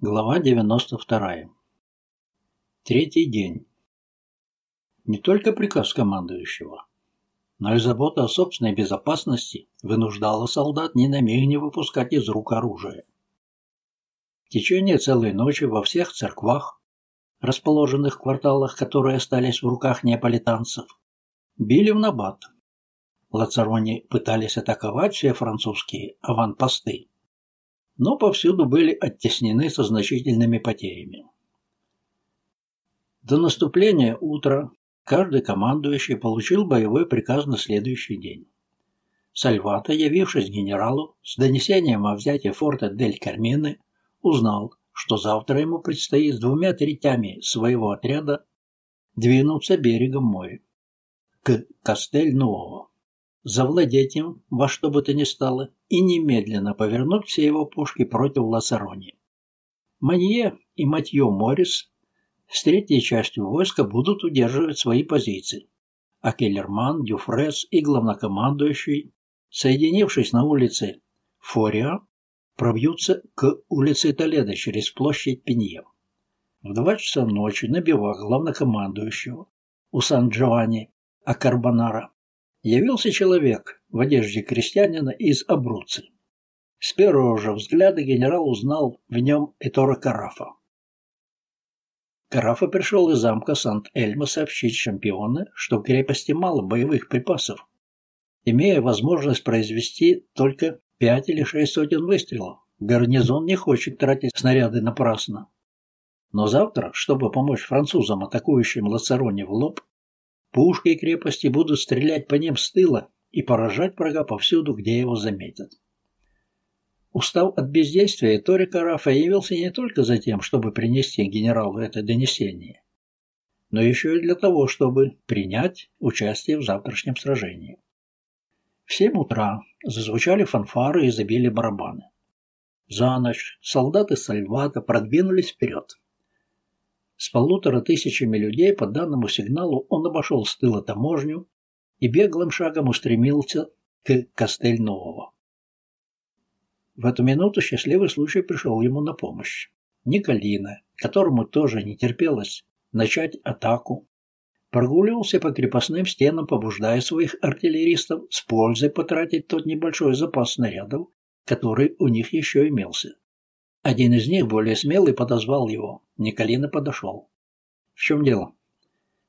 Глава 92. Третий день. Не только приказ командующего, но и забота о собственной безопасности вынуждала солдат ни на миг не выпускать из рук оружие. В течение целой ночи во всех церквах, расположенных в кварталах, которые остались в руках неаполитанцев, били в набат. Лацарони пытались атаковать все французские аванпосты, но повсюду были оттеснены со значительными потерями. До наступления утра каждый командующий получил боевой приказ на следующий день. Сальвата, явившись генералу с донесением о взятии форта Дель Кармины, узнал, что завтра ему предстоит с двумя третями своего отряда двинуться берегом моря к Кастель-Нуово завладеть им во что бы то ни стало и немедленно повернуть все его пушки против Лассарони. Манье и Матье Моррис с третьей частью войска будут удерживать свои позиции, а Келлерман, Дюфрес и главнокомандующий, соединившись на улице Фориа, пробьются к улице Толедо через площадь Пенье. В два часа ночи на бивак главнокомандующего у Сан-Джованни Акарбонара явился человек в одежде крестьянина из Абруци. С первого же взгляда генерал узнал в нем Этора Карафа. Карафа пришел из замка Сант-Эльма сообщить чемпиону, что в крепости мало боевых припасов, имея возможность произвести только пять или шесть сотен выстрелов. Гарнизон не хочет тратить снаряды напрасно. Но завтра, чтобы помочь французам, атакующим Лацароне в лоб, Пушки крепости будут стрелять по ним с тыла и поражать врага повсюду, где его заметят. Устав от бездействия, Тори Карафа явился не только за тем, чтобы принести генералу это донесение, но еще и для того, чтобы принять участие в завтрашнем сражении. В семь утра зазвучали фанфары и забили барабаны. За ночь солдаты Сальвата продвинулись вперед. С полутора тысячами людей по данному сигналу он обошел с тыла таможню и беглым шагом устремился к Кастель-Нового. В эту минуту счастливый случай пришел ему на помощь. Николина, которому тоже не терпелось начать атаку, прогуливался по крепостным стенам, побуждая своих артиллеристов с пользой потратить тот небольшой запас снарядов, который у них еще имелся. Один из них, более смелый, подозвал его. Николина подошел. «В чем дело?»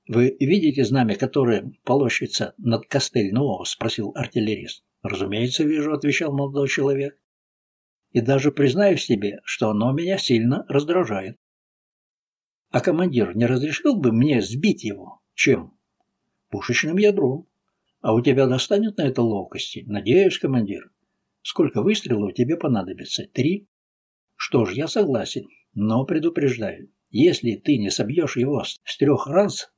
«Вы видите знамя, которое полощется над Кастель-Нуо?» – спросил артиллерист. «Разумеется, вижу», – отвечал молодой человек. «И даже признаюсь себе, что оно меня сильно раздражает». «А командир не разрешил бы мне сбить его?» «Чем?» «Пушечным ядром». «А у тебя достанет на это ловкости?» «Надеюсь, командир». «Сколько выстрелов тебе понадобится?» «Три?» Что ж, я согласен, но предупреждаю, если ты не собьешь его с трех раз,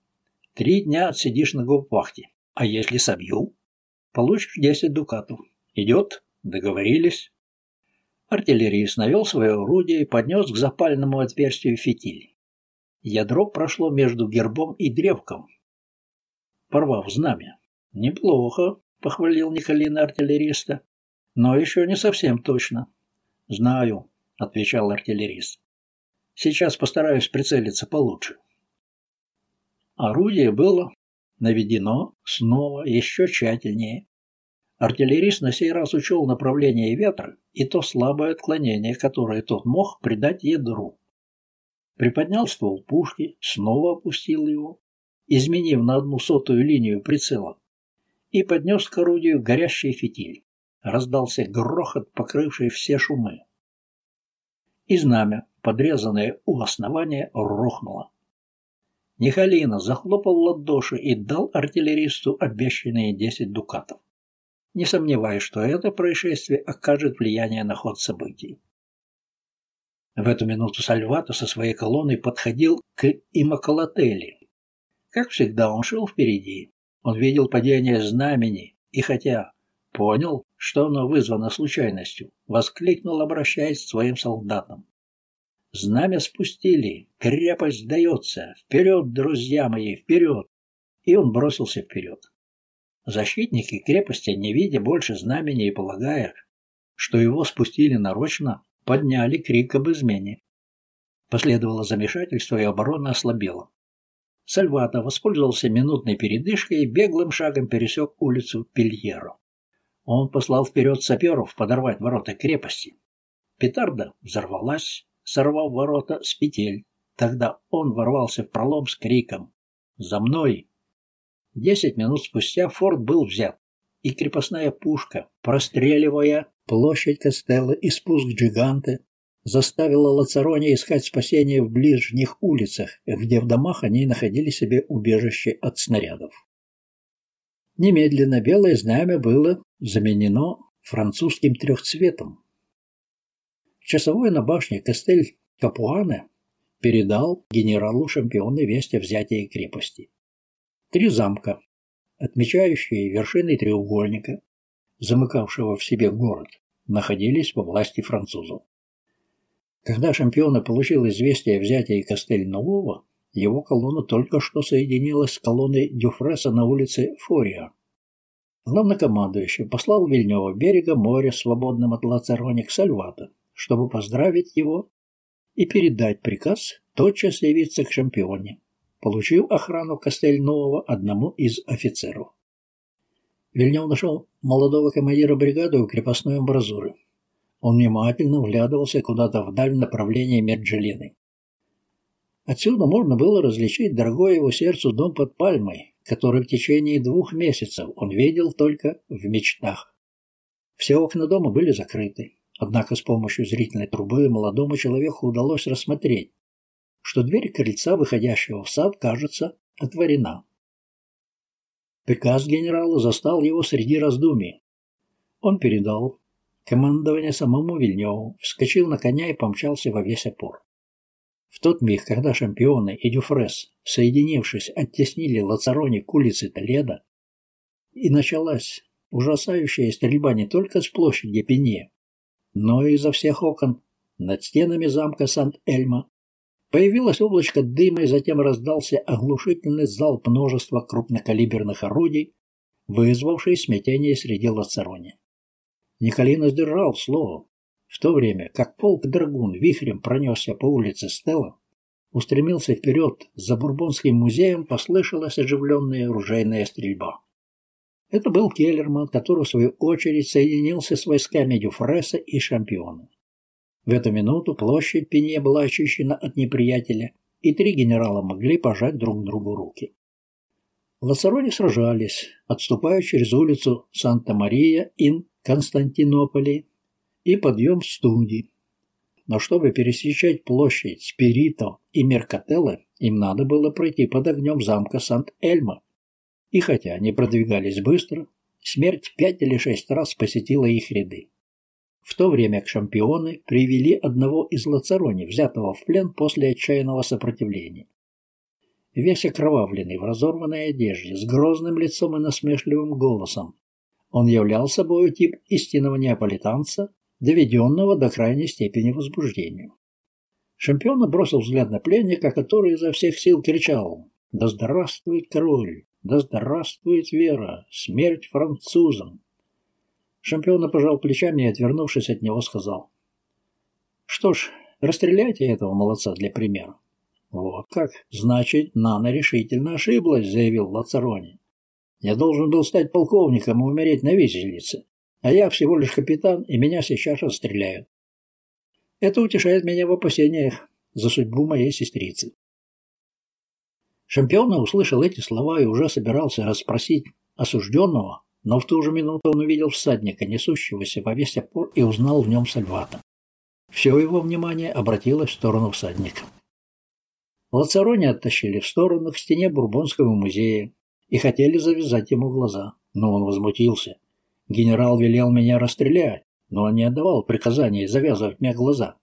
три дня отсидишь на губвахте, а если собью, получишь десять дукатов. Идет? Договорились. Артиллерист навел свое орудие и поднес к запальному отверстию фитиль. Ядро прошло между гербом и древком, порвав знамя. «Неплохо», — похвалил Николина артиллериста, — «но еще не совсем точно». «Знаю, отвечал артиллерист. Сейчас постараюсь прицелиться получше. Орудие было наведено снова еще тщательнее. Артиллерист на сей раз учел направление ветра и то слабое отклонение, которое тот мог придать ядру. Приподнял ствол пушки, снова опустил его, изменив на одну сотую линию прицела, и поднес к орудию горящий фитиль. Раздался грохот, покрывший все шумы и знамя, подрезанное у основания, рухнуло. Нихалина захлопал ладоши и дал артиллеристу обещанные десять дукатов, не сомневаясь, что это происшествие окажет влияние на ход событий. В эту минуту Сальвато со своей колонной подходил к Имаколотели. Как всегда, он шел впереди. Он видел падение знамени, и хотя понял, что оно вызвано случайностью, воскликнул, обращаясь к своим солдатам. Знамя спустили, крепость сдается, вперед, друзья мои, вперед! И он бросился вперед. Защитники крепости, не видя больше знамени и полагая, что его спустили нарочно, подняли крик об измене. Последовало замешательство, и оборона ослабела. Сальвата воспользовался минутной передышкой и беглым шагом пересек улицу Пильеро. Он послал вперед саперов подорвать ворота крепости. Петарда взорвалась, сорвав ворота с петель. Тогда он ворвался в пролом с криком «За мной!». Десять минут спустя форт был взят, и крепостная пушка, простреливая площадь Костелла и спуск Джиганте, заставила Лацароне искать спасение в ближних улицах, где в домах они находили себе убежище от снарядов. Немедленно белое знамя было заменено французским трехцветом. Часовой на башне Костель Капуане передал генералу шампионы весть о взятии крепости. Три замка, отмечающие вершины треугольника, замыкавшего в себе город, находились во власти французов. Когда Шампиона получил известие о взятии Кастель-Нового, его колонна только что соединилась с колонной Дюфреса на улице Фория. Главнокомандующий послал Вильнева берега моря свободным от Лацарони к Сальвата, чтобы поздравить его и передать приказ тотчас явиться к Шампионе, получив охрану Кастель-Нового одному из офицеров. Вильнев нашел молодого командира бригады у крепостной амбразуры. Он внимательно вглядывался куда-то вдаль направления Мерджелины. Отсюда можно было различить дорогой его сердцу дом под пальмой, который в течение двух месяцев он видел только в мечтах. Все окна дома были закрыты, однако с помощью зрительной трубы молодому человеку удалось рассмотреть, что дверь крыльца, выходящего в сад, кажется, отворена. Приказ генерала застал его среди раздумий. Он передал командование самому Вильневу, вскочил на коня и помчался во весь опор. В тот миг, когда шампионы и Дюфрес, соединившись, оттеснили Лацарони к улице Толедо, и началась ужасающая стрельба не только с площади Пенье, но и изо всех окон над стенами замка Сант-Эльма, появилось облачко дыма и затем раздался оглушительный залп множества крупнокалиберных орудий, вызвавший смятение среди Лацарони. Николина сдержал слово. В то время, как полк Драгун вихрем пронесся по улице Стелла, устремился вперед, за Бурбонским музеем послышалась оживленная оружейная стрельба. Это был Келлерман, который, в свою очередь, соединился с войсками Дюфреса и Шампиона. В эту минуту площадь Пенье была очищена от неприятеля, и три генерала могли пожать друг другу руки. Лассарони сражались, отступая через улицу Санта-Мария-Ин Константинополе и подъем в студии. Но чтобы пересечать площадь Спирито и Меркателло, им надо было пройти под огнем замка Сант-Эльма. И хотя они продвигались быстро, смерть пять или шесть раз посетила их ряды. В то время к шампионы привели одного из лацарони, взятого в плен после отчаянного сопротивления. Весь окровавленный в разорванной одежде, с грозным лицом и насмешливым голосом, он являл собой тип истинного неаполитанца, доведенного до крайней степени возбуждения. Шампион бросил взгляд на пленника, который изо всех сил кричал «Да здравствует король! Да здравствует вера! Смерть французам!» Шампион пожал плечами и, отвернувшись от него, сказал «Что ж, расстреляйте этого молодца для примера». «Вот как? Значит, Нана решительно ошиблась», — заявил Лацарони. Я должен был стать полковником и умереть на виселице, а я всего лишь капитан, и меня сейчас расстреляют. Это утешает меня в опасениях за судьбу моей сестрицы. Шампиона услышал эти слова и уже собирался расспросить осужденного, но в ту же минуту он увидел всадника, несущегося во весь опор, и узнал в нем Сальвата. Все его внимание обратилось в сторону всадника. Лацарони оттащили в сторону к стене Бурбонского музея, и хотели завязать ему глаза. Но он возмутился. Генерал велел меня расстрелять, но он не отдавал приказания завязывать мне глаза.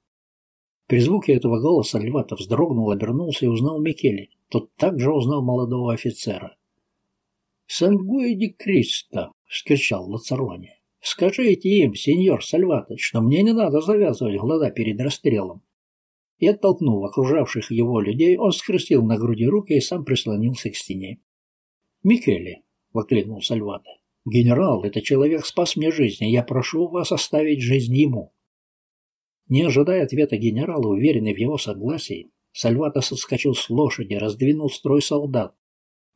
При звуке этого голоса Льватов вздрогнул, обернулся и узнал Микеле. Тот также узнал молодого офицера. «Сангуэ ди Кристо!» — вскричал Лацарони. «Скажите им, сеньор Сальвата, что мне не надо завязывать глаза перед расстрелом». И оттолкнув окружавших его людей, он скрестил на груди руки и сам прислонился к стене. «Микеле», — воскликнул Сальвата, — «генерал, этот человек спас мне жизнь, и я прошу вас оставить жизнь ему». Не ожидая ответа генерала, уверенный в его согласии, Сальвата соскочил с лошади, раздвинул строй солдат,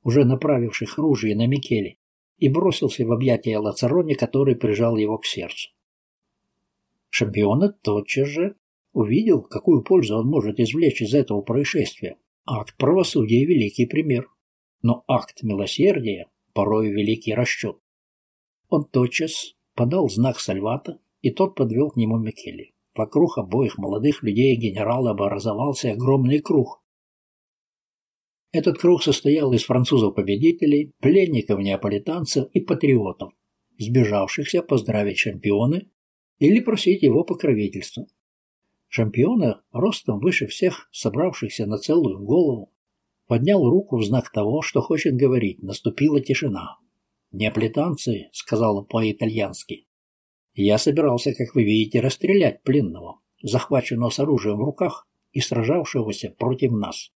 уже направивших ружья на Микеле, и бросился в объятия Лацарони, который прижал его к сердцу. Шампиона тотчас же увидел, какую пользу он может извлечь из этого происшествия. Акт правосудия – великий пример, но акт милосердия – порой великий расчет. Он тотчас подал знак Сальвата, и тот подвел к нему Микеле. Вокруг обоих молодых людей генерала образовался огромный круг. Этот круг состоял из французов-победителей, пленников-неаполитанцев и патриотов, сбежавшихся поздравить чемпионы или просить его покровительства. Шампиона, ростом выше всех собравшихся на целую голову, поднял руку в знак того, что хочет говорить. Наступила тишина. «Неаполитанцы», — сказал по-итальянски. «Я собирался, как вы видите, расстрелять пленного, захваченного с оружием в руках и сражавшегося против нас.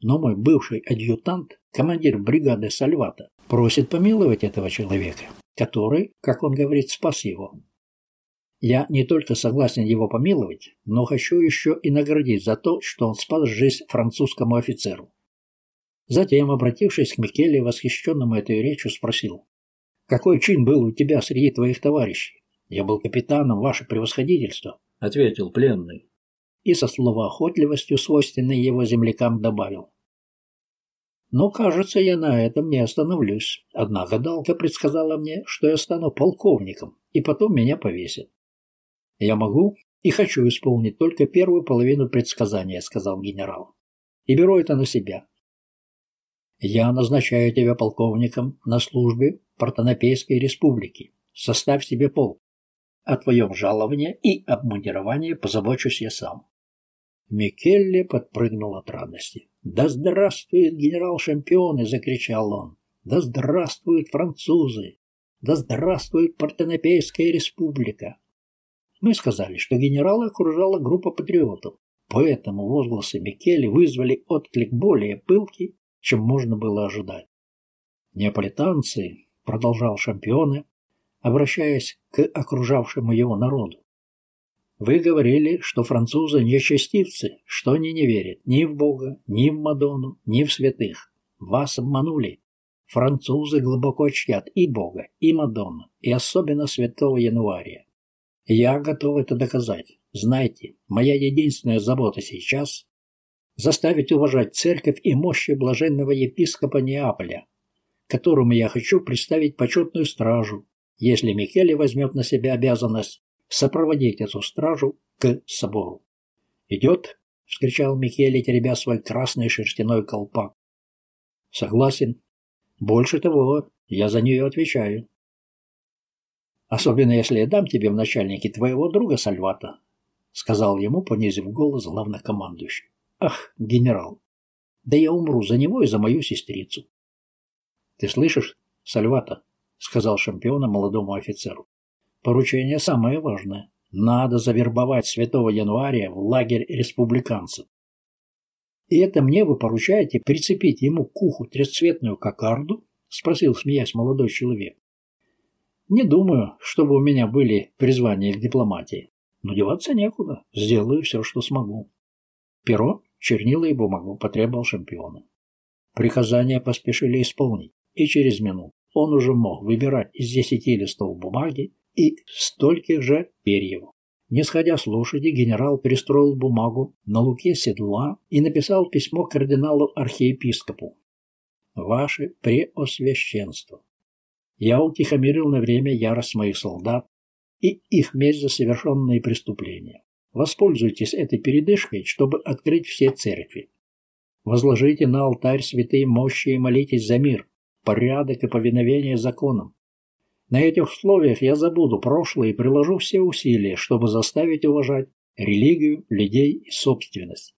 Но мой бывший адъютант, командир бригады Сальвата, просит помиловать этого человека, который, как он говорит, спас его. Я не только согласен его помиловать, но хочу еще и наградить за то, что он спас жизнь французскому офицеру. Затем, обратившись к Микеле, восхищенному этой речью, спросил, «Какой чин был у тебя среди твоих товарищей?» «Я был капитаном, ваше превосходительство», — ответил пленный. И со словоохотливостью, свойственной его землякам, добавил. Но, кажется, я на этом не остановлюсь. Одна гадалка предсказала мне, что я стану полковником, и потом меня повесят. «Я могу и хочу исполнить только первую половину предсказания», — сказал генерал. «И беру это на себя. Я назначаю тебя полковником на службе Партенопейской республики. Составь себе полк. О твоем жаловании и обмундировании позабочусь я сам». Микелле подпрыгнул от радости. «Да здравствует генерал-шампионы!» — закричал он. «Да здравствуют французы! Да здравствует Партенопейская республика! Мы сказали, что генерала окружала группа патриотов, поэтому возгласы Микеле вызвали отклик более пылкий, чем можно было ожидать. Неаполитанцы, продолжал шампионы, обращаясь к окружавшему его народу, вы говорили, что французы нечестивцы, что они не верят ни в Бога, ни в Мадонну, ни в святых. Вас обманули. Французы глубоко чтят и Бога, и Мадонну, и особенно святого Януария. Я готов это доказать. Знаете, моя единственная забота сейчас – заставить уважать церковь и мощи блаженного епископа Неаполя, которому я хочу представить почетную стражу, если Микеле возьмет на себя обязанность сопроводить эту стражу к собору. «Идет?» – вскричал Микеле, теребя свой красный шерстяной колпак. «Согласен. Больше того, я за нее отвечаю. Особенно если я дам тебе в начальники твоего друга Сальвата, — сказал ему, понизив голос главнокомандующий. — Ах, генерал, да я умру за него и за мою сестрицу. — Ты слышишь, Сальвата, — сказал шампиона молодому офицеру. — Поручение самое важное. Надо завербовать святого января в лагерь республиканцев. И это мне вы поручаете прицепить ему к уху трехцветную кокарду? — спросил, смеясь, молодой человек. Не думаю, чтобы у меня были призвания к дипломатии. Но деваться некуда. Сделаю все, что смогу. Перо, чернила и бумагу потребовал шампиона. Приказания поспешили исполнить, и через минуту он уже мог выбирать из десяти листов бумаги и стольких же перьев. Не сходя с лошади, генерал перестроил бумагу на луке седла и написал письмо кардиналу-архиепископу. «Ваше Преосвященство, я утихомирил на время ярость моих солдат и их месть за совершенные преступления. Воспользуйтесь этой передышкой, чтобы открыть все церкви. Возложите на алтарь святые мощи и молитесь за мир, порядок и повиновение законам. На этих условиях я забуду прошлое и приложу все усилия, чтобы заставить уважать религию, людей и собственность.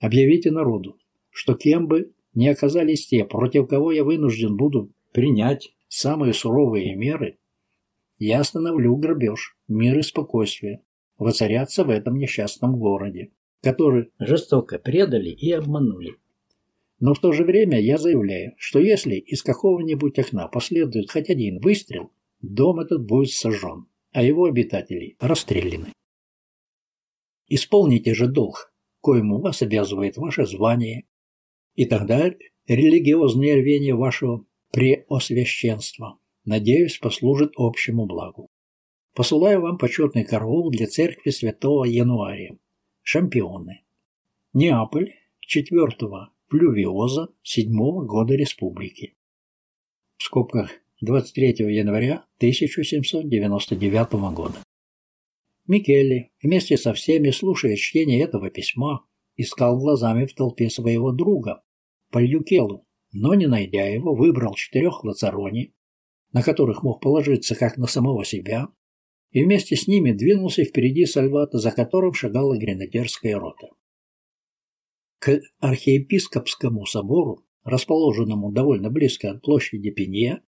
Объявите народу, что кем бы ни оказались те, против кого я вынужден буду принять самые суровые меры, я остановлю грабеж, мир и спокойствие воцарятся в этом несчастном городе, который жестоко предали и обманули. Но в то же время я заявляю, что если из какого-нибудь окна последует хоть один выстрел, дом этот будет сожжен, а его обитатели расстреляны. Исполните же долг, коему вас обязывает ваше звание, и тогда религиозное рвение вашего преосвященства, надеюсь, послужит общему благу. Посылаю вам почетный караул для церкви святого Януария. Шампионы. Неаполь, 4 плювиоза 7 года республики. В скобках 23 января 1799 года. Микелли, вместе со всеми, слушая чтение этого письма, искал глазами в толпе своего друга, Пальюкелу, но, не найдя его, выбрал четырех лацарони, на которых мог положиться как на самого себя, и вместе с ними двинулся впереди Сальвата, за которым шагала гренадерская рота. К архиепископскому собору, расположенному довольно близко от площади Пенье,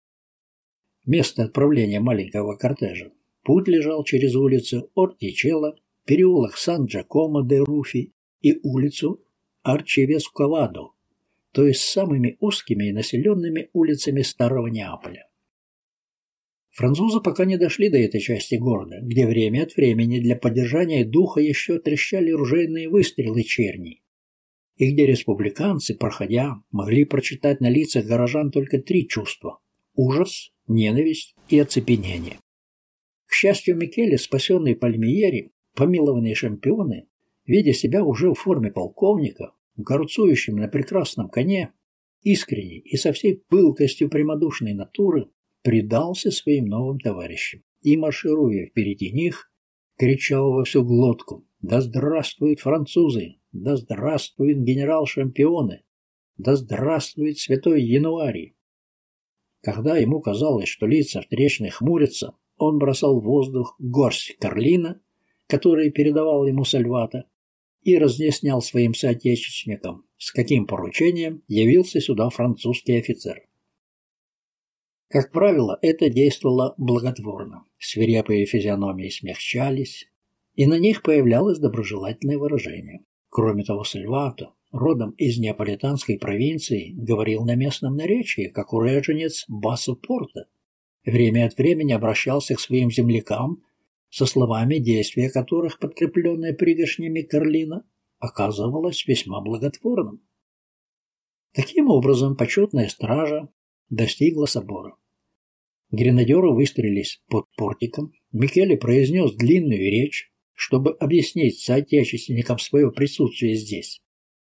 место отправления маленького кортежа, путь лежал через улицу Ортичело, переулок Сан-Джакомо де Руфи и улицу Арчевескавадо, то есть самыми узкими и населенными улицами Старого Неаполя. Французы пока не дошли до этой части города, где время от времени для поддержания духа еще трещали ружейные выстрелы черни, и где республиканцы, проходя, могли прочитать на лицах горожан только три чувства – ужас, ненависть и оцепенение. К счастью, Микеле, спасенный Пальмиери, помилованные шампионы, видя себя уже в форме полковника, горцующим на прекрасном коне, искренней и со всей пылкостью прямодушной натуры, предался своим новым товарищам и, маршируя впереди них, кричал во всю глотку «Да здравствуют французы! Да здравствуют генерал-шампионы! Да здравствует святой Януарий!» Когда ему казалось, что лица встречных хмурятся, он бросал в воздух горсть карлина, который передавал ему Сальвата, и разъяснял своим соотечественникам, с каким поручением явился сюда французский офицер. Как правило, это действовало благотворно. Свирепые физиономии смягчались, и на них появлялось доброжелательное выражение. Кроме того, Сальвато, родом из неаполитанской провинции, говорил на местном наречии, как уроженец Басу-Порта. Время от времени обращался к своим землякам со словами, действия которых, подкрепленные пригоршнями Карлина, оказывалось весьма благотворным. Таким образом, почетная стража достигла собора. Гренадеры выстрелились под портиком. Микеле произнес длинную речь, чтобы объяснить соотечественникам свое присутствие здесь.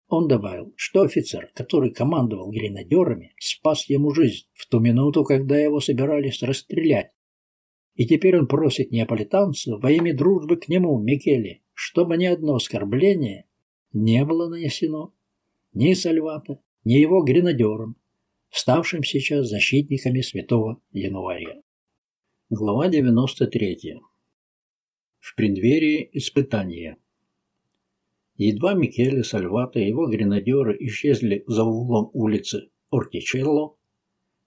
Он добавил, что офицер, который командовал гренадерами, спас ему жизнь в ту минуту, когда его собирались расстрелять. И теперь он просит неаполитанцев во имя дружбы к нему, Микеле, чтобы ни одно оскорбление не было нанесено ни Сальвата, ни его гренадерам, ставшим сейчас защитниками святого Януария. Глава 93. В преддверии испытания. Едва Микеле Сальвата и его гренадеры исчезли за углом улицы Ортичелло,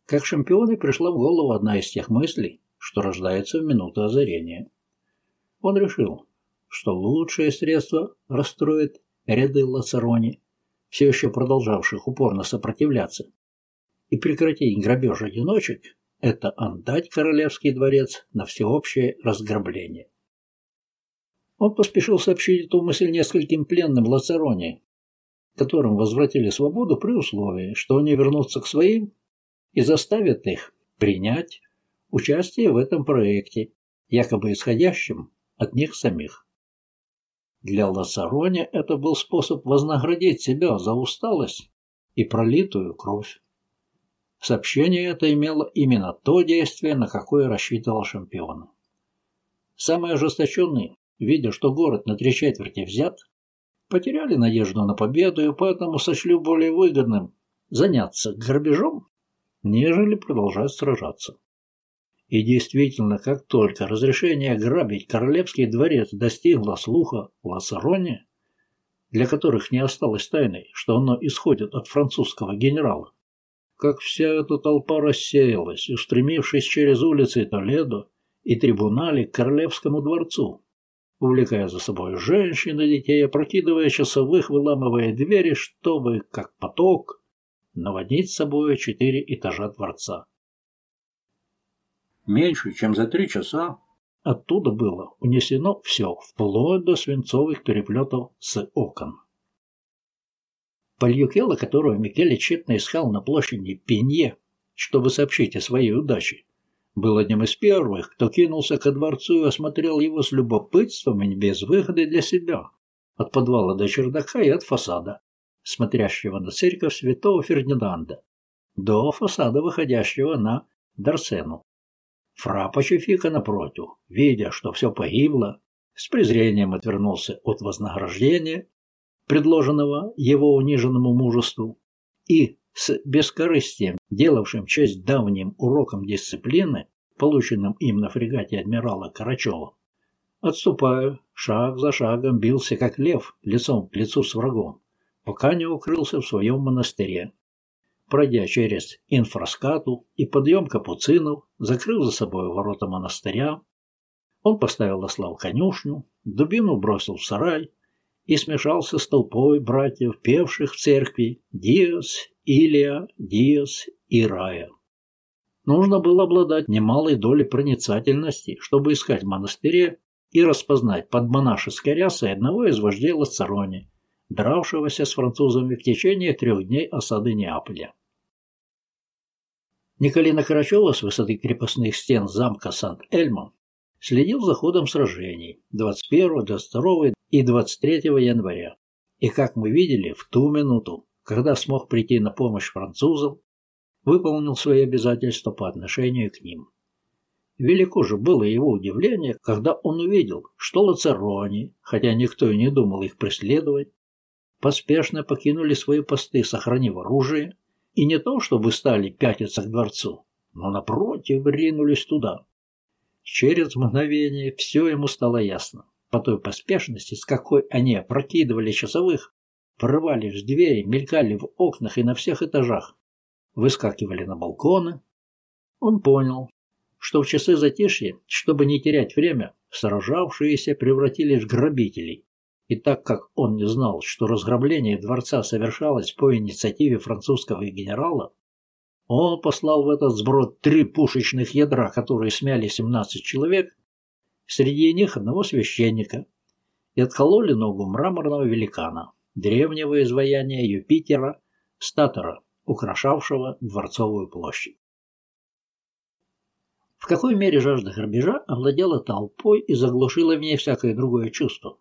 как шампионы пришла в голову одна из тех мыслей, что рождается в минуту озарения. Он решил, что лучшее средство расстроит ряды Лацарони, все еще продолжавших упорно сопротивляться, и прекратить грабеж одиночек – это отдать королевский дворец на всеобщее разграбление. Он поспешил сообщить эту мысль нескольким пленным в Лацароне, которым возвратили свободу при условии, что они вернутся к своим и заставят их принять участие в этом проекте, якобы исходящем от них самих. Для Лацарони это был способ вознаградить себя за усталость и пролитую кровь. Сообщение это имело именно то действие, на какое рассчитывал шампион. Самые ожесточенные, видя, что город на три четверти взят, потеряли надежду на победу и поэтому сочли более выгодным заняться грабежом, нежели продолжать сражаться. И действительно, как только разрешение грабить королевский дворец достигло слуха Лассароне, для которых не осталось тайной, что оно исходит от французского генерала, как вся эта толпа рассеялась, устремившись через улицы Толедо и трибунали к Королевскому дворцу, увлекая за собой женщин и детей, опрокидывая часовых, выламывая двери, чтобы, как поток, наводить с собой четыре этажа дворца. Меньше чем за три часа Оттуда было унесено все, вплоть до свинцовых переплетов с окон. Пальюкела, которого Микеле тщетно искал на площади Пенье, чтобы сообщить о своей удаче, был одним из первых, кто кинулся ко дворцу и осмотрел его с любопытством и без выхода для себя, от подвала до чердака и от фасада, смотрящего на церковь святого Фердинанда, до фасада, выходящего на Дарсену. Фра Пачефика, напротив, видя, что все погибло, с презрением отвернулся от вознаграждения, предложенного его униженному мужеству, и с бескорыстием, делавшим честь давним урокам дисциплины, полученным им на фрегате адмирала Карачева, отступая, шаг за шагом бился, как лев, лицом к лицу с врагом, пока не укрылся в своем монастыре. Пройдя через инфраскату и подъем капуцинов, закрыл за собой ворота монастыря, он поставил осла в конюшню, дубину бросил в сарай и смешался с толпой братьев, певших в церкви «Диос, Илия, Диос и Рая». Нужно было обладать немалой долей проницательности, чтобы искать в монастыре и распознать под монашеской рясой одного из вождей Лацарони, дравшегося с французами в течение трех дней осады Неаполя. Николина Карачева с высоты крепостных стен замка Сант-Эльмо следил за ходом сражений 21, 22 и 23 января. И, как мы видели, в ту минуту, когда смог прийти на помощь французам, выполнил свои обязательства по отношению к ним. Велико же было его удивление, когда он увидел, что Лацарони, хотя никто и не думал их преследовать, поспешно покинули свои посты, сохранив оружие, и не то, чтобы стали пятиться к дворцу, но напротив ринулись туда. Через мгновение все ему стало ясно. По той поспешности, с какой они опрокидывали часовых, врывались в двери, мелькали в окнах и на всех этажах, выскакивали на балконы. Он понял, что в часы затишья, чтобы не терять время, сражавшиеся превратились в грабителей. И так как он не знал, что разграбление дворца совершалось по инициативе французского генерала, он послал в этот сброд три пушечных ядра, которые смяли 17 человек, среди них одного священника, и откололи ногу мраморного великана, древнего изваяния Юпитера, статора, украшавшего Дворцовую площадь. В какой мере жажда грабежа овладела толпой и заглушила в ней всякое другое чувство?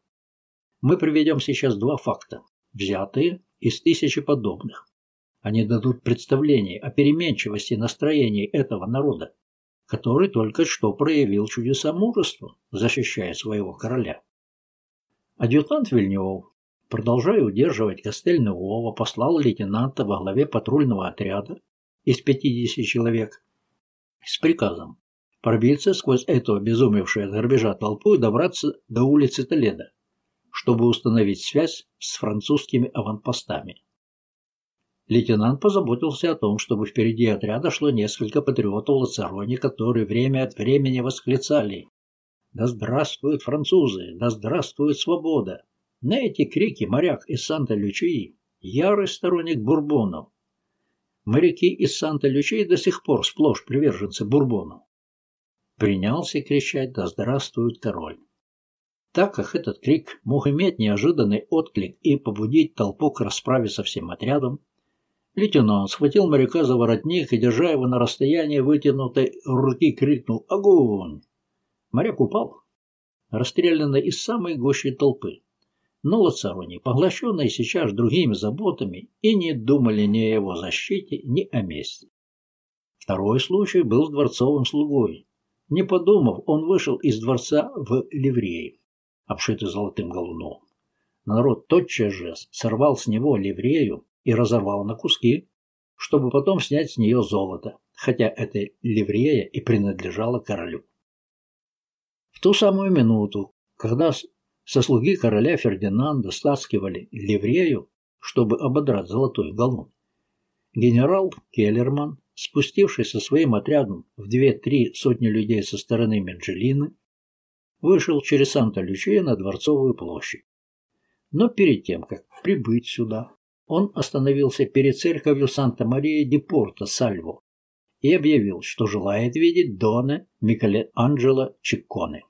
Мы приведем сейчас два факта, взятые из тысячи подобных. Они дадут представление о переменчивости настроений этого народа, который только что проявил чудеса мужества, защищая своего короля. Адъютант Вильнев продолжая удерживать Костель-Нового, послал лейтенанта во главе патрульного отряда из 50 человек с приказом пробиться сквозь эту обезумевшую от грабежа толпу и добраться до улицы Толедо, чтобы установить связь с французскими аванпостами. Лейтенант позаботился о том, чтобы впереди отряда шло несколько патриотов Лацарони, которые время от времени восклицали «Да здравствуют французы! Да здравствует свобода!» На эти крики моряк из Санта-Лючии – ярый сторонник бурбонов. Моряки из Санта-Лючии до сих пор сплошь приверженцы бурбонов. Принялся кричать «Да здравствует король!». Так как этот крик мог иметь неожиданный отклик и побудить толпу к расправе со всем отрядом, лейтенант схватил моряка за воротник и, держа его на расстоянии вытянутой руки, крикнул «Огонь!». Моряк упал, расстрелянный из самой гущей толпы но Лацарони, поглощенные сейчас другими заботами, и не думали ни о его защите, ни о мести. Второй случай был с дворцовым слугой. Не подумав, он вышел из дворца в ливреи, обшитый золотым галуном. Народ тотчас же сорвал с него ливрею и разорвал на куски, чтобы потом снять с нее золото, хотя эта ливрея и принадлежала королю. В ту самую минуту, когда со слуги короля Фердинанда стаскивали ливрею, чтобы ободрать золотой галун. Генерал Келлерман, спустившись со своим отрядом в две-три сотни людей со стороны Меджелины, вышел через Санта-Лючия на Дворцовую площадь. Но перед тем, как прибыть сюда, он остановился перед церковью Санта-Мария-ди-Порто-Сальво и объявил, что желает видеть Дона Микеле Анджело Чикконе.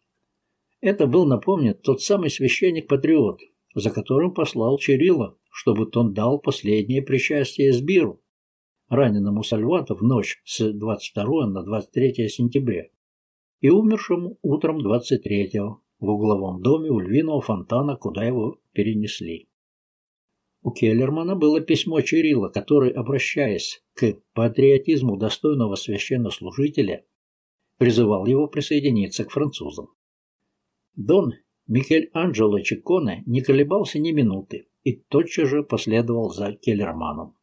Это был, напомнен, тот самый священник-патриот, за которым послал Чирилла, чтобы тот дал последнее причастие Сбиру, раненому Сальвата в ночь с 22 на 23 сентября и умершему утром 23-го в угловом доме у львиного фонтана, куда его перенесли. У Келлермана было письмо Чирилла, который, обращаясь к патриотизму достойного священнослужителя, призывал его присоединиться к французам. Дон Микель Анджело Чиконе не колебался ни минуты и тотчас же последовал за Келлерманом.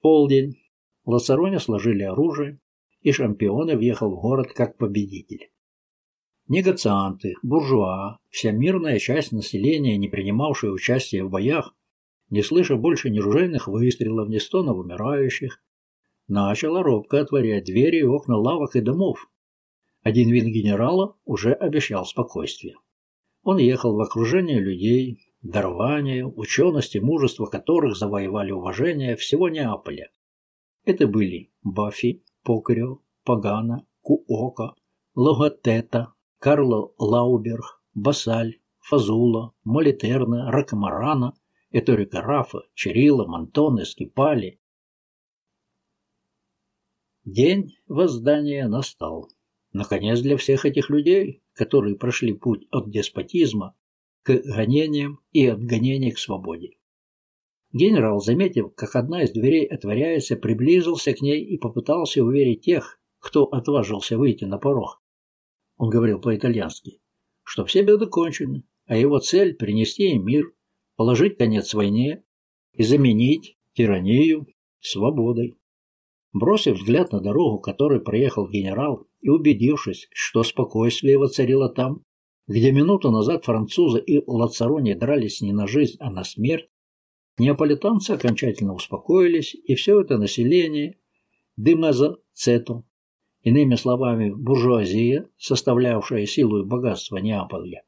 Полдень. Лассароне сложили оружие, и Шампионе въехал в город как победитель. Негацианты, буржуа, вся мирная часть населения, не принимавшая участие в боях, не слыша больше ни ружейных выстрелов, ни стонов умирающих, начала робко отворять двери и окна лавок и домов. Один вид генерала уже обещал спокойствие. Он ехал в окружении людей, дарования, ученость и мужество которых завоевали уважение всего Неаполя. Это были Баффи, Покрио, Пагана, Куока, Логотета, Карло Лауберг, Басаль, Фазула, Молитерна, Ракамарана, Эторика Рафа, Чирилла, Монтоне, Скипали. День воздания настал. Наконец для всех этих людей, которые прошли путь от деспотизма к гонениям и от гонений к свободе. Генерал, заметив, как одна из дверей отворяется, приблизился к ней и попытался уверить тех, кто отважился выйти на порог он говорил по-итальянски, что все беды кончены, а его цель – принести им мир, положить конец войне и заменить тиранию свободой. Бросив взгляд на дорогу, которой проехал генерал, и убедившись, что спокойствие воцарило там, где минуту назад французы и Лацарони дрались не на жизнь, а на смерть, неаполитанцы окончательно успокоились, и все это население, дыма за цету, Иными словами, буржуазия, составлявшая силу и богатство Неаполя,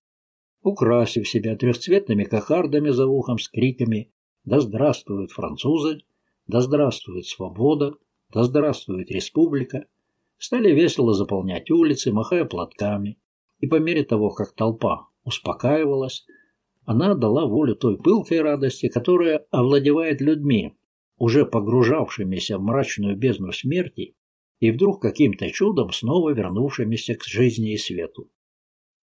украсив себя трехцветными кокардами за ухом с криками «Да здравствуют французы! Да здравствует свобода! Да здравствует республика!» стали весело заполнять улицы, махая платками, и по мере того, как толпа успокаивалась, она дала волю той пылкой радости, которая овладевает людьми, уже погружавшимися в мрачную бездну смерти и вдруг каким-то чудом снова вернувшимися к жизни и свету.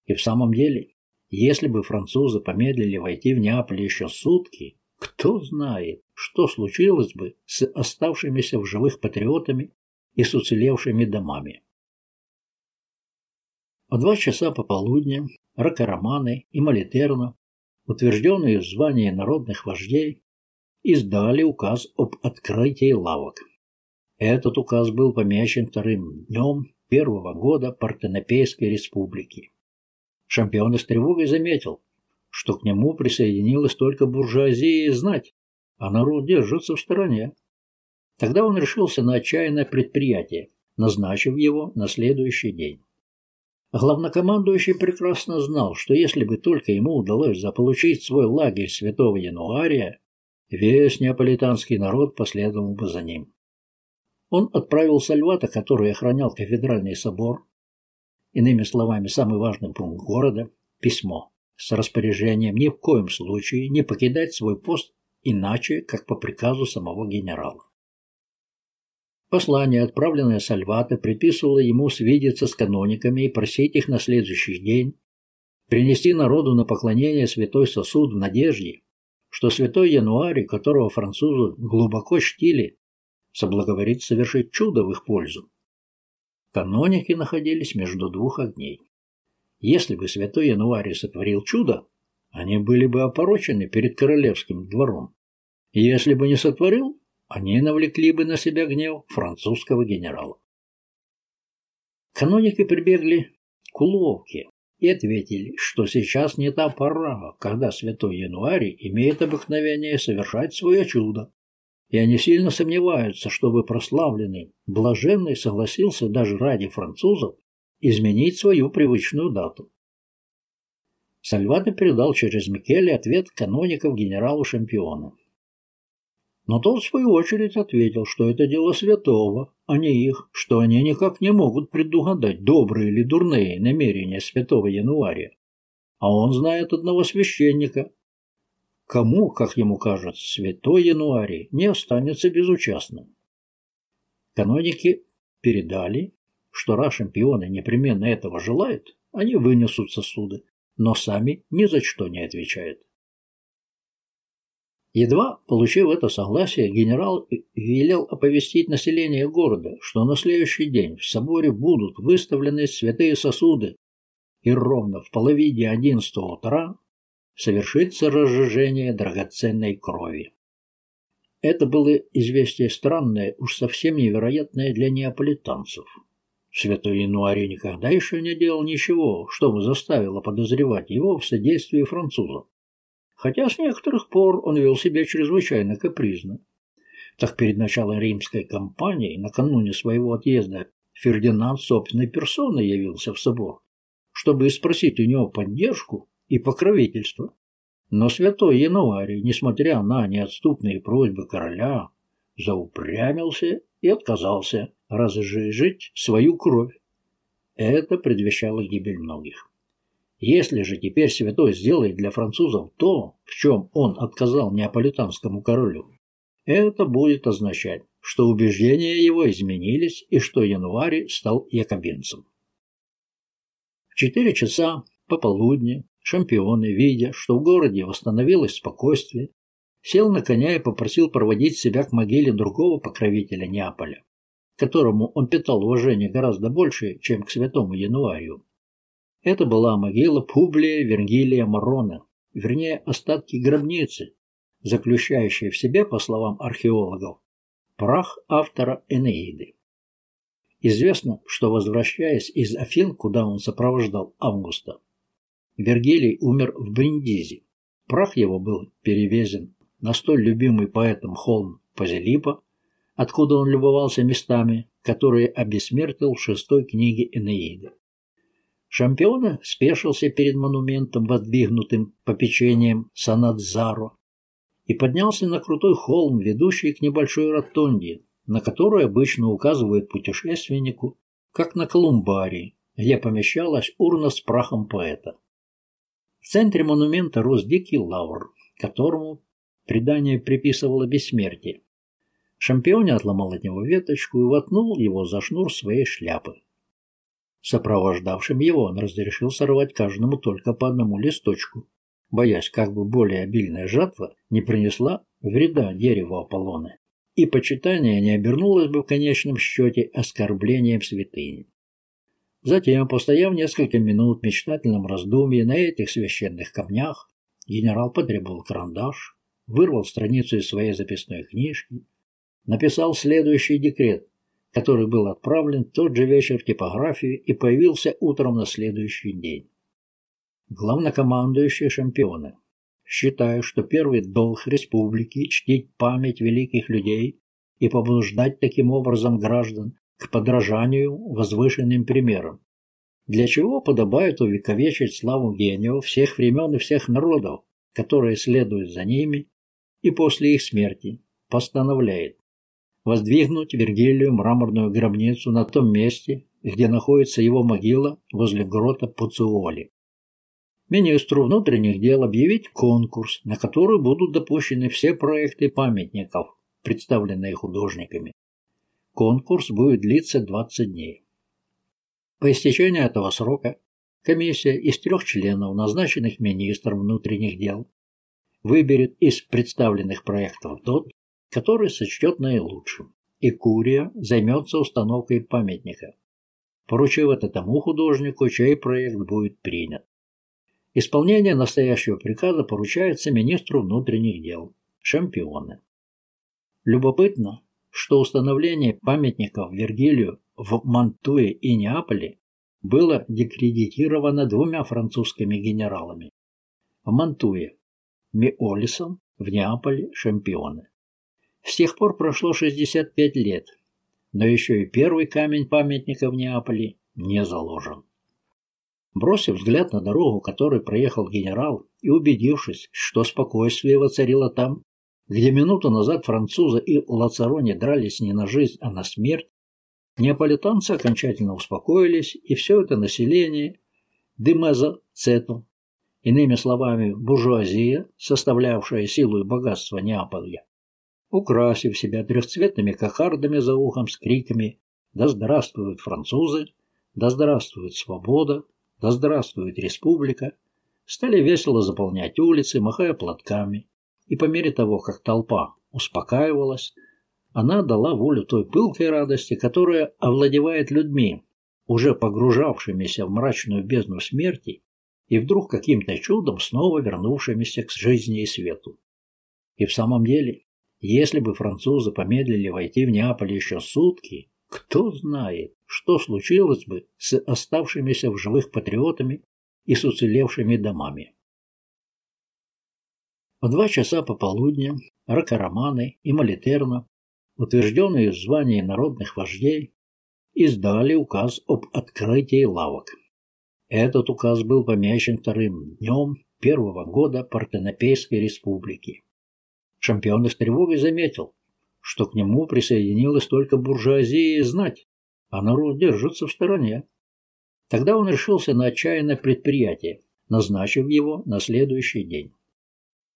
И в самом деле, если бы французы помедлили войти в Неаполь еще сутки, кто знает, что случилось бы с оставшимися в живых патриотами и с уцелевшими домами. В два часа пополудня Ракараманы и Малитерна, утвержденные в звании народных вождей, издали указ об открытии лавок. Этот указ был помечен вторым днем первого года Партенопейской республики. Шампион с тревогой заметил, что к нему присоединилась только буржуазия и знать, а народ держится в стороне. Тогда он решился на отчаянное предприятие, назначив его на следующий день. Главнокомандующий прекрасно знал, что если бы только ему удалось заполучить свой лагерь святого Януария, весь неаполитанский народ последовал бы за ним. Он отправил Сальвата, который охранял кафедральный собор, иными словами, самый важный пункт города, письмо с распоряжением ни в коем случае не покидать свой пост иначе, как по приказу самого генерала. Послание, отправленное Сальвата, предписывало ему свидеться с канониками и просить их на следующий день принести народу на поклонение святой сосуд в надежде, что святой Януарий, которого французы глубоко чтили, соблаговорит совершить чудо в их пользу. Каноники находились между двух огней. Если бы святой Януарий сотворил чудо, они были бы опорочены перед королевским двором. Если бы не сотворил, они навлекли бы на себя гнев французского генерала. Каноники прибегли к уловке и ответили, что сейчас не та пора, когда святой Януарий имеет обыкновение совершать свое чудо, и они сильно сомневаются, чтобы прославленный блаженный согласился даже ради французов изменить свою привычную дату. Сальвадо передал через Микеле ответ каноников генералу Шампиону. Но тот, в свою очередь, ответил, что это дело святого, а не их, что они никак не могут предугадать добрые или дурные намерения святого Януария, а он знает одного священника. Кому, как ему кажется, святой Януарий не останется безучастным. Каноники передали, что раз шампионы непременно этого желают, они вынесут сосуды, но сами ни за что не отвечают. Едва получив это согласие, генерал велел оповестить население города, что на следующий день в соборе будут выставлены святые сосуды, и ровно в половине одиннадцатого утра совершится разжижение драгоценной крови. Это было известие странное, уж совсем невероятное для неаполитанцев. Святой Януарий никогда еще не делал ничего, что бы заставило подозревать его в содействии французам хотя с некоторых пор он вел себя чрезвычайно капризно. Так перед началом римской кампании, накануне своего отъезда, Фердинанд собственной персоной явился в собор, чтобы спросить у него поддержку и покровительство. Но святой Януарий, несмотря на неотступные просьбы короля, заупрямился и отказался разжижить свою кровь. Это предвещало гибель многих. Если же теперь святой сделает для французов то, в чем он отказал неаполитанскому королю, это будет означать, что убеждения его изменились и что Януарий стал якобинцем. В четыре часа пополудни шампионы, видя, что в городе восстановилось спокойствие, сел на коня и попросил проводить себя к могиле другого покровителя Неаполя, которому он питал уважение гораздо больше, чем к святому Януарию. Это была могила Публия Вергилия Марона, вернее, остатки гробницы, заключающие в себе, по словам археологов, прах автора Энеиды. Известно, что, возвращаясь из Афин, куда он сопровождал Августа, Вергилий умер в Бриндизе. Прах его был перевезен на столь любимый поэтом холм Пазилипа, откуда он любовался местами, которые обессмертил в шестой книге Энеиды. Шампиона спешился перед монументом, воздвигнутым попечением Санадзаро, и поднялся на крутой холм, ведущий к небольшой ротонде, на которую обычно указывают путешественнику, как на Колумбарии, где помещалась урна с прахом поэта. В центре монумента рос дикий лавр, которому предание приписывало бессмертие. Шампионе отломал от него веточку и воткнул его за шнур своей шляпы. Сопровождавшим его он разрешил сорвать каждому только по одному листочку, боясь, как бы более обильная жатва не принесла вреда дереву Аполлона, и почитание не обернулось бы в конечном счете оскорблением святыни. Затем, постояв несколько минут в мечтательном раздумье на этих священных камнях, генерал потребовал карандаш, вырвал страницу из своей записной книжки, написал следующий декрет, который был отправлен в тот же вечер в типографию и появился утром на следующий день. Главнокомандующие шампионы. Считаю, что первый долг республики – чтить память великих людей и побуждать таким образом граждан к подражанию возвышенным примерам, для чего подобает увековечить славу гениев всех времен и всех народов, которые следуют за ними и после их смерти, постановляет воздвигнуть Вергилию мраморную гробницу на том месте, где находится его могила возле грота Пуциоли. Министру внутренних дел объявить конкурс, на который будут допущены все проекты памятников, представленные художниками. Конкурс будет длиться 20 дней. По истечении этого срока комиссия из трех членов, назначенных министром внутренних дел, выберет из представленных проектов тот, который сочтет наилучшим, и Курия займется установкой памятника, поручив это тому художнику, чей проект будет принят. Исполнение настоящего приказа поручается министру внутренних дел, шампионы. Любопытно, что установление памятников Вергилию в Мантуе и Неаполе было декредитировано двумя французскими генералами. В Мантуе – Миолисом, в Неаполе – Шампионы. С тех пор прошло 65 лет, но еще и первый камень памятника в Неаполе не заложен. Бросив взгляд на дорогу, которой проехал генерал, и убедившись, что спокойствие воцарило там, где минуту назад французы и Лацарони дрались не на жизнь, а на смерть, неаполитанцы окончательно успокоились, и все это население Дымеза Цету Иными словами, буржуазия, составлявшая силу и богатство Неаполя, украсив себя трехцветными кокардами за ухом с криками «Да здравствуют французы! Да здравствует свобода! Да здравствует республика!» стали весело заполнять улицы, махая платками, и по мере того, как толпа успокаивалась, она дала волю той пылкой радости, которая овладевает людьми, уже погружавшимися в мрачную бездну смерти и вдруг каким-то чудом снова вернувшимися к жизни и свету. И в самом деле, если бы французы помедлили войти в Неаполь еще сутки, кто знает, что случилось бы с оставшимися в живых патриотами и с уцелевшими домами. В два часа пополудня Ракараманы и Малитерна, утвержденные в звании народных вождей, издали указ об открытии лавок. Этот указ был помечен вторым днем первого года Партенопейской республики. Шампион с тревогой заметил, что к нему присоединилась только буржуазия и знать, а народ держится в стороне. Тогда он решился на отчаянное предприятие, назначив его на следующий день.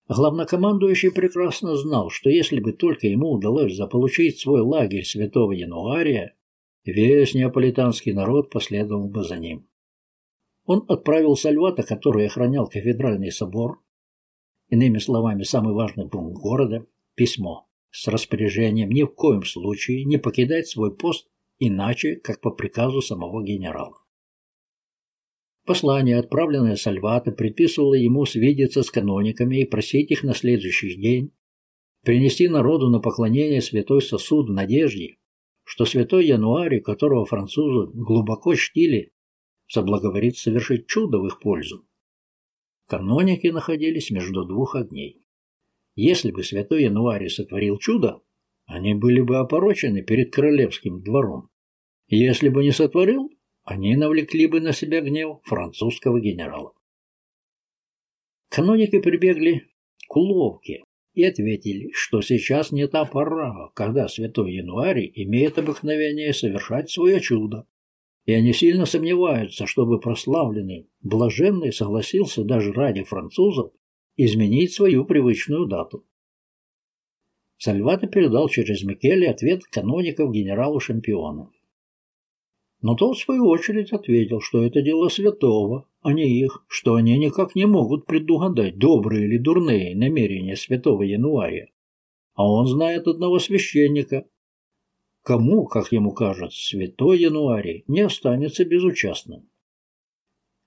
Главнокомандующий прекрасно знал, что если бы только ему удалось заполучить свой лагерь святого Януария, весь неаполитанский народ последовал бы за ним. Он отправил Сальвата, который охранял кафедральный собор, иными словами, самый важный пункт города, письмо с распоряжением ни в коем случае не покидать свой пост иначе, как по приказу самого генерала. Послание, отправленное Сальвата, предписывало ему свидеться с канониками и просить их на следующий день принести народу на поклонение святой сосуд в надежде, что святой Януарий, которого французы глубоко чтили, соблаговорит совершить чудо в их пользу. Каноники находились между двух огней. Если бы святой Януарий сотворил чудо, они были бы опорочены перед королевским двором. Если бы не сотворил, они навлекли бы на себя гнев французского генерала. Каноники прибегли к уловке и ответили, что сейчас не та пора, когда святой Януарий имеет обыкновение совершать свое чудо, и они сильно сомневаются, чтобы прославленный блаженный согласился даже ради французов изменить свою привычную дату. Сальвато передал через Микеле ответ каноников генералу Шампиону. Но тот, в свою очередь, ответил, что это дело святого, а не их, что они никак не могут предугадать, добрые или дурные намерения святого Януария. А он знает одного священника, кому, как ему кажется, святой Януарий не останется безучастным.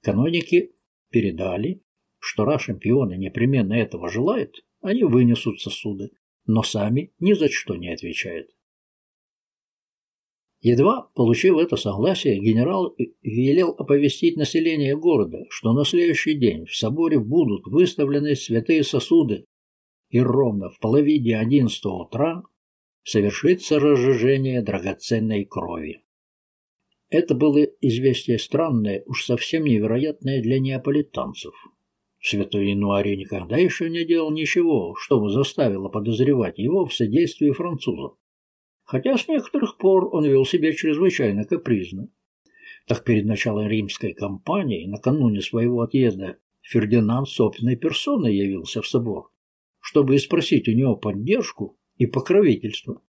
Каноники передали, что раз шампионы непременно этого желают, они вынесут сосуды, но сами ни за что не отвечают. Едва получив это согласие, генерал велел оповестить население города, что на следующий день в соборе будут выставлены святые сосуды, и ровно в половине одиннадцатого утра совершится разжижение драгоценной крови. Это было известие странное, уж совсем невероятное для неаполитанцев. Святой Януарий никогда еще не делал ничего, что бы заставило подозревать его в содействии французов. Хотя с некоторых пор он вел себя чрезвычайно капризно. Так перед началом римской кампании, накануне своего отъезда, Фердинанд собственной персоной явился в собор, чтобы спросить у него поддержку и покровительство.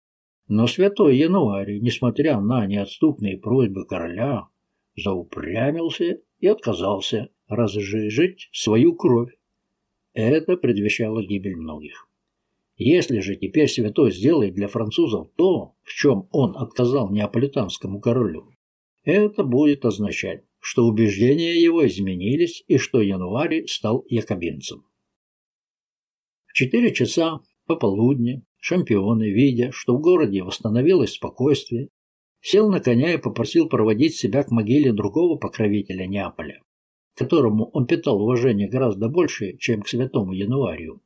Но святой Януарий, несмотря на неотступные просьбы короля, заупрямился и отказался разжижить свою кровь. Это предвещало гибель многих. Если же теперь святой сделает для французов то, в чем он отказал неаполитанскому королю, это будет означать, что убеждения его изменились и что Януарий стал якобинцем. В четыре часа пополудни Шампионы, видя, что в городе восстановилось спокойствие, сел на коня и попросил проводить себя к могиле другого покровителя Неаполя, которому он питал уважение гораздо больше, чем к святому Януарию.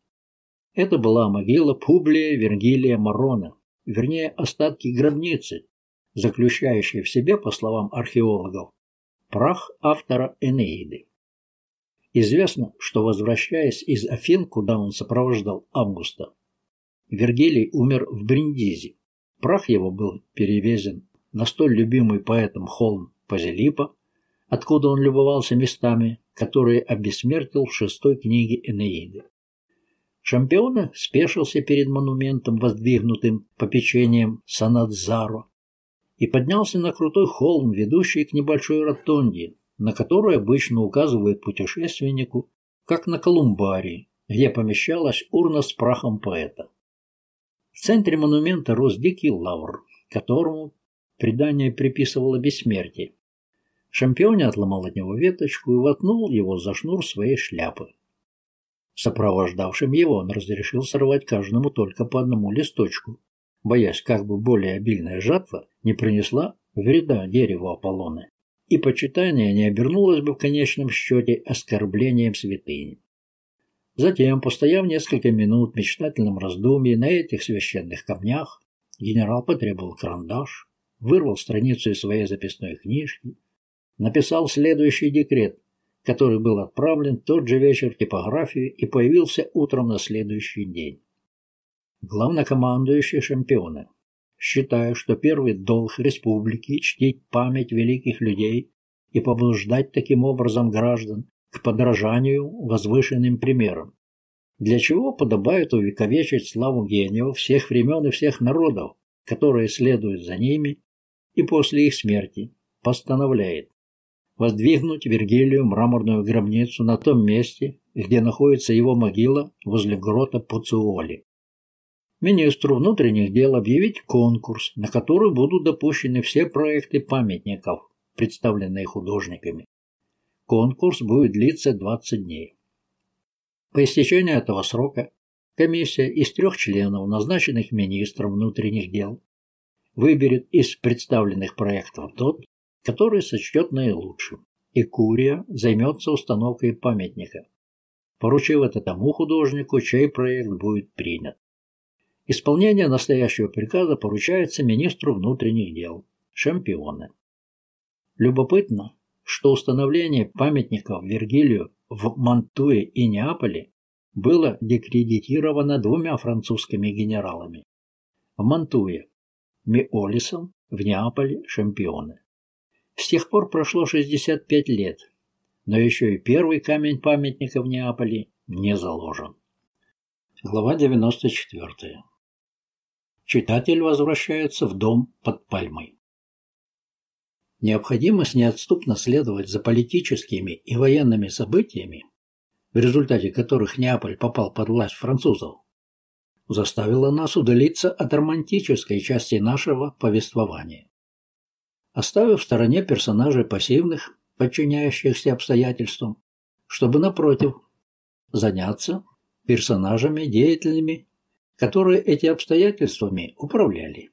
Это была могила Публия Вергилия Марона, вернее, остатки гробницы, заключающие в себе, по словам археологов, прах автора Энеиды. Известно, что, возвращаясь из Афин, куда он сопровождал Августа, Вергилий умер в Бриндизи. Прах его был перевезен на столь любимый поэтом холм Пазилипа, откуда он любовался местами, которые обессмертил в шестой книге Энеиды. Шампиона спешился перед монументом, воздвигнутым попечением Санадзаро, и поднялся на крутой холм, ведущий к небольшой ротонде, на которую обычно указывают путешественнику, как на Колумбарии, где помещалась урна с прахом поэта. В центре монумента рос дикий лавр, которому предание приписывало бессмертие. Шампионе отломал от него веточку и воткнул его за шнур своей шляпы. Сопровождавшим его он разрешил сорвать каждому только по одному листочку, боясь, как бы более обильная жатва не принесла вреда дереву Аполлоны, и почитание не обернулось бы в конечном счете оскорблением святыни. Затем, постояв несколько минут в мечтательном раздумье на этих священных камнях, генерал потребовал карандаш, вырвал страницу из своей записной книжки, написал следующий декрет, который был отправлен тот же вечер в типографию и появился утром на следующий день. Главнокомандующий шампионы, считая, что первый долг республики – чтить память великих людей и побуждать таким образом граждан к подражанию возвышенным примерам, для чего подобает увековечить славу гениев всех времен и всех народов, которые следуют за ними и после их смерти, постановляет воздвигнуть Вергилию мраморную гробницу на том месте, где находится его могила возле грота Пуциоли. Министру внутренних дел объявить конкурс, на который будут допущены все проекты памятников, представленные художниками. Конкурс будет длиться 20 дней. По истечении этого срока комиссия из трех членов, назначенных министром внутренних дел, выберет из представленных проектов тот, который сочтет наилучшим, и Курия займется установкой памятника, поручив это тому художнику, чей проект будет принят. Исполнение настоящего приказа поручается министру внутренних дел, Шампионы. Любопытно, что установление памятников Вергилию в Мантуе и Неаполе было декредитировано двумя французскими генералами. В Мантуе – Миолисом, в Неаполе – Шампионы. С тех пор прошло 65 лет, но еще и первый камень памятника в Неаполе не заложен. Глава 94. Читатель возвращается в дом под пальмой. Необходимость неотступно следовать за политическими и военными событиями, в результате которых Неаполь попал под власть французов, заставила нас удалиться от романтической части нашего повествования оставив в стороне персонажей пассивных, подчиняющихся обстоятельствам, чтобы, напротив, заняться персонажами деятельными, которые эти обстоятельствами управляли.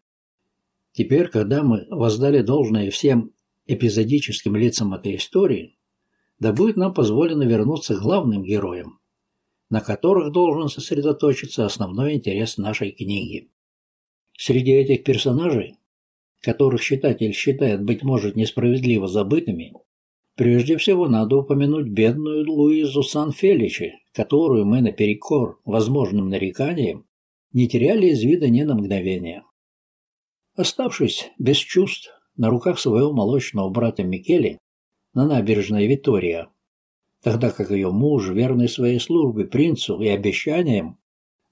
Теперь, когда мы воздали должное всем эпизодическим лицам этой истории, да будет нам позволено вернуться к главным героям, на которых должен сосредоточиться основной интерес нашей книги. Среди этих персонажей которых читатель считает, быть может, несправедливо забытыми, прежде всего надо упомянуть бедную Луизу Сан-Феличи, которую мы наперекор возможным нареканиям не теряли из вида ни на мгновение. Оставшись без чувств на руках своего молочного брата Микеле на набережной Витория, тогда как ее муж, верный своей службе принцу и обещаниям,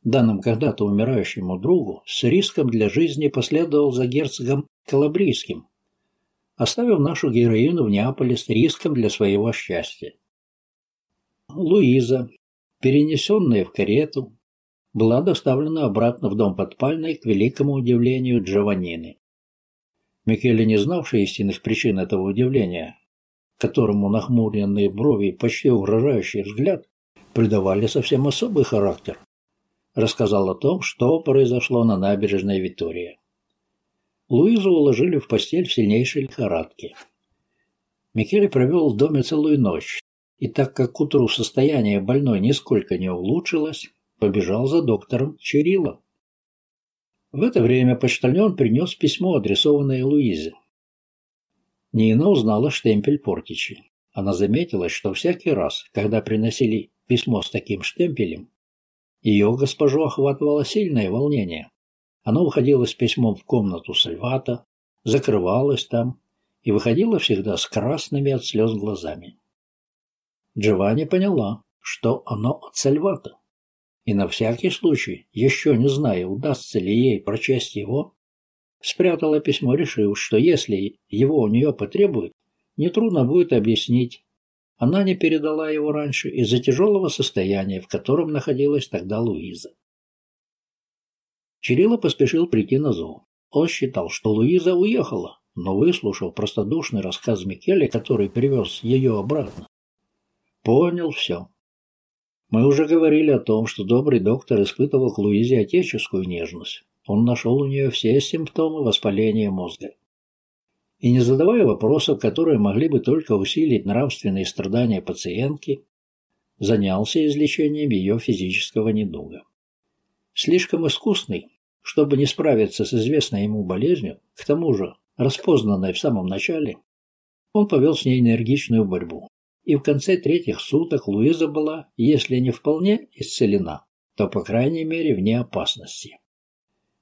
данным когда-то умирающему другу, с риском для жизни последовал за герцогом Калабрийским, оставив нашу героиню в Неаполе с риском для своего счастья. Луиза, перенесенная в карету, была доставлена обратно в дом подпальный к великому удивлению Джованнины. Микеле, не знавший истинных причин этого удивления, которому нахмуренные брови и почти угрожающий взгляд придавали совсем особый характер, рассказал о том, что произошло на набережной Витория. Луизу уложили в постель в сильнейшей лихорадке. Микеле провел в доме целую ночь, и так как к утру состояние больной нисколько не улучшилось, побежал за доктором Чирило. В это время почтальон принес письмо, адресованное Луизе. Нина узнала штемпель Портичи. Она заметила, что всякий раз, когда приносили письмо с таким штемпелем, ее госпожу охватывало сильное волнение. Она уходила с письмом в комнату Сальвата, закрывалась там и выходила всегда с красными от слез глазами. Джованни поняла, что оно от Сальвата, и на всякий случай, еще не зная, удастся ли ей прочесть его, спрятала письмо, решив, что если его у нее потребуют, нетрудно будет объяснить. Она не передала его раньше из-за тяжелого состояния, в котором находилась тогда Луиза. Чирилла поспешил прийти на зов. Он считал, что Луиза уехала, но выслушал простодушный рассказ Микеле, который привез ее обратно. Понял все. Мы уже говорили о том, что добрый доктор испытывал к Луизе отеческую нежность. Он нашел у нее все симптомы воспаления мозга. И не задавая вопросов, которые могли бы только усилить нравственные страдания пациентки, занялся излечением ее физического недуга. Слишком искусный, чтобы не справиться с известной ему болезнью, к тому же распознанной в самом начале, он повел с ней энергичную борьбу. И в конце третьих суток Луиза была, если не вполне исцелена, то, по крайней мере, вне опасности.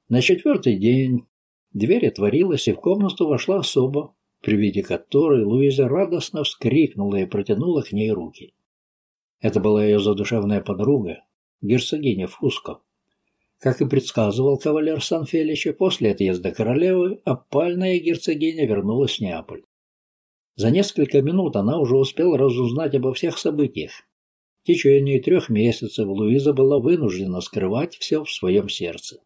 На четвертый день дверь отворилась, и в комнату вошла особа, при виде которой Луиза радостно вскрикнула и протянула к ней руки. Это была ее задушевная подруга, герцогиня Фуско. Как и предсказывал кавалер Сан-Фелича, после отъезда королевы опальная герцогиня вернулась в Неаполь. За несколько минут она уже успела разузнать обо всех событиях. В течение трех месяцев Луиза была вынуждена скрывать все в своем сердце.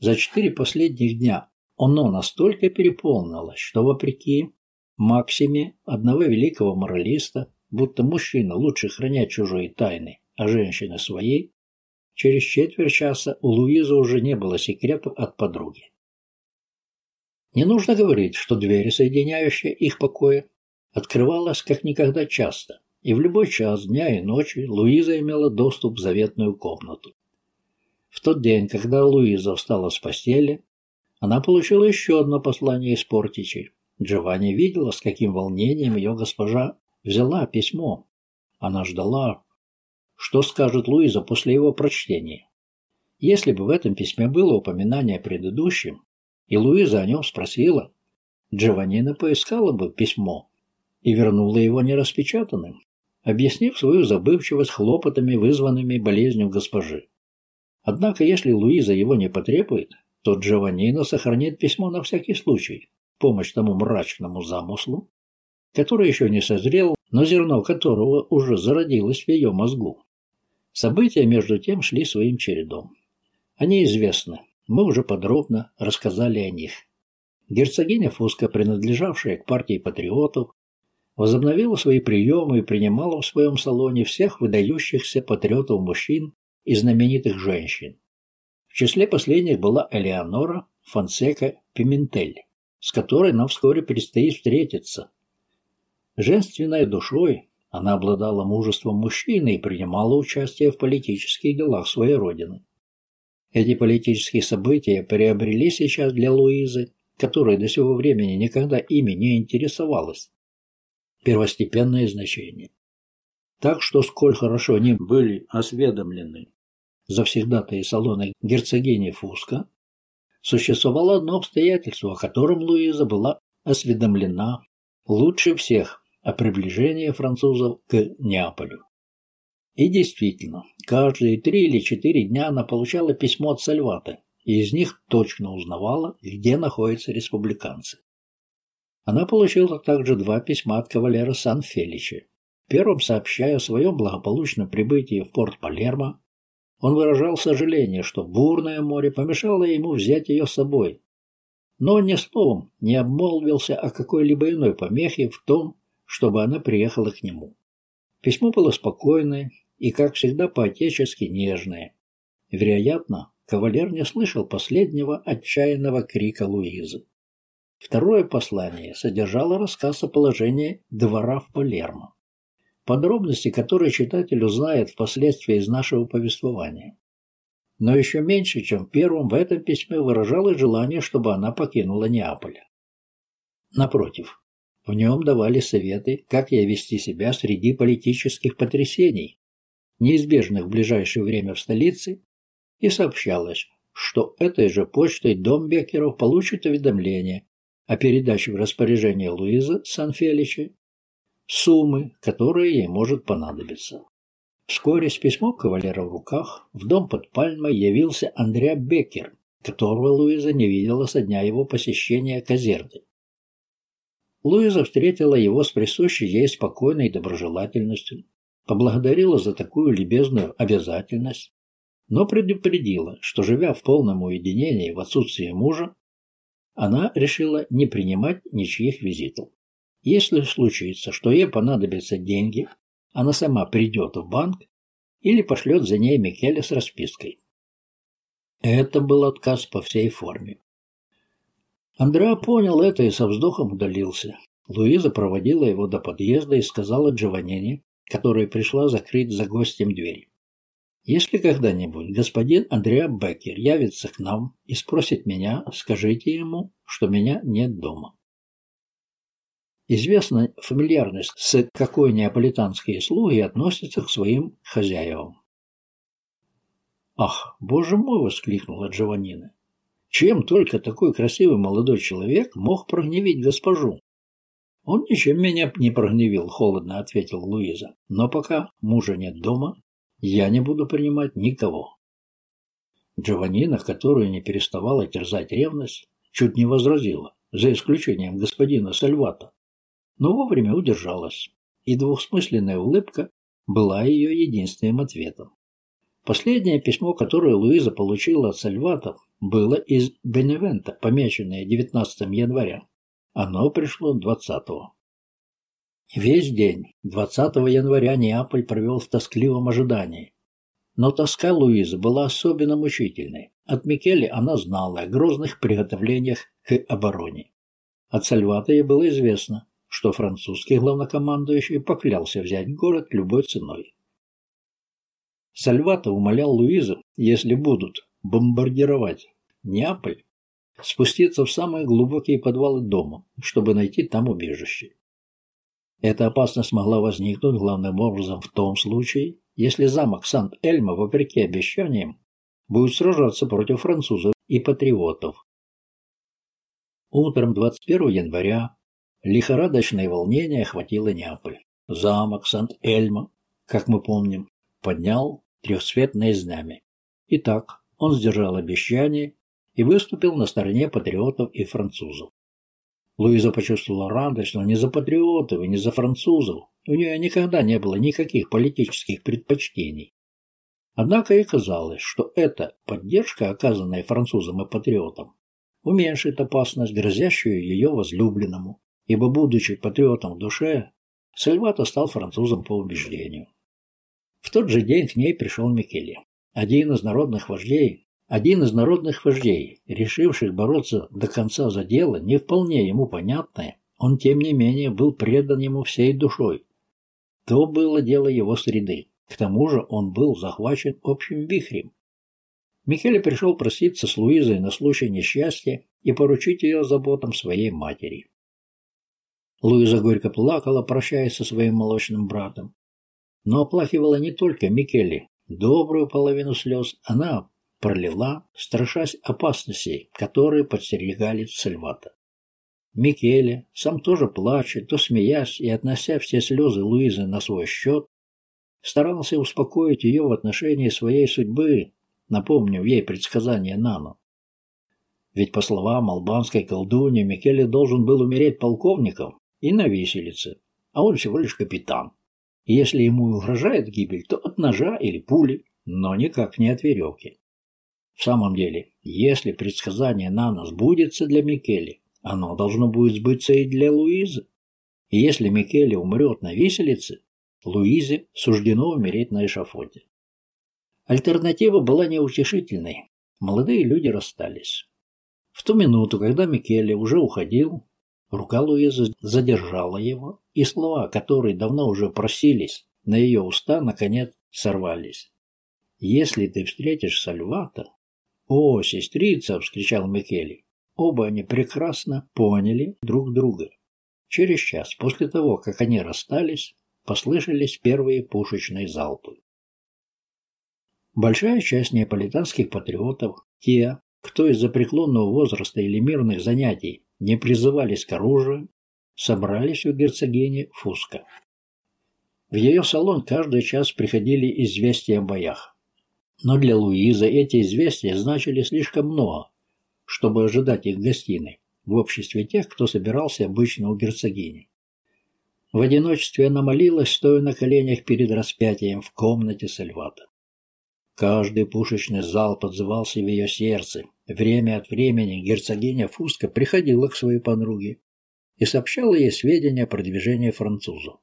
За четыре последних дня оно настолько переполнилось, что вопреки максиме одного великого моралиста, будто мужчина лучше хранять чужие тайны, а женщина своей, Через четверть часа у Луизы уже не было секретов от подруги. Не нужно говорить, что дверь, соединяющая их покои, открывалась как никогда часто, и в любой час дня и ночи Луиза имела доступ в заветную комнату. В тот день, когда Луиза встала с постели, она получила еще одно послание из Портичи. Джованни видела, с каким волнением ее госпожа взяла письмо. Она ждала, что скажет Луиза после его прочтения. Если бы в этом письме было упоминание о предыдущем, и Луиза о нем спросила, Джованнина поискала бы письмо и вернула его нераспечатанным, объяснив свою забывчивость хлопотами, вызванными болезнью госпожи. Однако, если Луиза его не потребует, то Джованнина сохранит письмо на всякий случай, помощь тому мрачному замыслу, который еще не созрел, но зерно которого уже зародилось в ее мозгу. События, между тем, шли своим чередом. Они известны, мы уже подробно рассказали о них. Герцогиня Фуска, принадлежавшая к партии патриотов, возобновила свои приемы и принимала в своем салоне всех выдающихся патриотов мужчин и знаменитых женщин. Числе последних была Элеонора Фонсека Пиментель, с которой нам вскоре предстоит встретиться. Женственной душой, она обладала мужеством мужчины и принимала участие в политических делах своей родины. Эти политические события приобрели сейчас для Луизы, которая до сего времени никогда ими не интересовалась, первостепенное значение. Так что, сколь хорошо они были осведомлены завсегдатые салона герцогини Фуска, существовало одно обстоятельство, о котором Луиза была осведомлена лучше всех о приближении французов к Неаполю. И действительно, каждые три или четыре дня она получала письмо от Сальвата, и из них точно узнавала, где находятся республиканцы. Она получила также два письма от кавалера Сан-Феличи. Первым сообщая о своем благополучном прибытии в порт Палермо, он выражал сожаление, что бурное море помешало ему взять ее с собой, но ни словом не обмолвился о какой-либо иной помехе в том, чтобы она приехала к нему. Письмо было спокойное и, как всегда, по-отечески нежное. Вероятно, кавалер не слышал последнего отчаянного крика Луизы. Второе послание содержало рассказ о положении двора в Палермо. Подробности, которые читатель узнает впоследствии из нашего повествования. Но еще меньше, чем в первом, в этом письме выражалось желание, чтобы она покинула Неаполь. Напротив, в нем давали советы, как ей вести себя среди политических потрясений, неизбежных в ближайшее время в столице, и сообщалось, что этой же почтой дом Бекеров получит уведомление о передаче в распоряжение Луизы Сан-Феличи суммы, которые ей может понадобиться. Вскоре с письмом кавалера в руках в дом под пальмой явился Андреа Беккер, которого Луиза не видела со дня его посещения Казерды. Луиза встретила его с присущей ей спокойной доброжелательностью, поблагодарила за такую любезную обязательность, но предупредила, что, живя в полном уединении в отсутствие мужа, она решила не принимать ничьих визитов. Если случится, что ей понадобятся деньги, она сама придет в банк или пошлет за ней Микеля с распиской. Это был отказ по всей форме. Андреа понял это и со вздохом удалился. Луиза проводила его до подъезда и сказала Джованнине, которая пришла закрыть за гостем дверь. Если когда-нибудь господин Андреа Беккер явится к нам и спросит меня, скажите ему, что меня нет дома. Известна фамильярность, с какой неаполитанские слуги относятся к своим хозяевам. «Ах, боже мой!» — воскликнула Джованнина. «Чем только такой красивый молодой человек мог прогневить госпожу?» «Он ничем меня не прогневил», — холодно ответил Луиза. «Но пока мужа нет дома, я не буду принимать никого». Джованнина, которую не переставала терзать ревность, чуть не возразила, за исключением господина Сальвата но вовремя удержалась, и двухсмысленная улыбка была ее единственным ответом. Последнее письмо, которое Луиза получила от Сальвата, было из Беневента, помеченное 19 января. Оно пришло 20-го. Весь день 20 января Неаполь провел в тоскливом ожидании. Но тоска Луизы была особенно мучительной. От Микеле она знала о грозных приготовлениях к обороне. От Сальвата ей было известно, что французский главнокомандующий поклялся взять город любой ценой. Сальвато умолял Луизу, если будут бомбардировать Неаполь, спуститься в самые глубокие подвалы дома, чтобы найти там убежище. Эта опасность могла возникнуть главным образом в том случае, если замок Сант-Эльма, вопреки обещаниям, будет сражаться против французов и патриотов. Утром 21 января Лихорадочное волнение охватило Неаполь. Замок Сант-Эльма, как мы помним, поднял трехцветное знамя. Итак, он сдержал обещание и выступил на стороне патриотов и французов. Луиза почувствовала радость, но не за патриотов и не за французов. У нее никогда не было никаких политических предпочтений. Однако ей казалось, что эта поддержка, оказанная французам и патриотам, уменьшит опасность, грозящую ее возлюбленному, ибо, будучи патриотом в душе, Сальвато стал французом по убеждению. В тот же день к ней пришел Микеле, один из народных вождей, один из народных вождей, решивших бороться до конца за дело, не вполне ему понятное, он, тем не менее, был предан ему всей душой. То было дело его среды. К тому же он был захвачен общим вихрем. Микеле пришел проситься с Луизой на случай несчастья и поручить ее заботам своей матери. Луиза горько плакала, прощаясь со своим молочным братом. Но оплакивала не только Микелли. Добрую половину слез она пролила, страшась опасностей, которые подстерегали Сальвата. Микеле сам тоже плачет, то смеясь и относя все слезы Луизы на свой счет, старался успокоить ее в отношении своей судьбы, напомнив ей предсказание Нану. Ведь, по словам албанской колдуньи, Микеле должен был умереть полковником, и на виселице, а он всего лишь капитан. Если ему угрожает гибель, то от ножа или пули, но никак не от веревки. В самом деле, если предсказание Нана сбудется для Микеле, оно должно будет сбыться и для Луизы. И если Микеле умрет на виселице, Луизе суждено умереть на эшафоте. Альтернатива была неутешительной. Молодые люди расстались. В ту минуту, когда Микеле уже уходил, Рука Луизы задержала его, и слова, которые давно уже просились на ее уста, наконец сорвались. «Если ты встретишь Сальвата...» «О, сестрица!» — вскричал Микеле. Оба они прекрасно поняли друг друга. Через час после того, как они расстались, послышались первые пушечные залпы. Большая часть неаполитанских патриотов, те, кто из-за преклонного возраста или мирных занятий не призывались к оружию, собрались у герцогини Фуска. В ее салон каждый час приходили известия о боях. Но для Луизы эти известия значили слишком много, чтобы ожидать их в гостиной, в обществе тех, кто собирался обычно у герцогини. В одиночестве она молилась, стоя на коленях перед распятием в комнате Сальвата. Каждый пушечный залп отзывался в ее сердце. Время от времени герцогиня Фуска приходила к своей подруге и сообщала ей сведения о продвижении французу.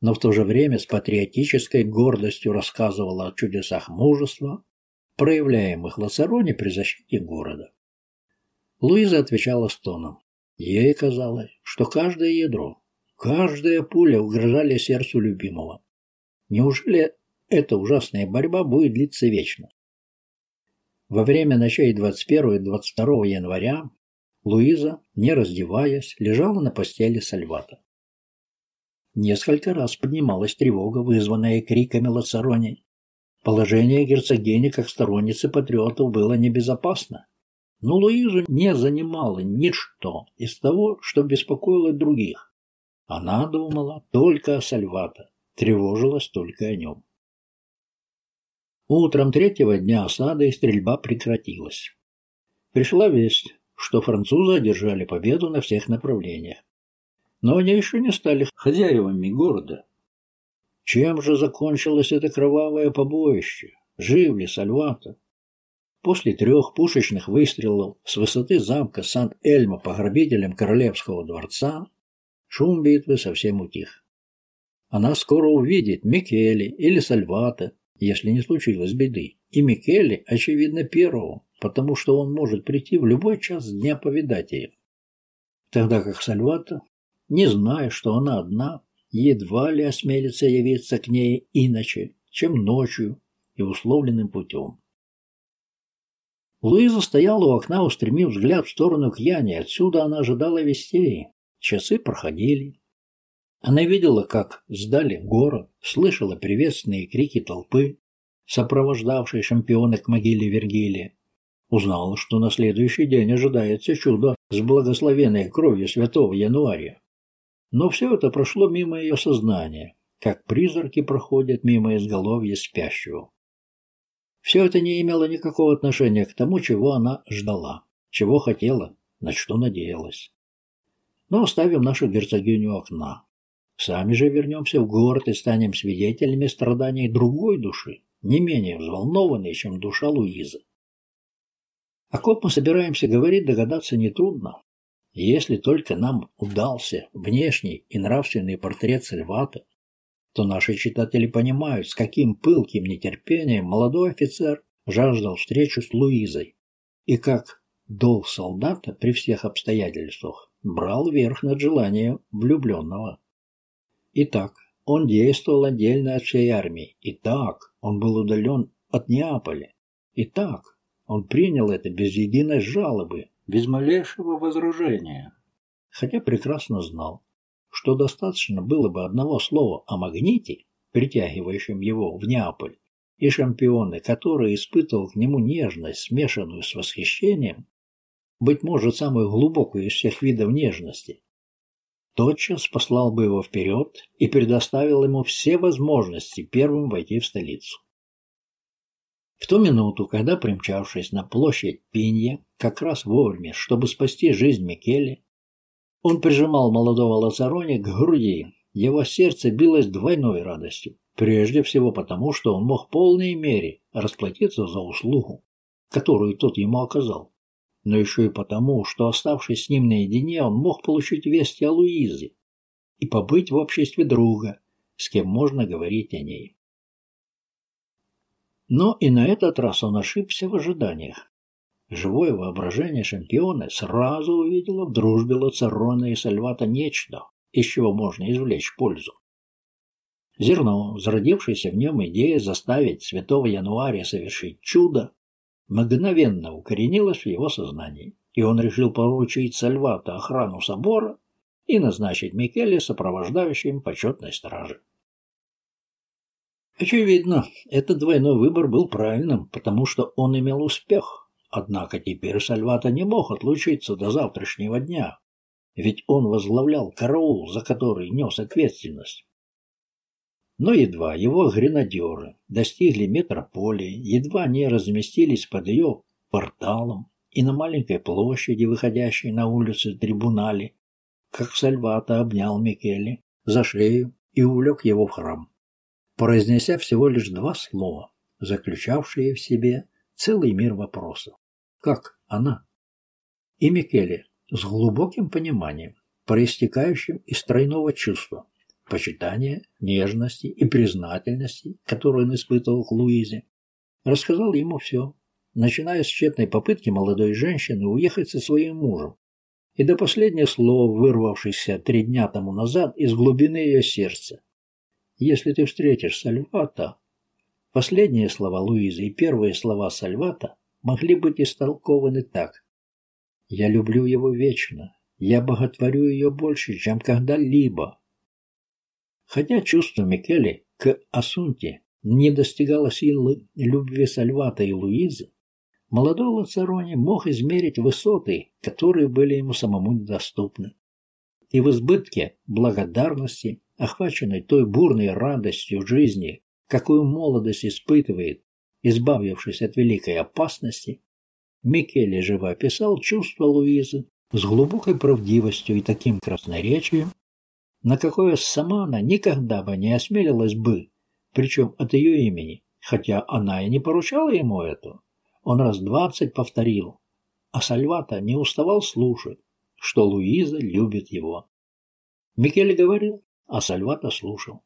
Но в то же время с патриотической гордостью рассказывала о чудесах мужества, проявляемых Лацароне при защите города. Луиза отвечала стоном. Ей казалось, что каждое ядро, каждая пуля угрожали сердцу любимого. Неужели эта ужасная борьба будет длиться вечно. Во время ночей 21 и 22 января Луиза, не раздеваясь, лежала на постели Сальвата. Несколько раз поднималась тревога, вызванная криками Лацарони. Положение герцогини как сторонницы патриотов было небезопасно. Но Луизу не занимало ничто из того, что беспокоило других. Она думала только о Сальвата, тревожилась только о нем. Утром третьего дня осады и стрельба прекратилась. Пришла весть, что французы одержали победу на всех направлениях. Но они еще не стали хозяевами города. Чем же закончилось это кровавое побоище? Жив ли Сальвата? После трех пушечных выстрелов с высоты замка Сант-Эльма по грабителям королевского дворца шум битвы совсем утих. Она скоро увидит Микеле или Сальвата, если не случилось беды. И Микеле, очевидно, первого, потому что он может прийти в любой час дня повидать ее. Тогда как Сальвата, не зная, что она одна, едва ли осмелится явиться к ней иначе, чем ночью и условленным путем. Луиза стояла у окна, устремив взгляд в сторону Кьяни. Отсюда она ожидала вестей. Часы проходили. Она видела, как сдали город, слышала приветственные крики толпы, сопровождавшей шампиона к могиле Вергилия. Узнала, что на следующий день ожидается чудо с благословенной кровью святого Януария. Но все это прошло мимо ее сознания, как призраки проходят мимо изголовья спящего. Все это не имело никакого отношения к тому, чего она ждала, чего хотела, на что надеялась. Но оставим нашу герцогиню окна. Сами же вернемся в город и станем свидетелями страданий другой души, не менее взволнованной, чем душа Луизы. О ком мы собираемся говорить, догадаться нетрудно. Если только нам удался внешний и нравственный портрет Сальвата, то наши читатели понимают, с каким пылким нетерпением молодой офицер жаждал встречу с Луизой, и как долг солдата при всех обстоятельствах брал верх над желанием влюбленного. Итак, он действовал отдельно от всей армии. Итак, он был удален от Неаполя. Итак, он принял это без единой жалобы, без малейшего возражения. Хотя прекрасно знал, что достаточно было бы одного слова о магните, притягивающем его в Неаполь, и шампионы, который испытывал к нему нежность, смешанную с восхищением, быть может, самую глубокую из всех видов нежности, тотчас послал бы его вперед и предоставил ему все возможности первым войти в столицу. В ту минуту, когда, примчавшись на площадь Пинья, как раз вовремя, чтобы спасти жизнь Микеле, он прижимал молодого Лазарони к груди, его сердце билось двойной радостью. Прежде всего потому, что он мог в полной мере расплатиться за услугу, которую тот ему оказал но еще и потому, что, оставшись с ним наедине, он мог получить вести о Луизе и побыть в обществе друга, с кем можно говорить о ней. Но и на этот раз он ошибся в ожиданиях. Живое воображение шампиона сразу увидело в дружбе Лацарона и Сальвата нечто, из чего можно извлечь пользу. Зерно, зародившееся в нем идея заставить святого Януария совершить чудо, мгновенно укоренилось в его сознании, и он решил поручить Сальвата охрану собора и назначить Микеле сопровождающим почетной стражи. Очевидно, этот двойной выбор был правильным, потому что он имел успех. Однако теперь Сальвата не мог отлучиться до завтрашнего дня, ведь он возглавлял караул, за который нес ответственность. Но едва его гренадеры достигли метрополии, едва не разместились под ее порталом и на маленькой площади, выходящей на улицу трибунале, как Сальвата обнял Микеле за шею и увлек его в храм, произнеся всего лишь два слова, заключавшие в себе целый мир вопросов. Как она? И Микеле с глубоким пониманием, проистекающим из тройного чувства, почитания, нежности и признательности, которую он испытывал к Луизе, рассказал ему все, начиная с тщетной попытки молодой женщины уехать со своим мужем, и до последнего слова, вырвавшихся три дня тому назад из глубины ее сердца. «Если ты встретишь Сальвата...» Последние слова Луизы и первые слова Сальвата могли быть истолкованы так. «Я люблю его вечно. Я боготворю ее больше, чем когда-либо». Хотя чувство Микеле к Асунте не достигало силы любви Сальвата и Луизы, молодой Лацарони мог измерить высоты, которые были ему самому недоступны. И в избытке благодарности, охваченной той бурной радостью жизни, какую молодость испытывает, избавившись от великой опасности, Микеле живо описал чувства Луизы с глубокой правдивостью и таким красноречием, на какое сама она никогда бы не осмелилась бы, причем от ее имени, хотя она и не поручала ему это. Он раз двадцать повторил, а Сальвата не уставал слушать, что Луиза любит его. Микеле говорил, а Сальвата слушал.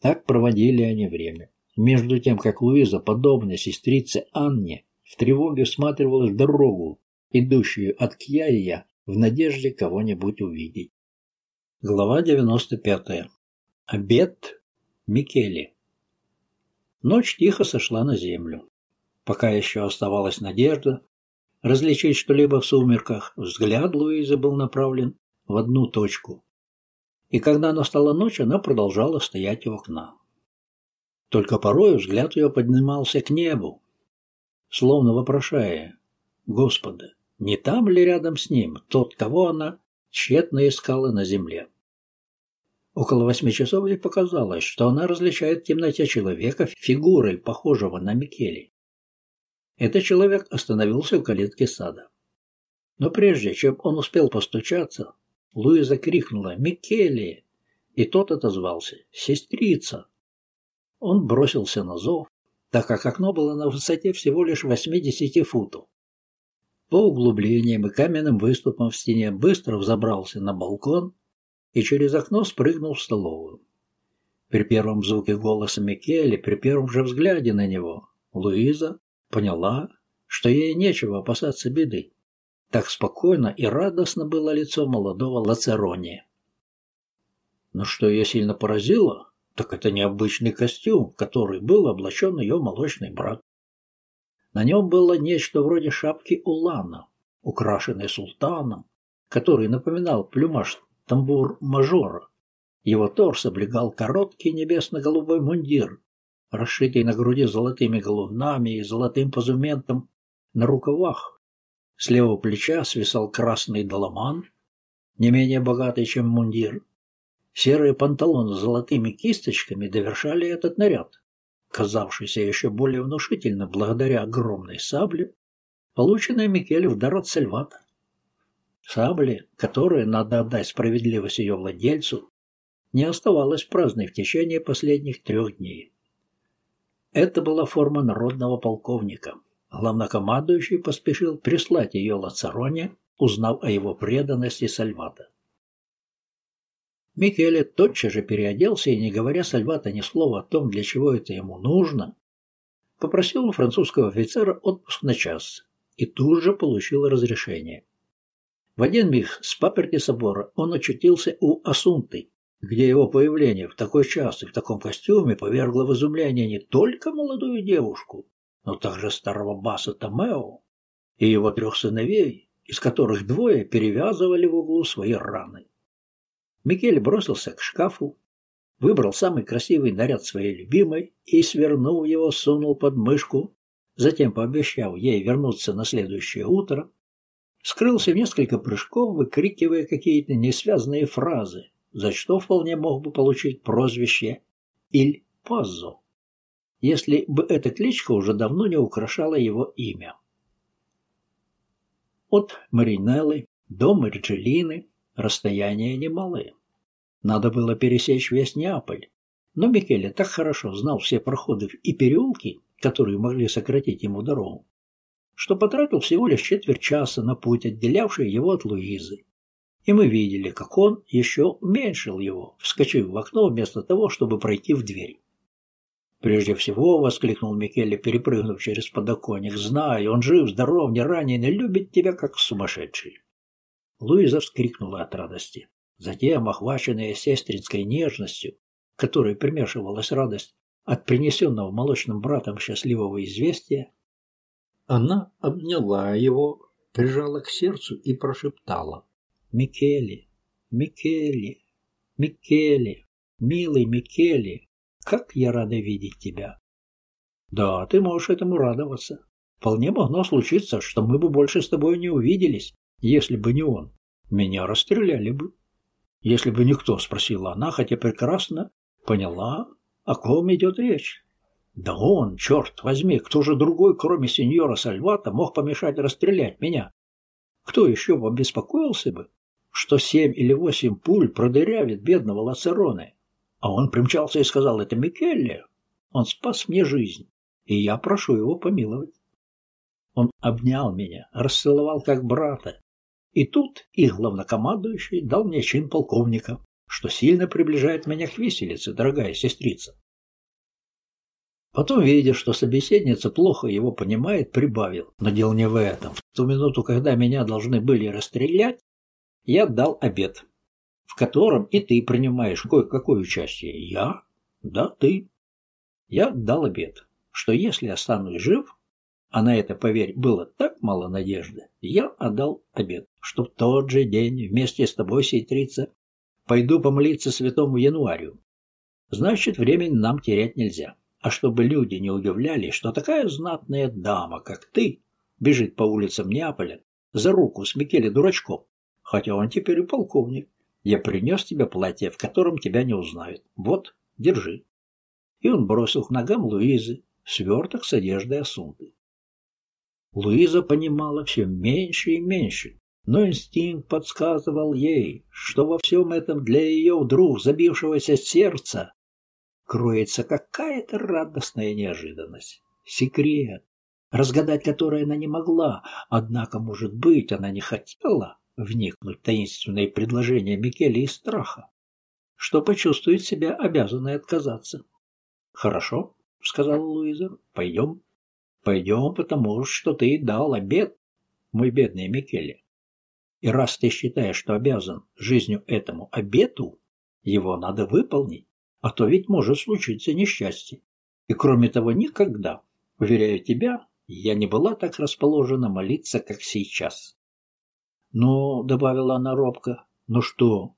Так проводили они время. Между тем, как Луиза, подобная сестрице Анне, в тревоге всматривалась дорогу, идущую от Кьярия, в надежде кого-нибудь увидеть. Глава 95. Обед Микеле. Ночь тихо сошла на землю. Пока еще оставалась надежда различить что-либо в сумерках, взгляд Луизы был направлен в одну точку. И когда настала ночь, она продолжала стоять у окна. Только порой взгляд ее поднимался к небу, словно вопрошая, «Господа, не там ли рядом с ним тот, кого она тщетно искала на земле?» Около восьми часов ей показалось, что она различает в темноте человека фигурой, похожего на Микели. Этот человек остановился у калитки сада. Но прежде чем он успел постучаться, Луиза крикнула «Микели!» и тот отозвался «Сестрица!». Он бросился на зов, так как окно было на высоте всего лишь 80 футов. По углублениям и каменным выступам в стене быстро взобрался на балкон и через окно спрыгнул в столовую. При первом звуке голоса Микеле, при первом же взгляде на него, Луиза поняла, что ей нечего опасаться беды. Так спокойно и радостно было лицо молодого Лацерония. Но что ее сильно поразило, так это необычный костюм, который был облачен ее молочный брат. На нем было нечто вроде шапки улана, украшенной султаном, который напоминал плюмаж тамбур-мажора. Его торс облегал короткий небесно-голубой мундир, расшитый на груди золотыми галунами и золотым позументом на рукавах. С левого плеча свисал красный доломан, не менее богатый, чем мундир, Серые панталоны с золотыми кисточками довершали этот наряд, казавшийся еще более внушительным благодаря огромной сабле, полученной Микеле в дар от Сальвата. Сабли, которая, надо отдать справедливость ее владельцу, не оставалась праздной в течение последних трех дней. Это была форма народного полковника. Главнокомандующий поспешил прислать ее Лацароне, узнав о его преданности Сальвата. Микеле тотчас же переоделся и, не говоря Сальвата ни слова о том, для чего это ему нужно, попросил у французского офицера отпуск на час и тут же получил разрешение. В один миг с паперти собора он очутился у Асунты, где его появление в такой час и в таком костюме повергло в изумление не только молодую девушку, но также старого баса Томео и его трех сыновей, из которых двое перевязывали в углу свои раны. Микель бросился к шкафу, выбрал самый красивый наряд своей любимой и, свернув его, сунул под мышку затем пообещав ей вернуться на следующее утро, скрылся в несколько прыжков, выкрикивая какие-то несвязные фразы, за что вполне мог бы получить прозвище «Иль Поззо», если бы эта кличка уже давно не украшала его имя. От Маринеллы до Марджелины расстояние немалое. Надо было пересечь весь Неаполь, но Микеле так хорошо знал все проходы и переулки, которые могли сократить ему дорогу, что потратил всего лишь четверть часа на путь, отделявший его от Луизы. И мы видели, как он еще уменьшил его, вскочив в окно вместо того, чтобы пройти в дверь. «Прежде всего», — воскликнул Микеле, перепрыгнув через подоконник, — «знай, он жив, здоров, не ранен и любит тебя, как сумасшедший». Луиза вскрикнула от радости. Затем, охваченная сестринской нежностью, которой примешивалась радость от принесенного молочным братом счастливого известия, она обняла его, прижала к сердцу и прошептала «Микеле, Микеле, Микеле, милый Микеле, как я рада видеть тебя!» «Да, ты можешь этому радоваться. Вполне могло случиться, что мы бы больше с тобой не увиделись, если бы не он. Меня расстреляли бы». «Если бы никто», — спросила она, хотя прекрасно Поняла, о ком идет речь? Да он, черт возьми, кто же другой, кроме сеньора Сальвата, мог помешать расстрелять меня? Кто еще побеспокоился бы, что семь или восемь пуль продырявит бедного Лацероне? А он примчался и сказал, это Микелле. Он спас мне жизнь, и я прошу его помиловать. Он обнял меня, расцеловал как брата. И тут их главнокомандующий дал мне чин полковника что сильно приближает меня к виселице, дорогая сестрица. Потом, видя, что собеседница плохо его понимает, прибавил. Но дело не в этом. В ту минуту, когда меня должны были расстрелять, я дал обед, в котором и ты принимаешь кое-какое участие. Я? Да, ты. Я дал обед, что если останусь жив, а на это, поверь, было так мало надежды, я отдал обед, что в тот же день вместе с тобой, сестрица, Пойду помолиться святому январю. Значит, времени нам терять нельзя. А чтобы люди не удивлялись, что такая знатная дама, как ты, бежит по улицам Неаполя за руку с Микеле дурачком, хотя он теперь и полковник, я принес тебе платье, в котором тебя не узнают. Вот, держи. И он бросил к ногам Луизы сверток с одеждой Асунты. Луиза понимала все меньше и меньше, но инстинкт подсказывал ей, что во всем этом для ее вдруг забившегося сердца кроется какая-то радостная неожиданность, секрет, разгадать который она не могла, однако, может быть, она не хотела вникнуть в таинственное предложение Микеле из страха, что почувствует себя обязанной отказаться. «Хорошо», — сказала Луиза, — «пойдем». «Пойдем, потому что ты дал обед, мой бедный Микеле. И раз ты считаешь, что обязан жизнью этому обету, его надо выполнить, а то ведь может случиться несчастье. И кроме того, никогда, уверяю тебя, я не была так расположена молиться, как сейчас. «Ну», — добавила она робко, — «ну что?»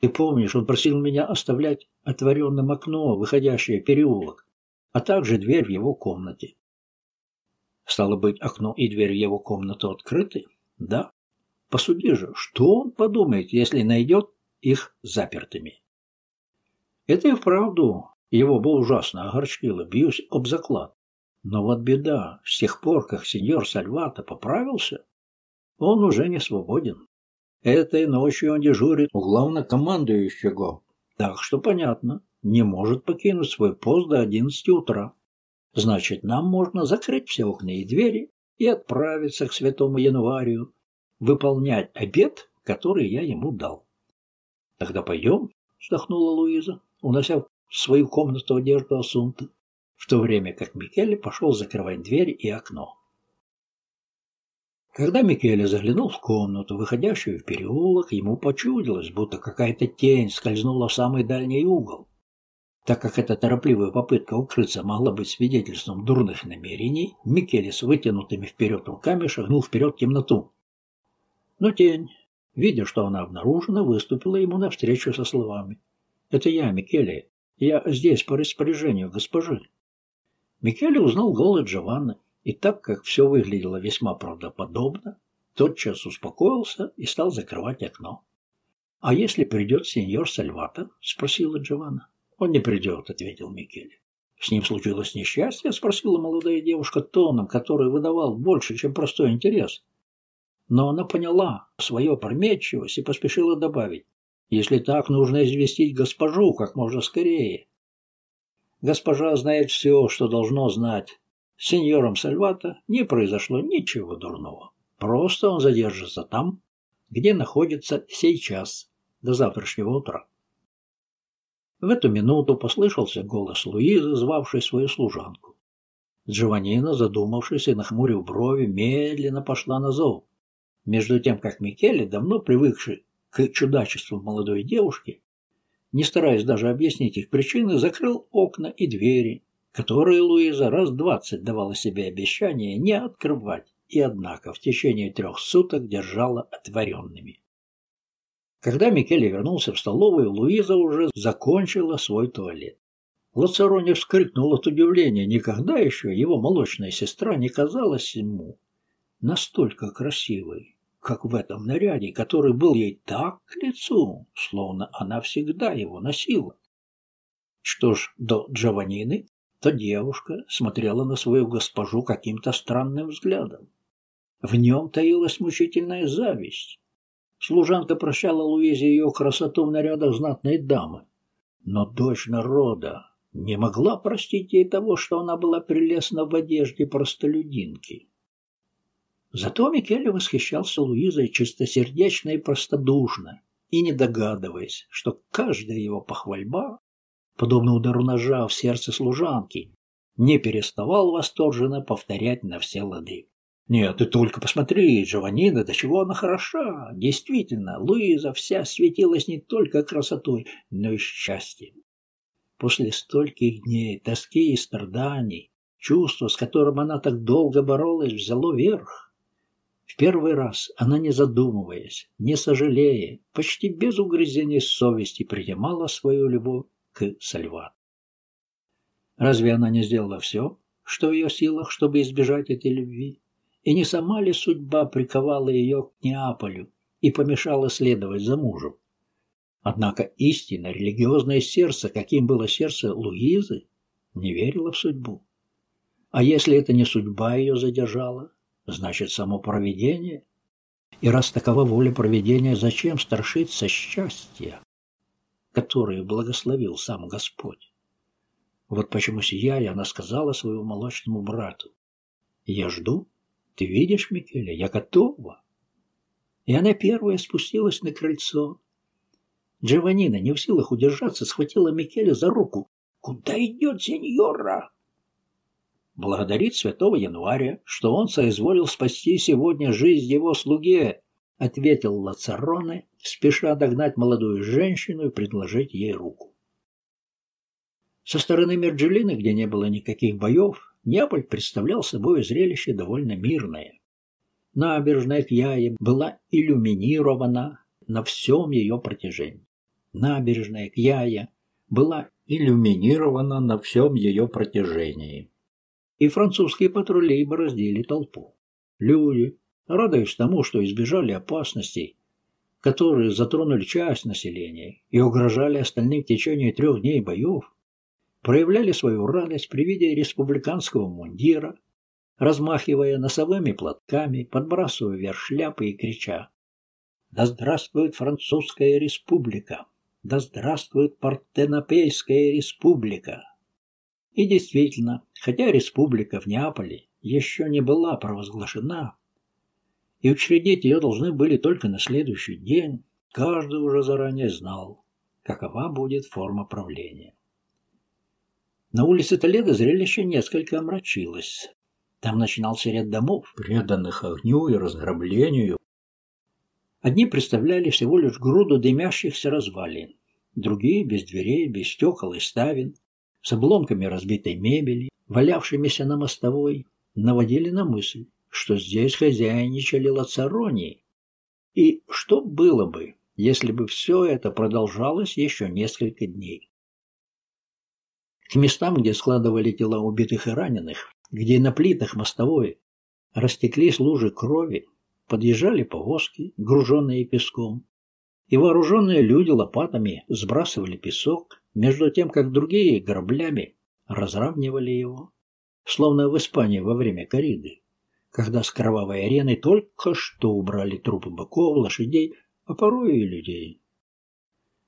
«Ты помнишь, он просил меня оставлять отворенным окно, выходящее в переулок, а также дверь в его комнате». «Стало быть, окно и дверь в его комнату открыты?» «Да». Посуди же, что он подумает, если найдет их запертыми? Это и вправду его бы ужасно огорчило, бьюсь об заклад. Но вот беда, с тех пор, как сеньор Сальвата поправился, он уже не свободен. Этой ночью он дежурит у главнокомандующего, так что понятно, не может покинуть свой пост до одиннадцати утра. Значит, нам можно закрыть все окна и двери и отправиться к святому январию, выполнять обед, который я ему дал. Тогда пойдем, вздохнула Луиза, унося в свою комнату одежду Асунты, в то время как Микеле пошел закрывать дверь и окно. Когда Микеле заглянул в комнату, выходящую в переулок, ему почудилось, будто какая-то тень скользнула в самый дальний угол. Так как эта торопливая попытка укрыться могла быть свидетельством дурных намерений, Микеле с вытянутыми вперед руками шагнул вперед в темноту. Но тень, видя, что она обнаружена, выступила ему навстречу со словами. «Это я, Микеле. Я здесь по распоряжению госпожи». Микеле узнал голос Джованны И так как все выглядело весьма правдоподобно, тотчас успокоился и стал закрывать окно. «А если придет сеньор Сальвата?» — спросила Джованна. «Он не придет», — ответил Микеле. «С ним случилось несчастье?» — спросила молодая девушка тоном, который выдавал больше, чем простой интерес. Но она поняла свою опрометчивость и поспешила добавить. «Если так, нужно известить госпожу как можно скорее». Госпожа знает все, что должно знать. С сеньором Сальвата не произошло ничего дурного. Просто он задержится там, где находится сейчас, до завтрашнего утра. В эту минуту послышался голос Луизы, звавшей свою служанку. Джованнина, задумавшись и нахмурив брови, медленно пошла на зов. Между тем, как Микеле, давно привыкший к чудачеству молодой девушки, не стараясь даже объяснить их причины, закрыл окна и двери, которые Луиза раз двадцать давала себе обещание не открывать, и однако в течение трех суток держала отворенными. Когда Микеле вернулся в столовую, Луиза уже закончила свой туалет. Лацарони вскрикнул от удивления. Никогда еще его молочная сестра не казалась ему настолько красивой, как в этом наряде, который был ей так к лицу, словно она всегда его носила. Что ж, до Джованнины, то девушка смотрела на свою госпожу каким-то странным взглядом. В нем таилась мучительная зависть. Служанка прощала Луизе ее красоту в нарядах знатной дамы. Но дочь народа не могла простить ей того, что она была прелестна в одежде простолюдинки. Зато Микеле восхищался Луизой чистосердечно и простодушно, и не догадываясь, что каждая его похвальба, подобно удару ножа в сердце служанки, не переставал восторженно повторять на все лады. Нет, ты только посмотри, Джованнина, до чего она хороша. Действительно, Луиза вся светилась не только красотой, но и счастьем. После стольких дней тоски и страданий, чувство, с которым она так долго боролась, взяло верх. В первый раз она, не задумываясь, не сожалея, почти без угрызений совести принимала свою любовь к Сальвану. Разве она не сделала все, что в ее силах, чтобы избежать этой любви? И не сама ли судьба приковала ее к Неаполю и помешала следовать за мужем? Однако истинно религиозное сердце, каким было сердце Луизы, не верило в судьбу. А если это не судьба ее задержала, значит само провидение. И раз такова воля провидения, зачем страшиться счастья, которое благословил сам Господь? Вот почему сияя, она сказала своему молочному брату, «Я жду, ты видишь, Микеле, я готова. И она первая спустилась на крыльцо. Джованнина, не в силах удержаться, схватила Микеле за руку. «Куда идет сеньора?» «Благодарит святого января, что он соизволил спасти сегодня жизнь его слуге», — ответил Лацароне, спеша догнать молодую женщину и предложить ей руку. Со стороны Мерджелины, где не было никаких боев, Неаполь представлял собой зрелище довольно мирное. Набережная Кьяи была иллюминирована на всем ее протяжении. Набережная Кьяя была иллюминирована на всем ее протяжении. И французские патрули бороздили толпу. Люди, радуясь тому, что избежали опасностей, которые затронули часть населения и угрожали остальным в течение трех дней боев, проявляли свою радость при виде республиканского мундира, размахивая носовыми платками, подбрасывая вверх шляпы и крича «Да здравствует Французская республика! Да здравствует Партенопейская республика!» И действительно, хотя республика в Неаполе еще не была провозглашена, и учредить ее должны были только на следующий день, каждый уже заранее знал, какова будет форма правления. На улице Толедо зрелище несколько омрачилось. Там начинался ряд домов, преданных огню и разграблению. Одни представляли всего лишь груду дымящихся развалин, другие без дверей, без стекол и ставен, с обломками разбитой мебели, валявшимися на мостовой, наводили на мысль, что здесь хозяйничали лацаронии. И что было бы, если бы все это продолжалось еще несколько дней? К местам, где складывали тела убитых и раненых, где на плитах мостовой растеклись лужи крови, подъезжали повозки, груженные песком, и вооруженные люди лопатами сбрасывали песок, между тем, как другие граблями разравнивали его, словно в Испании во время кориды, когда с кровавой арены только что убрали трупы быков, лошадей, а порой и людей.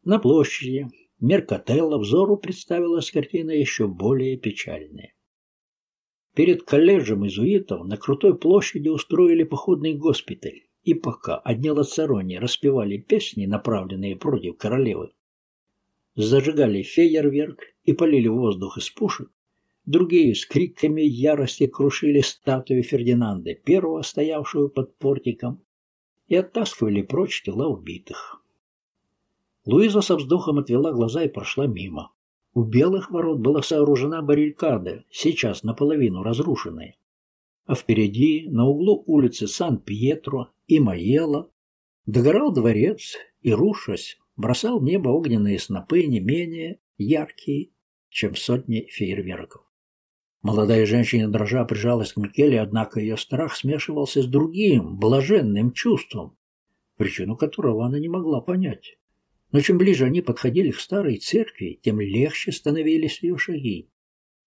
На площади Меркателла взору представилась картина еще более печальная. Перед колледжем изуитов на крутой площади устроили походный госпиталь, и пока одни лацарони распевали песни, направленные против королевы, зажигали фейерверк и полили воздух из пушек, другие с криками ярости крушили статую Фердинанда, первого стоявшую под портиком, и оттаскивали прочь тела убитых. Луиза со вздохом отвела глаза и прошла мимо. У белых ворот была сооружена баррикада, сейчас наполовину разрушенная. А впереди, на углу улицы Сан-Пьетро и Майела, догорал дворец и, рушась, бросал в небо огненные снопы не менее яркие, чем сотни фейерверков. Молодая женщина дрожа прижалась к Микеле, однако ее страх смешивался с другим, блаженным чувством, причину которого она не могла понять. Но чем ближе они подходили к старой церкви, тем легче становились ее шаги.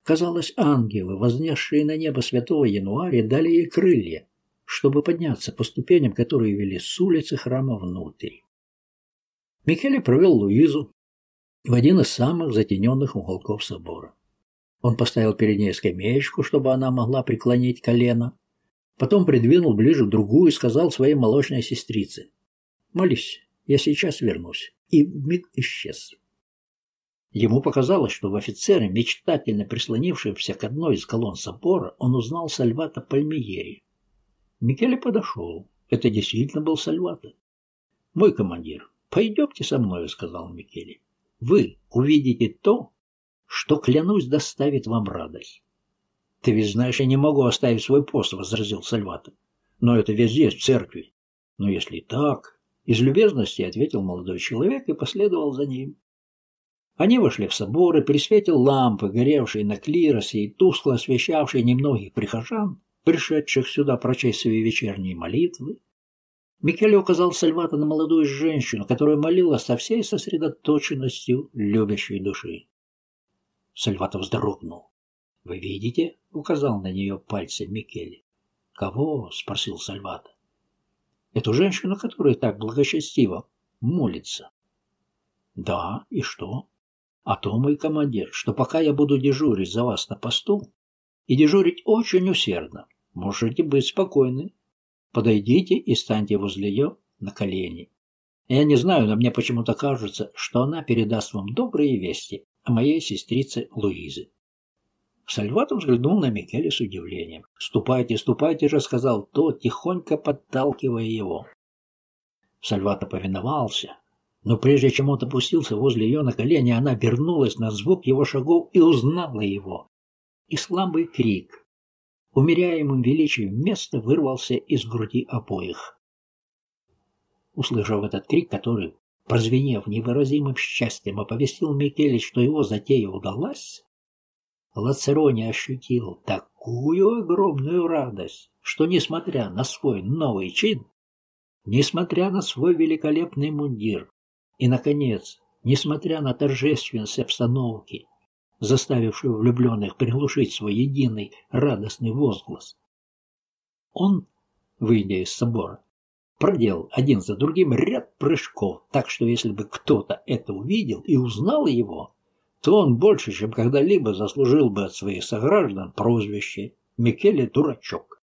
Казалось, ангелы, вознесшие на небо святого января, дали ей крылья, чтобы подняться по ступеням, которые вели с улицы храма внутрь. Микеле провел Луизу в один из самых затененных уголков собора. Он поставил перед ней скамеечку, чтобы она могла преклонить колено, потом придвинул ближе другую и сказал своей молочной сестрице, «Молись, я сейчас вернусь» и вмиг исчез. Ему показалось, что в офицере, мечтательно прислонившемся к одной из колонн собора, он узнал Сальвата Пальмиери. Микеле подошел. Это действительно был Сальвата. «Мой командир, пойдемте со мной», — сказал Микеле. «Вы увидите то, что, клянусь, доставит вам радость». «Ты ведь знаешь, я не могу оставить свой пост», — возразил Сальвата. «Но это везде, в церкви». «Но если так...» Из любезности ответил молодой человек и последовал за ним. Они вошли в собор, и при свете лампы, горевшей на клиросе и тускло освещавшей немногих прихожан, пришедших сюда прочесть свои вечерние молитвы, Микеле указал Сальвата на молодую женщину, которая молилась со всей сосредоточенностью любящей души. Сальвата вздрогнул. «Вы видите?» — указал на нее пальцем Микеле. «Кого?» — спросил Сальвата. Эту женщину, которая так благочестиво молится. Да, и что? А то, мой командир, что пока я буду дежурить за вас на посту, и дежурить очень усердно, можете быть спокойны. Подойдите и станьте возле ее на колени. Я не знаю, но мне почему-то кажется, что она передаст вам добрые вести о моей сестрице Луизе. Сальватор взглянул на Микеле с удивлением. «Ступайте, ступайте же», — сказал тот, тихонько подталкивая его. Сальвата повиновался, но прежде чем он опустился возле ее на колени, она вернулась на звук его шагов и узнала его. И слабый крик, умеряемым величием места, вырвался из груди обоих. Услышав этот крик, который, прозвенев невыразимым счастьем, оповестил Микеле, что его затея удалась, Лацерони ощутил такую огромную радость, что, несмотря на свой новый чин, несмотря на свой великолепный мундир и, наконец, несмотря на торжественность обстановки, заставившую влюбленных приглушить свой единый радостный возглас, он, выйдя из собора, проделал один за другим ряд прыжков, так что если бы кто-то это увидел и узнал его, то он больше, чем когда-либо заслужил бы от своих сограждан прозвище Микеле Дурачок.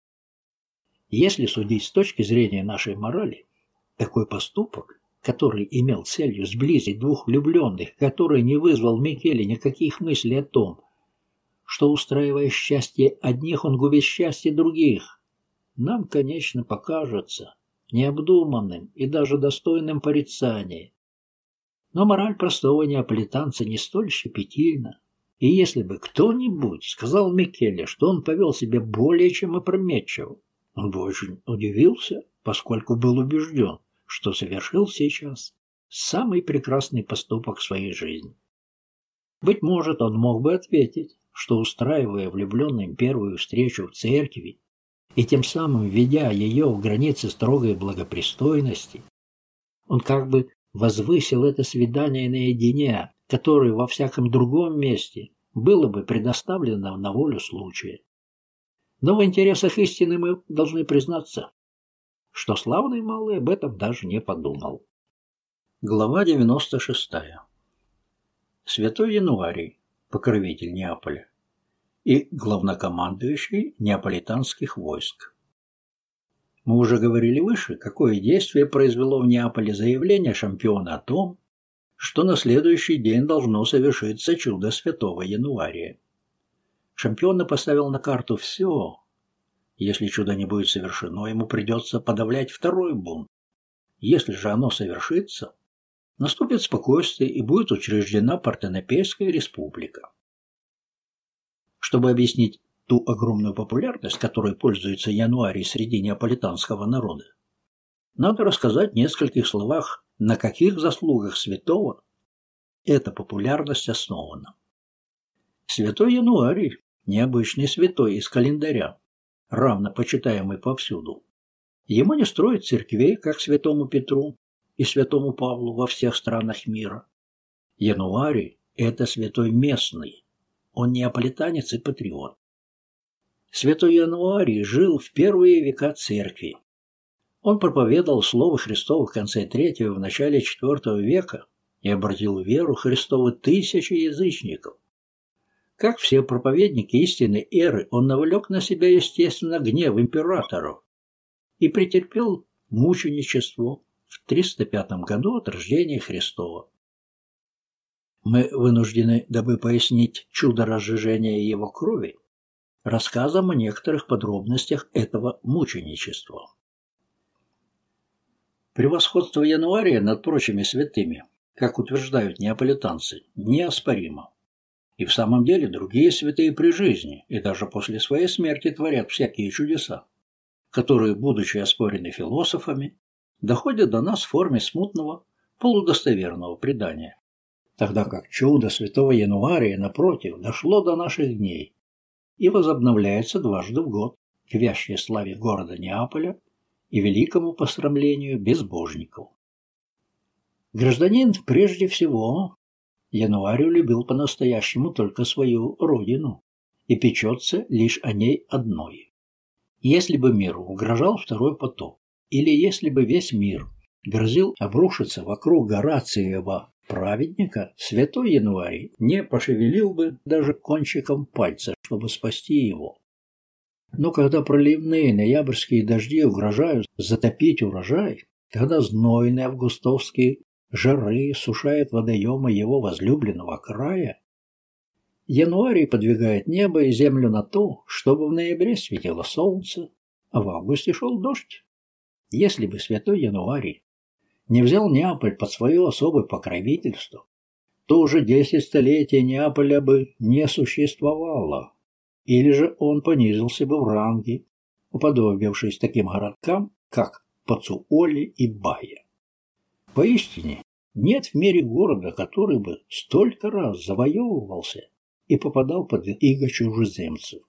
Если судить с точки зрения нашей морали, такой поступок, который имел целью сблизить двух влюбленных, который не вызвал Микеле никаких мыслей о том, что, устраивая счастье одних, он губит счастье других, нам, конечно, покажется необдуманным и даже достойным порицания. Но мораль простого неаполитанца не столь щепетильна. И если бы кто-нибудь сказал Микеле, что он повел себя более чем опрометчиво, он бы очень удивился, поскольку был убежден, что совершил сейчас самый прекрасный поступок в своей жизни. Быть может, он мог бы ответить, что устраивая влюбленным первую встречу в церкви и тем самым введя ее в границы строгой благопристойности, он как бы возвысил это свидание наедине, которое во всяком другом месте было бы предоставлено на волю случая. Но в интересах истины мы должны признаться, что славный малый об этом даже не подумал. Глава 96. Святой Януарий, покровитель Неаполя, и главнокомандующий неаполитанских войск. Мы уже говорили выше, какое действие произвело в Неаполе заявление шампиона о том, что на следующий день должно совершиться чудо святого Януария. Шампион поставил на карту все. Если чудо не будет совершено, ему придется подавлять второй бунт. Если же оно совершится, наступит спокойствие и будет учреждена Партенопейская республика. Чтобы объяснить ту огромную популярность, которой пользуется януарий среди неаполитанского народа, надо рассказать в нескольких словах, на каких заслугах святого эта популярность основана. Святой Януарий – необычный святой из календаря, равно почитаемый повсюду. Ему не строят церквей, как святому Петру и святому Павлу во всех странах мира. Януарий – это святой местный, он неаполитанец и патриот. Святой Януарий жил в первые века церкви. Он проповедовал Слово Христово в конце и в начале IV века и обратил веру Христову тысячи язычников. Как все проповедники истинной эры, он навлек на себя, естественно, гнев императоров и претерпел мученичество в 305 году от рождения Христова. Мы вынуждены, дабы пояснить чудо разжижения его крови, рассказом о некоторых подробностях этого мученичества. Превосходство Януария над прочими святыми, как утверждают неаполитанцы, неоспоримо. И в самом деле другие святые при жизни и даже после своей смерти творят всякие чудеса, которые, будучи оспорены философами, доходят до нас в форме смутного, полудостоверного предания тогда как чудо святого Януария, напротив, дошло до наших дней и возобновляется дважды в год к вящей славе города Неаполя и великому посрамлению безбожников. Гражданин прежде всего Януарию любил по-настоящему только свою родину и печется лишь о ней одной. Если бы миру угрожал второй потоп, или если бы весь мир грозил обрушиться вокруг Горациева праведника святой Януарий не пошевелил бы даже кончиком пальца, чтобы спасти его. Но когда проливные ноябрьские дожди угрожают затопить урожай, когда знойные августовские жары сушают водоемы его возлюбленного края, Януарий подвигает небо и землю на то, чтобы в ноябре светило солнце, а в августе шел дождь. Если бы святой Януарий не взял Неаполь под свое особое покровительство, то уже десять столетий Неаполя бы не существовало, или же он понизился бы в ранге, уподобившись таким городкам, как Пацуоли и Бая. Поистине, нет в мире города, который бы столько раз завоевывался и попадал под иго чужеземцев.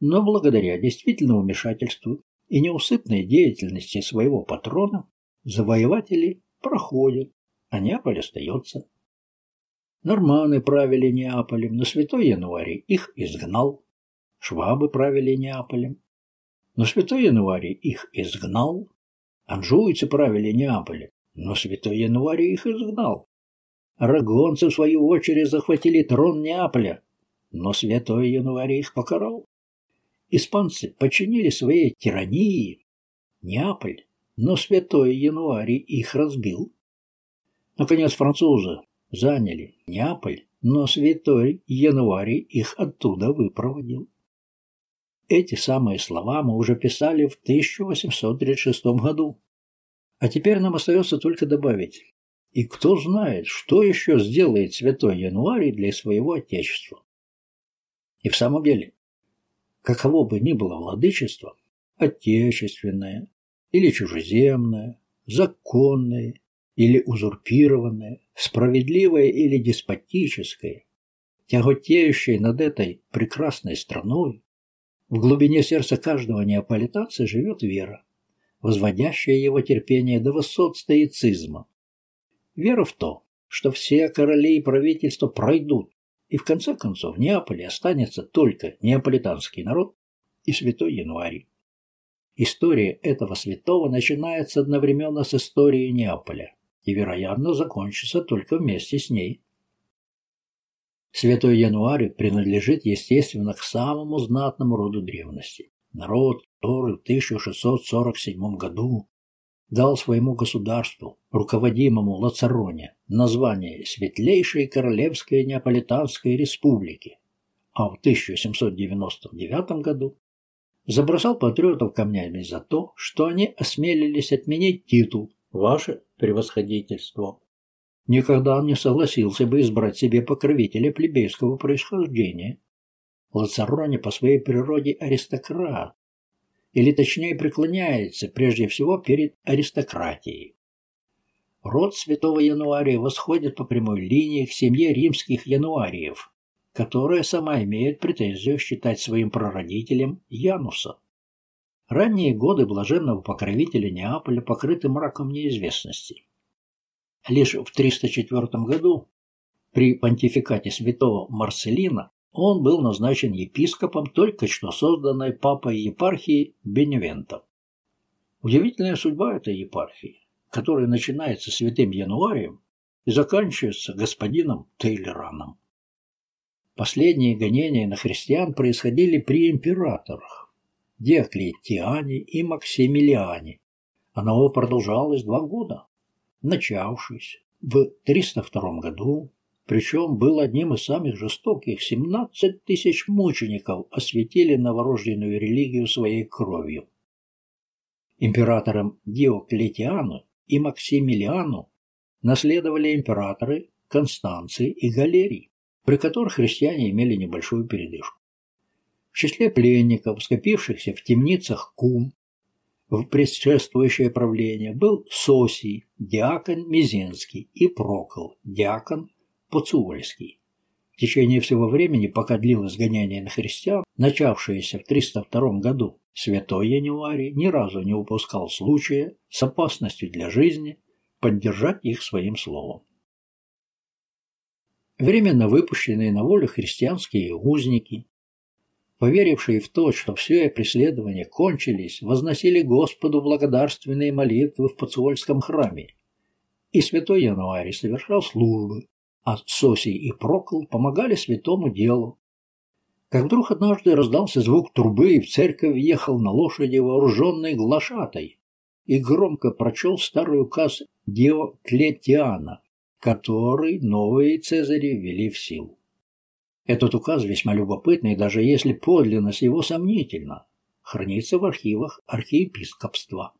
Но благодаря действительному вмешательству и неусыпной деятельности своего патрона Завоеватели проходят, а Неаполь остается. Норманы правили Неаполем, но святой Януарий их изгнал. Швабы правили Неаполем, но святой Януарий их изгнал. Анжуйцы правили Неаполем, но святой Януарий их изгнал. Арагонцы, в свою очередь, захватили трон Неаполя, но святой Януарий их покарал. Испанцы подчинили своей тирании Неаполь но святой Януарий их разбил. Наконец французы заняли Неаполь, но святой Януарий их оттуда выпроводил. Эти самые слова мы уже писали в 1836 году. А теперь нам остается только добавить. И кто знает, что еще сделает святой Януарий для своего Отечества. И в самом деле, каково бы ни было владычество, отечественное, или чужеземное, законное или узурпированное, справедливое или деспотическое, тяготеющей над этой прекрасной страной, в глубине сердца каждого неаполитанца живет вера, возводящая его терпение до высот стоицизма. Вера в то, что все короли и правительства пройдут, и в конце концов в Неаполе останется только неаполитанский народ и святой январь. История этого святого начинается одновременно с историей Неаполя и, вероятно, закончится только вместе с ней. Святой Януарий принадлежит, естественно, к самому знатному роду древности. Народ, который в 1647 году дал своему государству, руководимому Лацароне, название Светлейшей Королевской Неаполитанской Республики, а в 1799 году забросал патриотов камнями за то, что они осмелились отменить титул «Ваше превосходительство». Никогда он не согласился бы избрать себе покровителя плебейского происхождения. Лацароне по своей природе аристократ, или точнее преклоняется прежде всего перед аристократией. Род святого Януария восходит по прямой линии к семье римских януариев, которая сама имеет претензию считать своим прародителем Януса. Ранние годы блаженного покровителя Неаполя покрыты мраком неизвестности. Лишь в 304 году при понтификате святого Марселина он был назначен епископом только что созданной папой епархии Беневента. Удивительная судьба этой епархии, которая начинается святым Януарием и заканчивается господином Тейлераном. Последние гонения на христиан происходили при императорах Диоклетиане и Максимилиане. Оно продолжалось два года, начавшись в 302 году причем был одним из самых жестоких. 17 тысяч мучеников осветили новорожденную религию своей кровью. Императорам Диоклетиану и Максимилиану наследовали императоры Констанций и Галерий, при которых христиане имели небольшую передышку. В числе пленников, скопившихся в темницах Кум, в предшествующее правление был Сосий, диакон Мизинский и Прокол, диакон Пуцуольский. В течение всего времени, пока длилось гоняние на христиан, начавшееся в 302 году, святой Януарий ни разу не упускал случая с опасностью для жизни поддержать их своим словом. Временно выпущенные на волю христианские узники, поверившие в то, что все преследования кончились, возносили Господу благодарственные молитвы в Пацуольском храме, и святой Януарий совершал службы, а Сосий и Прокол помогали святому делу. Как вдруг однажды раздался звук трубы, и в церковь въехал на лошади вооруженный глашатай и громко прочел старый указ Диоклетиана, который новые цезари ввели в силу. Этот указ весьма любопытный, даже если подлинность его сомнительна, хранится в архивах архиепископства.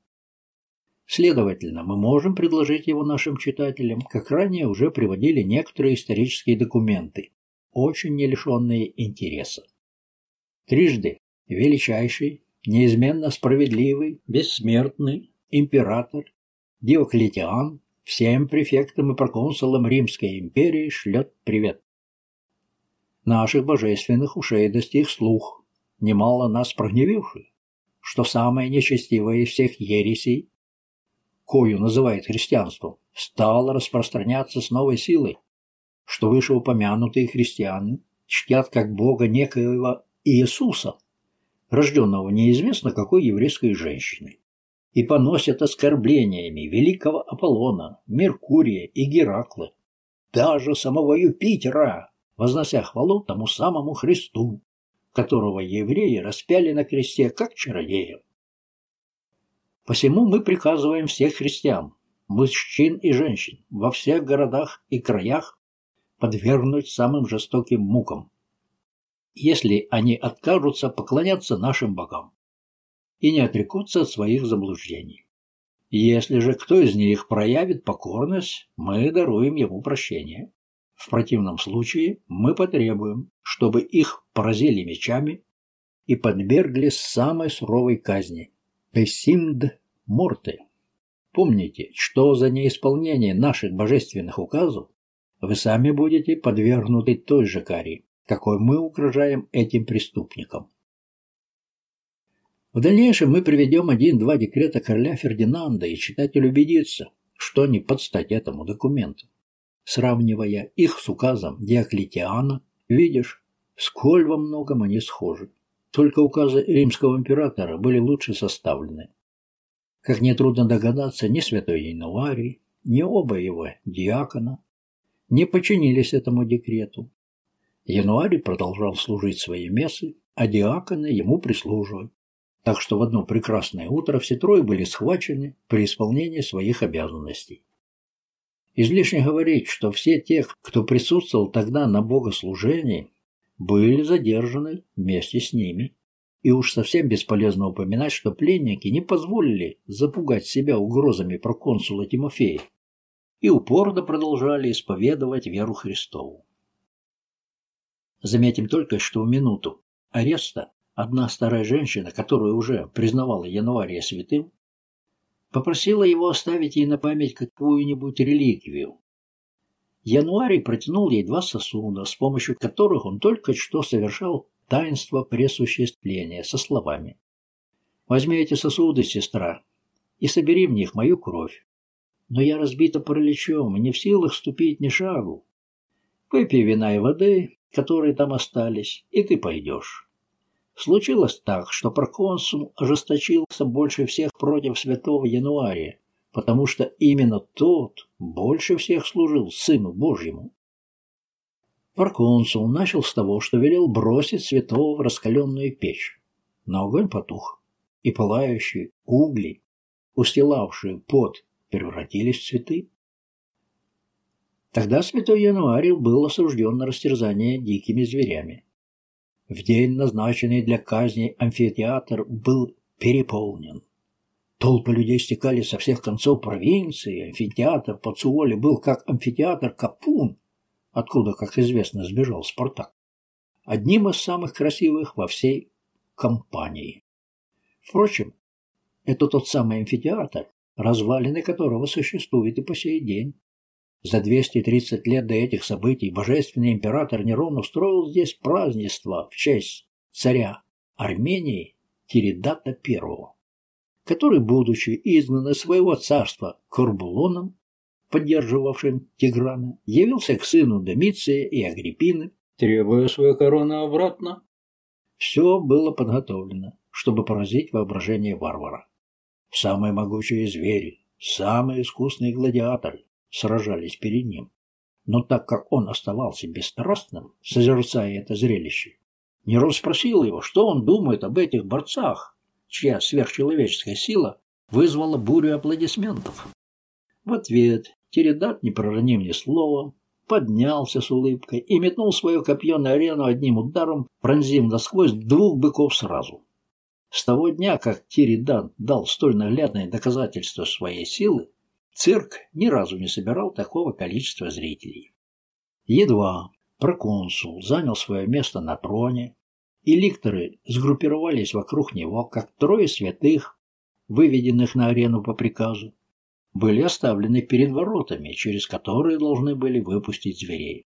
Следовательно, мы можем предложить его нашим читателям, как ранее уже приводили некоторые исторические документы, очень не лишенные интереса. Трижды величайший, неизменно справедливый, бессмертный император Диоклетиан всем префектам и проконсулам Римской империи шлет привет. Наших божественных ушей достиг слух, немало нас прогневивший, что самое нечестивое из всех ересей кою называет христианство, стало распространяться с новой силой, что вышеупомянутые христиане чтят как Бога некоего Иисуса, рожденного неизвестно какой еврейской женщиной, и поносят оскорблениями великого Аполлона, Меркурия и Геракла, даже самого Юпитера, вознося хвалу тому самому Христу, которого евреи распяли на кресте как чародея. Посему мы приказываем всех христиан, мужчин и женщин, во всех городах и краях подвергнуть самым жестоким мукам, если они откажутся поклоняться нашим богам и не отрекутся от своих заблуждений. Если же кто из них проявит покорность, мы даруем ему прощение. В противном случае мы потребуем, чтобы их поразили мечами и подвергли самой суровой казни Пессимд Морте. Помните, что за неисполнение наших божественных указов вы сами будете подвергнуты той же каре, какой мы угрожаем этим преступникам. В дальнейшем мы приведем один-два декрета короля Фердинанда, и читатель убедится, что они под стать этому документу. Сравнивая их с указом Диоклетиана, видишь, сколь во многом они схожи. Только указы римского императора были лучше составлены. Как нетрудно догадаться, ни святой Януарий, ни оба его диакона не подчинились этому декрету. Януарий продолжал служить свои мессы, а диаконы ему прислуживать. Так что в одно прекрасное утро все трое были схвачены при исполнении своих обязанностей. Излишне говорить, что все те, кто присутствовал тогда на богослужении, были задержаны вместе с ними. И уж совсем бесполезно упоминать, что пленники не позволили запугать себя угрозами проконсула Тимофея и упорно продолжали исповедовать веру Христову. Заметим только, что в минуту ареста Одна старая женщина, которая уже признавала Январия святым, попросила его оставить ей на память какую-нибудь реликвию. Януарий протянул ей два сосуда, с помощью которых он только что совершал таинство пресуществления со словами «Возьми эти сосуды, сестра, и собери в них мою кровь. Но я разбита параличом и не в силах ступить ни шагу. Выпей вина и воды, которые там остались, и ты пойдешь». Случилось так, что проконсул ожесточился больше всех против святого Януария, потому что именно тот больше всех служил Сыну Божьему. Проконсул начал с того, что велел бросить святого в раскаленную печь. Но огонь потух, и пылающие угли, устилавшие пот, превратились в цветы. Тогда святой Януарий был осужден на растерзание дикими зверями. В день, назначенный для казни, амфитеатр был переполнен. Толпы людей стекали со всех концов провинции. Амфитеатр Пацуоли был как амфитеатр Капун, откуда, как известно, сбежал Спартак. Одним из самых красивых во всей компании. Впрочем, это тот самый амфитеатр, развалины которого существуют и по сей день. За 230 лет до этих событий божественный император Нерон устроил здесь празднество в честь царя Армении Тиридата I, который, будучи изгнан из своего царства Корбулоном, поддерживавшим Тиграна, явился к сыну Домиция и Агриппины, требуя свою корону обратно. Все было подготовлено, чтобы поразить воображение варвара. Самые могучие звери, самые искусные гладиаторы, сражались перед ним. Но так как он оставался бесстрастным, созерцая это зрелище, Нерон спросил его, что он думает об этих борцах, чья сверхчеловеческая сила вызвала бурю аплодисментов. В ответ Тередат, не проронив ни слова, поднялся с улыбкой и метнул свое копье на арену одним ударом, пронзив насквозь двух быков сразу. С того дня, как Тиридан дал столь наглядное доказательство своей силы, Цирк ни разу не собирал такого количества зрителей. Едва проконсул занял свое место на троне, и ликторы сгруппировались вокруг него, как трое святых, выведенных на арену по приказу, были оставлены перед воротами, через которые должны были выпустить зверей.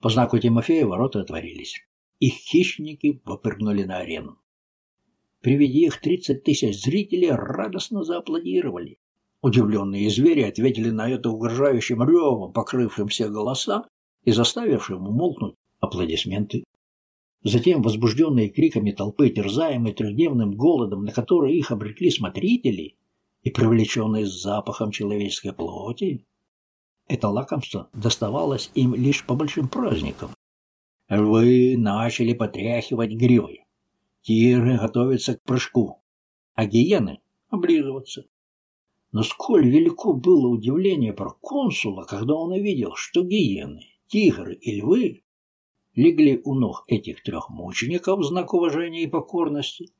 По знаку Тимофея ворота отворились. Их хищники выпрыгнули на арену. При виде их тридцать тысяч зрителей радостно зааплодировали. Удивленные звери ответили на это угрожающим ревом, покрывшим все голоса и заставившим умолкнуть аплодисменты. Затем, возбужденные криками толпы, терзаемые трехдневным голодом, на который их обрекли смотрители, и привлеченные запахом человеческой плоти, это лакомство доставалось им лишь по большим праздникам. Львы начали потряхивать гривой, тигры готовятся к прыжку, а гиены — облизываться. Но сколь велико было удивление проконсула, когда он увидел, что гиены, тигры и львы легли у ног этих трех мучеников в знак уважения и покорности,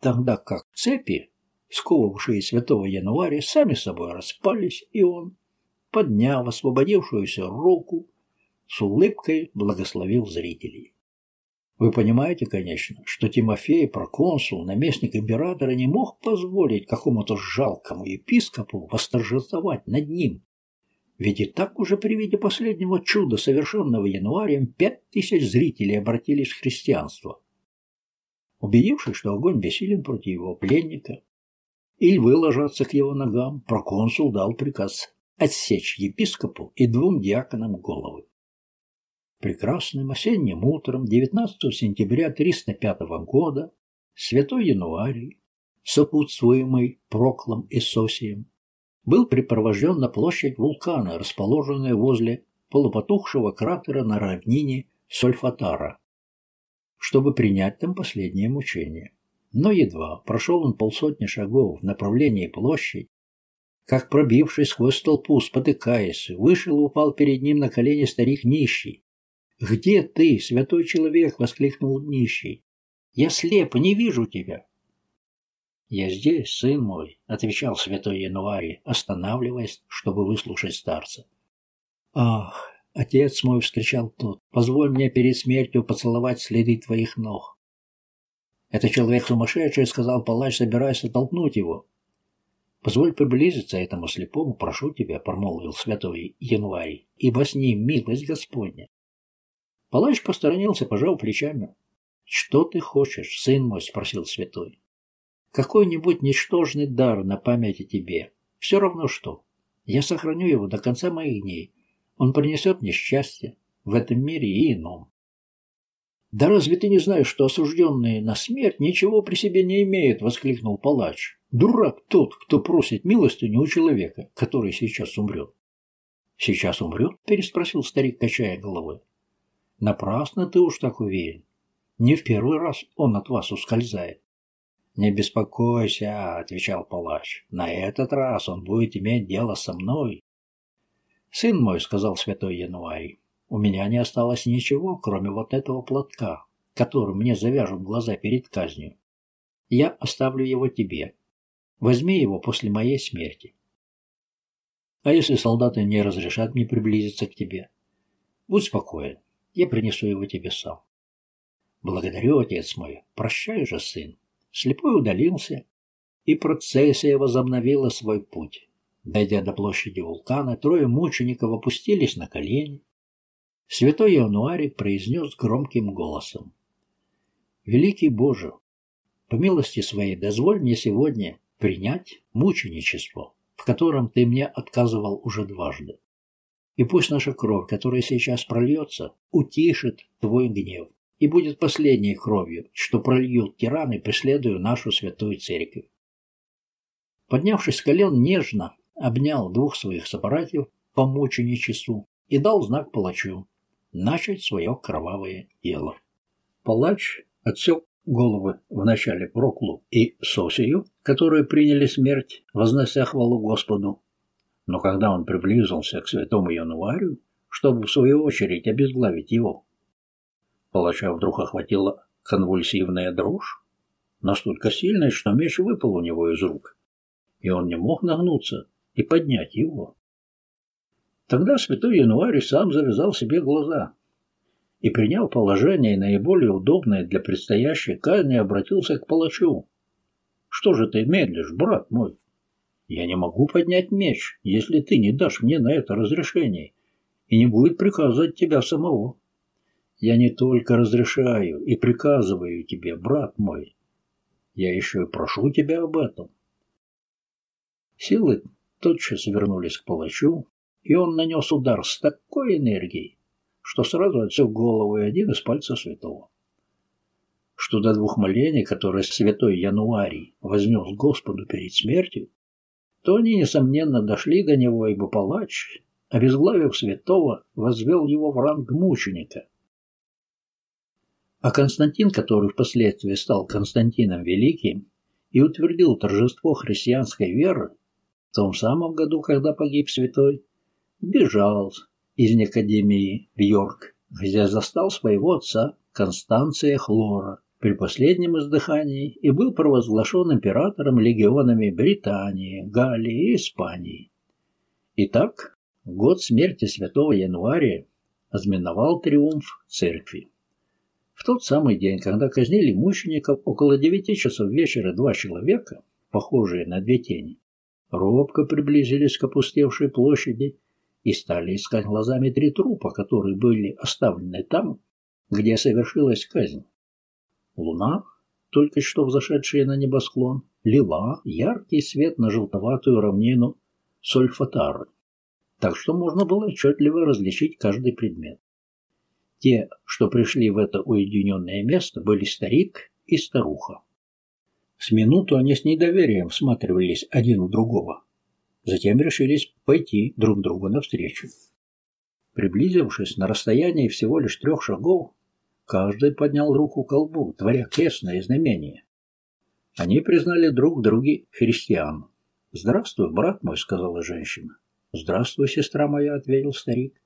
тогда как цепи, сковавшие святого января, сами собой распались, и он, подняв освободившуюся руку, с улыбкой благословил зрителей. Вы понимаете, конечно, что Тимофей, проконсул, наместник императора, не мог позволить какому-то жалкому епископу восторжествовать над ним. Ведь и так уже при виде последнего чуда, совершенного январем, пять тысяч зрителей обратились в христианство. Убедившись, что огонь бессилен против его пленника, и львы ложатся к его ногам, проконсул дал приказ отсечь епископу и двум диаконам головы. Прекрасным осенним утром 19 сентября 305 года святой Януарий, сопутствуемый Проклом и Сосием, был припровожден на площадь вулкана, расположенную возле полупотухшего кратера на равнине Сольфатара, чтобы принять там последнее мучение. Но едва прошел он полсотни шагов в направлении площади, как пробившись сквозь толпу, спотыкаясь, вышел и упал перед ним на колени старик нищий. «Где ты, святой человек?» — воскликнул нищий. «Я слеп, не вижу тебя». «Я здесь, сын мой», — отвечал святой Януарий, останавливаясь, чтобы выслушать старца. «Ах, отец мой!» — вскричал тот. «Позволь мне перед смертью поцеловать следы твоих ног». «Это человек сумасшедший», — сказал палач, собираясь оттолкнуть его. «Позволь приблизиться этому слепому, прошу тебя», — промолвил святой Януарий, «ибо с ним милость Господня». Палач посторонился, пожал плечами. «Что ты хочешь, сын мой?» — спросил святой. Какой-нибудь ничтожный дар на память о тебе. Все равно что. Я сохраню его до конца моих дней. Он принесет мне счастье в этом мире и ином. «Да разве ты не знаешь, что осужденные на смерть ничего при себе не имеют?» — воскликнул палач. «Дурак тот, кто просит милостыню у человека, который сейчас умрет». «Сейчас умрет?» — переспросил старик, качая головой. «Напрасно ты уж так уверен. Не в первый раз он от вас ускользает. «Не беспокойся», — отвечал палач. «На этот раз он будет иметь дело со мной». «Сын мой», — сказал святой Януарий, — «у меня не осталось ничего, кроме вот этого платка, которым мне завяжут глаза перед казнью. Я оставлю его тебе. Возьми его после моей смерти. А если солдаты не разрешат мне приблизиться к тебе? Будь спокоен, я принесу его тебе сам. Благодарю, отец мой. Прощай же, сын. Слепой удалился, и процессия возобновила свой путь. Дойдя до площади вулкана, трое мучеников опустились на колени. Святой Иануарий произнес громким голосом. «Великий Боже, по милости своей дозволь мне сегодня принять мученичество, в котором ты мне отказывал уже дважды. И пусть наша кровь, которая сейчас прольется, утишит твой гнев и будет последней кровью, что прольют тираны, преследуя нашу святую церковь. Поднявшись с колен, нежно обнял двух своих собратьев по мученичеству и дал знак палачу начать свое кровавое дело. Палач отсек головы вначале Проклу и Сосию, которые приняли смерть, вознося хвалу Господу. Но когда он приблизился к святому Януарию, чтобы в свою очередь обезглавить его, Палача вдруг охватила конвульсивная дрожь, настолько сильная, что меч выпал у него из рук, и он не мог нагнуться и поднять его. Тогда святой Януарий сам завязал себе глаза и, приняв положение наиболее удобное для предстоящей казни, обратился к палачу. «Что же ты медлишь, брат мой? Я не могу поднять меч, если ты не дашь мне на это разрешение, и не будет приказа от тебя самого». Я не только разрешаю и приказываю тебе, брат мой, я еще и прошу тебя об этом. Силы тотчас вернулись к палачу, и он нанес удар с такой энергией, что сразу отсек голову и один из пальцев святого. Что до двух молений, которые святой Януарий вознес Господу перед смертью, то они, несомненно, дошли до него, ибо палач, обезглавив святого, возвел его в ранг мученика – а Константин, который впоследствии стал Константином Великим и утвердил торжество христианской веры, в том самом году, когда погиб святой, бежал из Никодемии в Йорк, где застал своего отца Констанция Хлора при последнем издыхании и был провозглашен императором легионами Британии, Галлии и Испании. Итак, год смерти святого Января ознаменовал триумф церкви. В тот самый день, когда казнили мучеников, около девяти часов вечера два человека, похожие на две тени, робко приблизились к опустевшей площади и стали искать глазами три трупа, которые были оставлены там, где совершилась казнь. Луна, только что взошедшая на небосклон, лила яркий свет на желтоватую равнину Сольфатары, так что можно было отчетливо различить каждый предмет. Те, что пришли в это уединенное место, были старик и старуха. С минуту они с недоверием всматривались один в другого. Затем решились пойти друг другу навстречу. Приблизившись на расстоянии всего лишь трех шагов, каждый поднял руку к колбу, творя крестное знамение. Они признали друг друге христиан. «Здравствуй, брат мой», — сказала женщина. «Здравствуй, сестра моя», — ответил старик.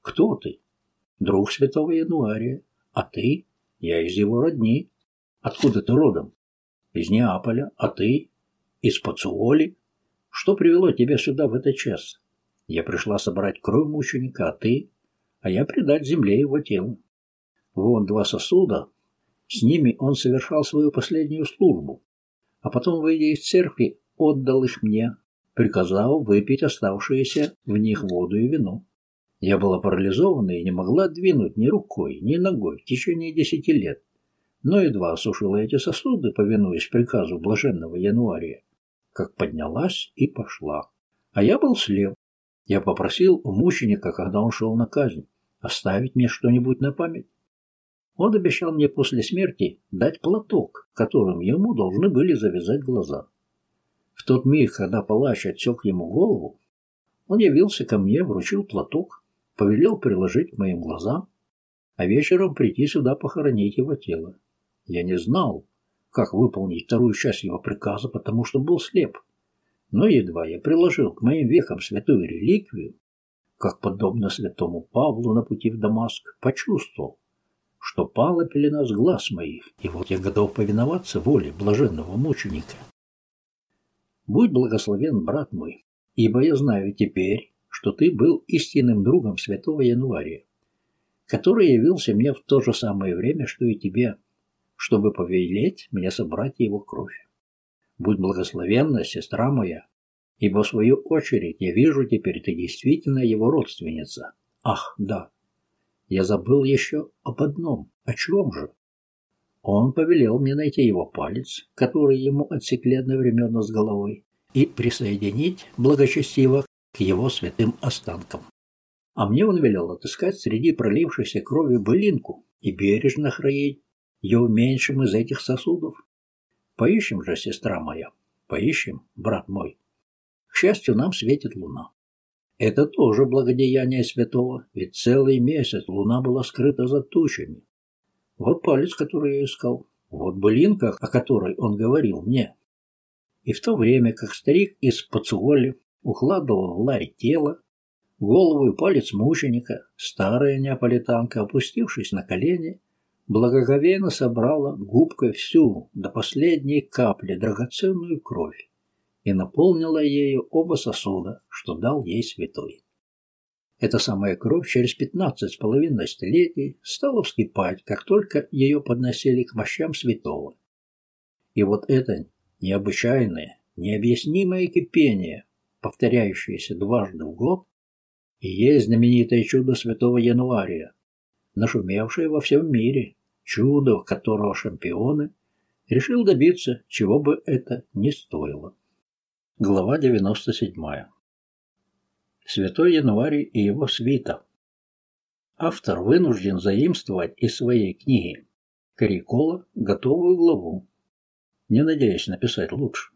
«Кто ты?» «Друг святого Януария. А ты?» «Я из его родни». «Откуда ты родом?» «Из Неаполя. А ты?» «Из Пацуоли». Что привело тебя сюда в этот час? Я пришла собрать кровь мученика, а ты? А я предать земле его тело. Вон два сосуда. С ними он совершал свою последнюю службу. А потом, выйдя из церкви, отдал их мне, приказав выпить оставшиеся в них воду и вино. Я была парализована и не могла двинуть ни рукой, ни ногой в течение десяти лет, но едва осушила эти сосуды, повинуясь приказу блаженного Януария как поднялась и пошла. А я был слеп. Я попросил у мученика, когда он шел на казнь, оставить мне что-нибудь на память. Он обещал мне после смерти дать платок, которым ему должны были завязать глаза. В тот миг, когда палач отсек ему голову, он явился ко мне, вручил платок, повелел приложить к моим глазам, а вечером прийти сюда похоронить его тело. Я не знал, как выполнить вторую часть его приказа, потому что был слеп. Но едва я приложил к моим векам святую реликвию, как, подобно святому Павлу на пути в Дамаск, почувствовал, что пала пелена с глаз моих, и вот я готов повиноваться воле блаженного мученика. Будь благословен, брат мой, ибо я знаю теперь, что ты был истинным другом святого Января, который явился мне в то же самое время, что и тебе, чтобы повелеть мне собрать его кровь. Будь благословенна, сестра моя, ибо в свою очередь я вижу теперь, ты действительно его родственница. Ах, да, я забыл еще об одном. О чем же? Он повелел мне найти его палец, который ему отсекли одновременно с головой, и присоединить благочестиво к его святым останкам. А мне он велел отыскать среди пролившейся крови былинку и бережно хранить ее в меньшем из этих сосудов. Поищем же, сестра моя, поищем, брат мой. К счастью, нам светит луна. Это тоже благодеяние святого, ведь целый месяц луна была скрыта за тучами. Вот палец, который я искал, вот былинка, о которой он говорил мне. И в то время, как старик из Пацуоли укладывал в ларь тело, голову и палец мученика, старая неаполитанка, опустившись на колени, благоговейно собрала губкой всю до последней капли драгоценную кровь и наполнила ею оба сосуда, что дал ей святой. Эта самая кровь через пятнадцать с половиной столетий стала вскипать, как только ее подносили к мощам святого. И вот это необычайное, необъяснимое кипение, повторяющееся дважды в год, и есть знаменитое чудо святого Януария, нашумевшее во всем мире, чудо, которого шампионы решил добиться, чего бы это ни стоило. Глава 97. Святой Январь и его свита. Автор вынужден заимствовать из своей книги Корикола готовую главу, не надеясь написать лучше.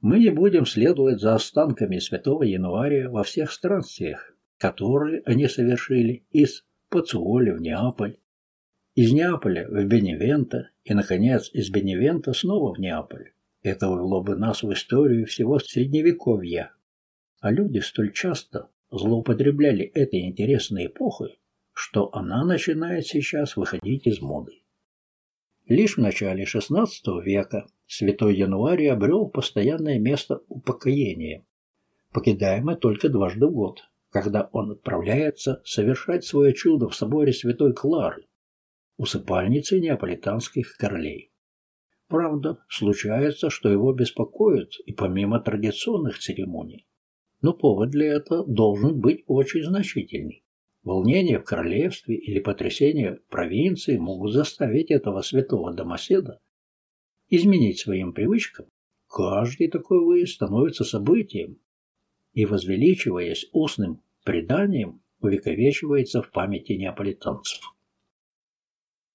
Мы не будем следовать за останками святого Января во всех странствиях, которые они совершили из Пацуоли в Неаполь, из Неаполя в Беневенто и, наконец, из Беневента снова в Неаполь. Это увело бы нас в историю всего Средневековья. А люди столь часто злоупотребляли этой интересной эпохой, что она начинает сейчас выходить из моды. Лишь в начале XVI века святой Януарий обрел постоянное место упокоения, покидаемое только дважды в год, когда он отправляется совершать свое чудо в соборе святой Клары, усыпальницы неаполитанских королей. Правда, случается, что его беспокоят и помимо традиционных церемоний. но повод для этого должен быть очень значительный. Волнение в королевстве или потрясение провинции могут заставить этого святого домоседа изменить своим привычкам. Каждый такой выезд становится событием и, возвеличиваясь устным преданием, увековечивается в памяти неаполитанцев.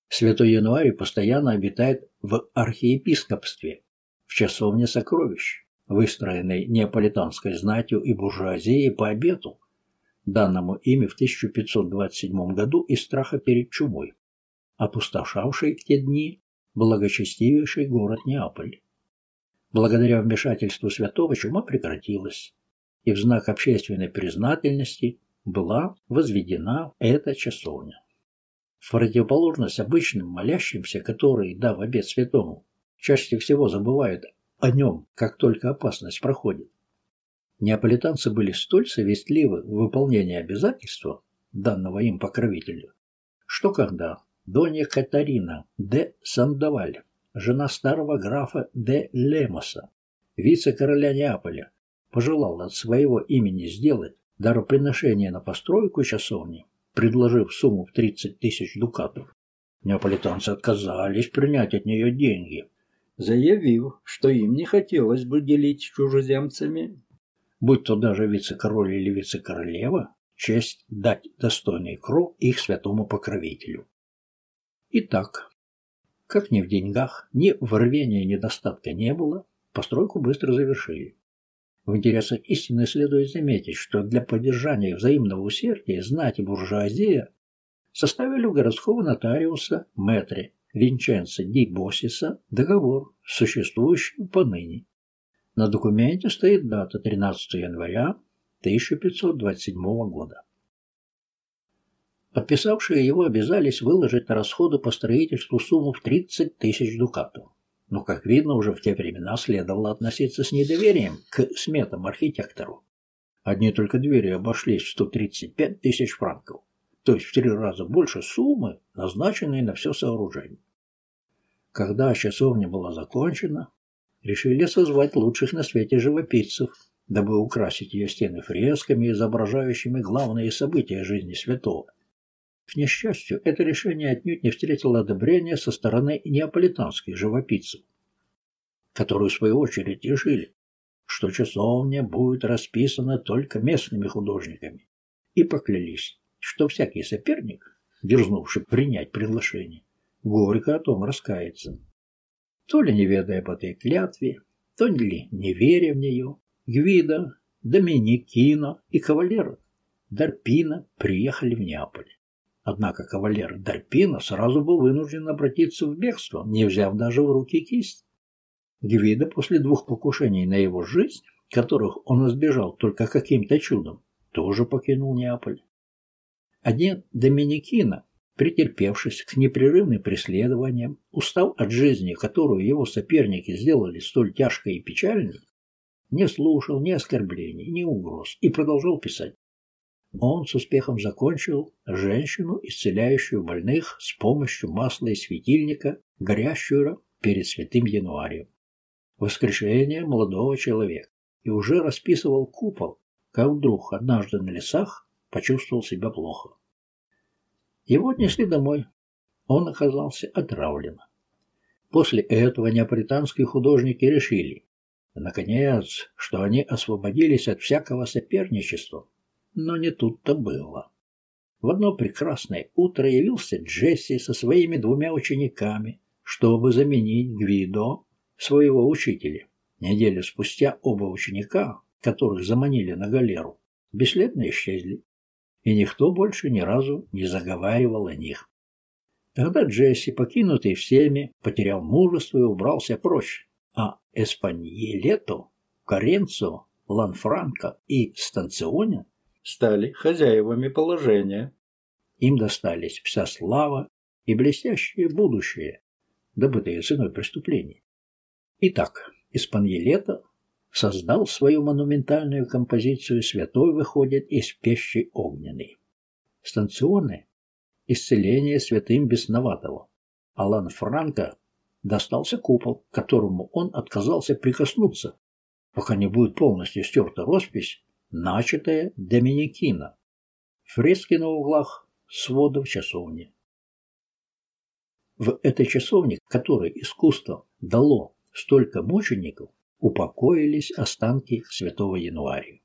Святой Януарий постоянно обитает в архиепископстве, в часовне сокровищ, выстроенной неаполитанской знатью и буржуазией по обету, данному ими в 1527 году из страха перед чумой, опустошавшей в те дни благочестивейший город Неаполь. Благодаря вмешательству святого чума прекратилась, и в знак общественной признательности была возведена эта часовня. В противоположность обычным молящимся, которые, дав обед святому, чаще всего забывают о нем, как только опасность проходит, неаполитанцы были столь совестливы в выполнении обязательства, данного им покровителю, что когда Донья Катарина де Сандаваль, жена старого графа де Лемоса, вице-короля Неаполя, пожелала от своего имени сделать дароприношение на постройку часовни, предложив сумму в 30 тысяч дукатов. Неаполитанцы отказались принять от нее деньги, заявив, что им не хотелось бы делить с чужеземцами, будь то даже вице-король или вице-королева, честь дать достойный кров их святому покровителю. Итак, как ни в деньгах, ни в рвении недостатка не было, постройку быстро завершили. В интересах истины следует заметить, что для поддержания взаимного усердия знать и буржуазия составили у городского нотариуса Мэтри Винченцо Ди Босиса договор, существующий поныне. На документе стоит дата 13 января 1527 года. Подписавшие его обязались выложить на расходы по строительству сумму в 30 тысяч дукатов но, как видно, уже в те времена следовало относиться с недоверием к сметам архитектору. Одни только двери обошлись в 135 тысяч франков, то есть в три раза больше суммы, назначенной на все сооружение. Когда часовня была закончена, решили созвать лучших на свете живописцев, дабы украсить ее стены фресками, изображающими главные события жизни святого. К несчастью, это решение отнюдь не встретило одобрения со стороны неаполитанских живописцев, которые в свою очередь решили, что часовня будет расписана только местными художниками, и поклялись, что всякий соперник, дерзнувший принять приглашение, горько о том раскается. То ли не ведая об этой клятве, то ли не веря в нее, Гвида, Доминикино и кавалер Дарпина приехали в Неаполь. Однако кавалер Дарпино сразу был вынужден обратиться в бегство, не взяв даже в руки кисть. Гвида после двух покушений на его жизнь, которых он избежал только каким-то чудом, тоже покинул Неаполь. Один Доминикино, претерпевшись к непрерывным преследованиям, устав от жизни, которую его соперники сделали столь тяжкой и печальной, не слушал ни оскорблений, ни угроз и продолжал писать. Он с успехом закончил женщину, исцеляющую больных с помощью масла и светильника, горящую перед святым январем. Воскрешение молодого человека. И уже расписывал купол, как вдруг однажды на лесах почувствовал себя плохо. Его отнесли домой. Он оказался отравлен. После этого неаполитанские художники решили, наконец, что они освободились от всякого соперничества но не тут-то было. В одно прекрасное утро явился Джесси со своими двумя учениками, чтобы заменить Гвидо, своего учителя. Неделю спустя оба ученика, которых заманили на галеру, бесследно исчезли, и никто больше ни разу не заговаривал о них. Тогда Джесси, покинутый всеми, потерял мужество и убрался прочь, а Эспаньелето, Каренцо, Ланфранко и Станционе стали хозяевами положения. Им достались вся слава и блестящее будущее, добытое ценой преступлений. Итак, Испаньелето создал свою монументальную композицию «Святой выходит из пещи огненной». Станционы – исцеление святым бесноватого. Алан Франко достался купол, к которому он отказался прикоснуться, пока не будет полностью стерта роспись начатое Доминикина. Фрески на углах сводов часовни. В этой часовне, которой искусство дало столько мучеников, упокоились останки святого Януария.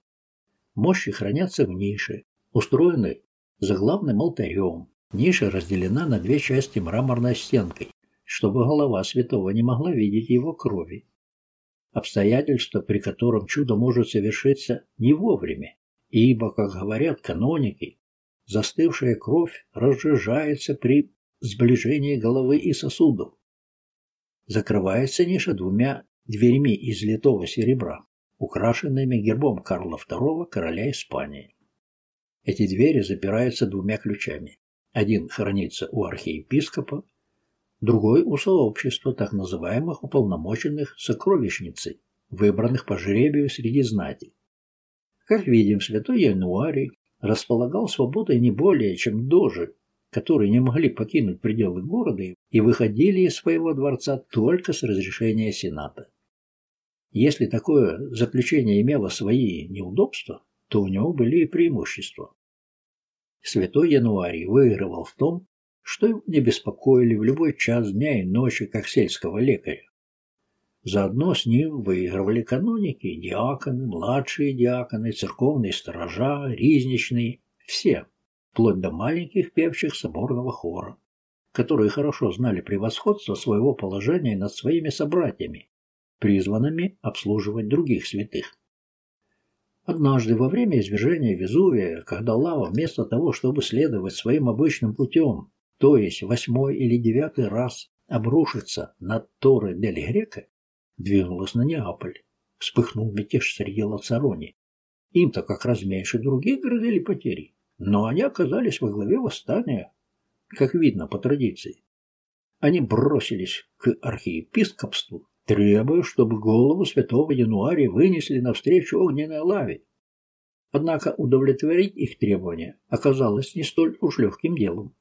Мощи хранятся в нише, устроенной за главным алтарем. Ниша разделена на две части мраморной стенкой, чтобы голова святого не могла видеть его крови. Обстоятельство, при котором чудо может совершиться не вовремя, ибо, как говорят каноники, застывшая кровь разжижается при сближении головы и сосудов. Закрывается ниша двумя дверьми из литого серебра, украшенными гербом Карла II, короля Испании. Эти двери запираются двумя ключами. Один хранится у архиепископа, другой у сообщества так называемых уполномоченных сокровищницей, выбранных по жребию среди знати. Как видим, святой Януарий располагал свободой не более, чем дожи, которые не могли покинуть пределы города и выходили из своего дворца только с разрешения Сената. Если такое заключение имело свои неудобства, то у него были и преимущества. Святой Януарий выигрывал в том, что его не беспокоили в любой час дня и ночи, как сельского лекаря. Заодно с ним выигрывали каноники, диаконы, младшие диаконы, церковные сторожа, ризничные, все, вплоть до маленьких певчих соборного хора, которые хорошо знали превосходство своего положения над своими собратьями, призванными обслуживать других святых. Однажды во время извержения Везувия, когда лава вместо того, чтобы следовать своим обычным путем, то есть восьмой или девятый раз обрушиться на Торы дель Грека, двинулась на Неаполь. Вспыхнул мятеж среди Лацарони. Им-то как раз меньше других грозили потери, но они оказались во главе восстания, как видно по традиции. Они бросились к архиепископству, требуя, чтобы голову святого Януария вынесли навстречу огненной лаве. Однако удовлетворить их требования оказалось не столь уж легким делом.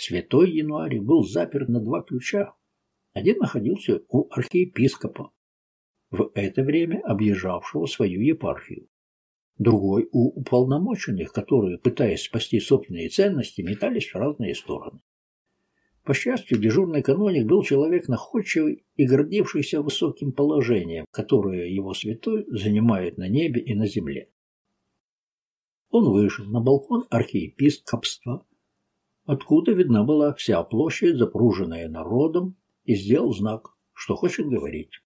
Святой Януарий был заперт на два ключа. Один находился у архиепископа, в это время объезжавшего свою епархию. Другой у уполномоченных, которые, пытаясь спасти собственные ценности, метались в разные стороны. По счастью, дежурный каноник был человек находчивый и гордившийся высоким положением, которое его святой занимает на небе и на земле. Он вышел на балкон архиепископства откуда видна была вся площадь, запруженная народом, и сделал знак, что хочет говорить.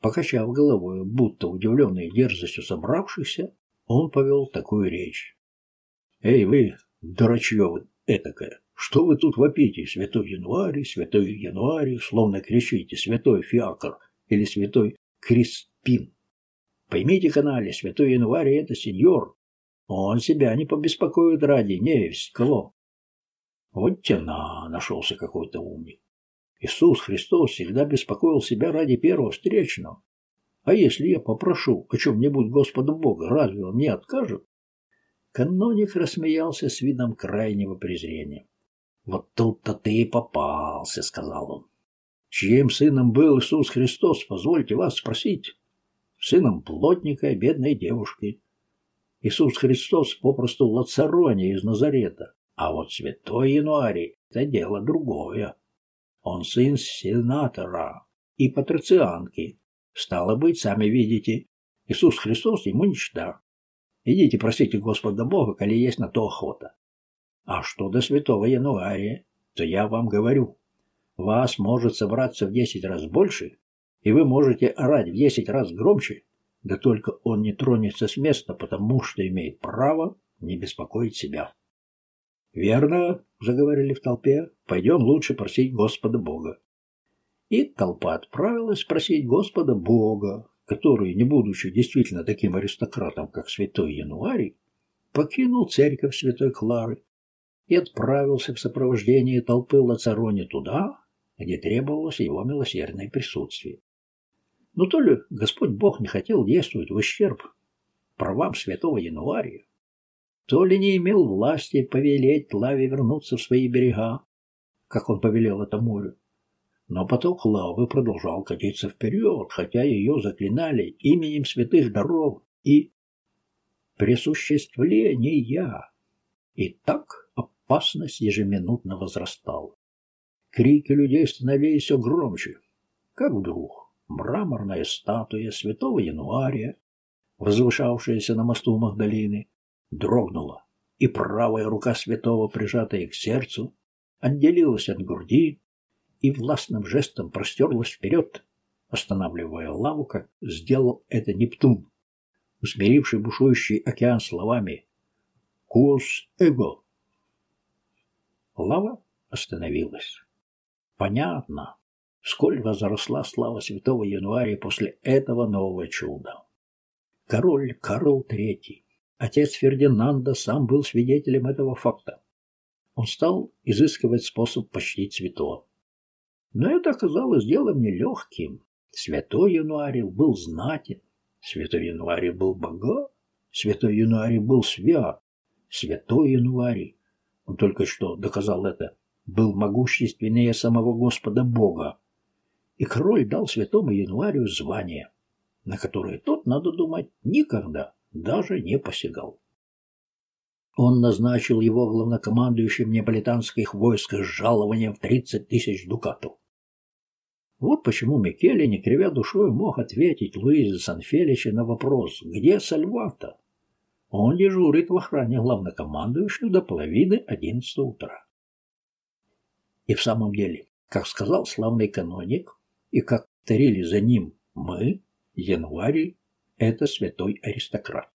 Покачав головой, будто удивленный дерзостью собравшихся, он повел такую речь. «Эй вы, дурачье вы этакое, что вы тут вопите, святой январь, святой январь, словно кричите, святой фиакр или святой Криспин? Поймите, канале, святой январь — это сеньор. Он себя не побеспокоит ради невесть кого. Вот тяна, нашелся какой-то умник. Иисус Христос всегда беспокоил себя ради первого встречного. А если я попрошу о чем-нибудь Господа Бога, разве он мне откажет? Каноник рассмеялся с видом крайнего презрения. «Вот тут-то ты и попался», — сказал он. «Чьим сыном был Иисус Христос, позвольте вас спросить?» «Сыном плотника и бедной девушки. Иисус Христос попросту лацароне из Назарета, а вот святой Януарий — это дело другое. Он сын сенатора и патрицианки. Стало быть, сами видите, Иисус Христос ему ничто. Идите просите Господа Бога, коли есть на то охота. А что до святого Януария, то я вам говорю, вас может собраться в десять раз больше, и вы можете орать в десять раз громче, да только он не тронется с места, потому что имеет право не беспокоить себя. «Верно», — заговорили в толпе, — «пойдем лучше просить Господа Бога». И толпа отправилась просить Господа Бога, который, не будучи действительно таким аристократом, как святой Януарий, покинул церковь святой Клары и отправился в сопровождении толпы Лацарони туда, где требовалось его милосердное присутствие. Но то ли Господь Бог не хотел действовать в ущерб правам святого Януария, то ли не имел власти повелеть лаве вернуться в свои берега, как он повелел это морю. Но поток лавы продолжал катиться вперед, хотя ее заклинали именем святых даров и... присуществления. И так опасность ежеминутно возрастала. Крики людей становились все громче. Как вдруг мраморная статуя святого Януария, возвышавшаяся на мосту Магдалины, дрогнула, и правая рука святого, прижатая к сердцу, отделилась от груди и властным жестом простерлась вперед, останавливая лаву, как сделал это Нептун, усмиривший бушующий океан словами «Кус эго». Лава остановилась. Понятно, сколь возросла слава святого Януария после этого нового чуда. Король Карл III, отец Фердинанда, сам был свидетелем этого факта. Он стал изыскивать способ почтить святого. Но это оказалось делом нелегким. Святой Януарий был знатен, святой Януарий был богат, святой Януарий был свят, святой Януарий, он только что доказал это, был могущественнее самого Господа Бога. И король дал святому Януарию звание, на которое тот, надо думать, никогда даже не посягал. Он назначил его главнокомандующим неаполитанских войск с жалованием в 30 тысяч дукатов. Вот почему Микеле, не кривя душой, мог ответить Луизе Санфеличе на вопрос «Где Сальвата?». Он дежурит в охране главнокомандующего до половины одиннадцатого утра. И в самом деле, как сказал славный каноник, и как повторили за ним мы, январь, это святой аристократ.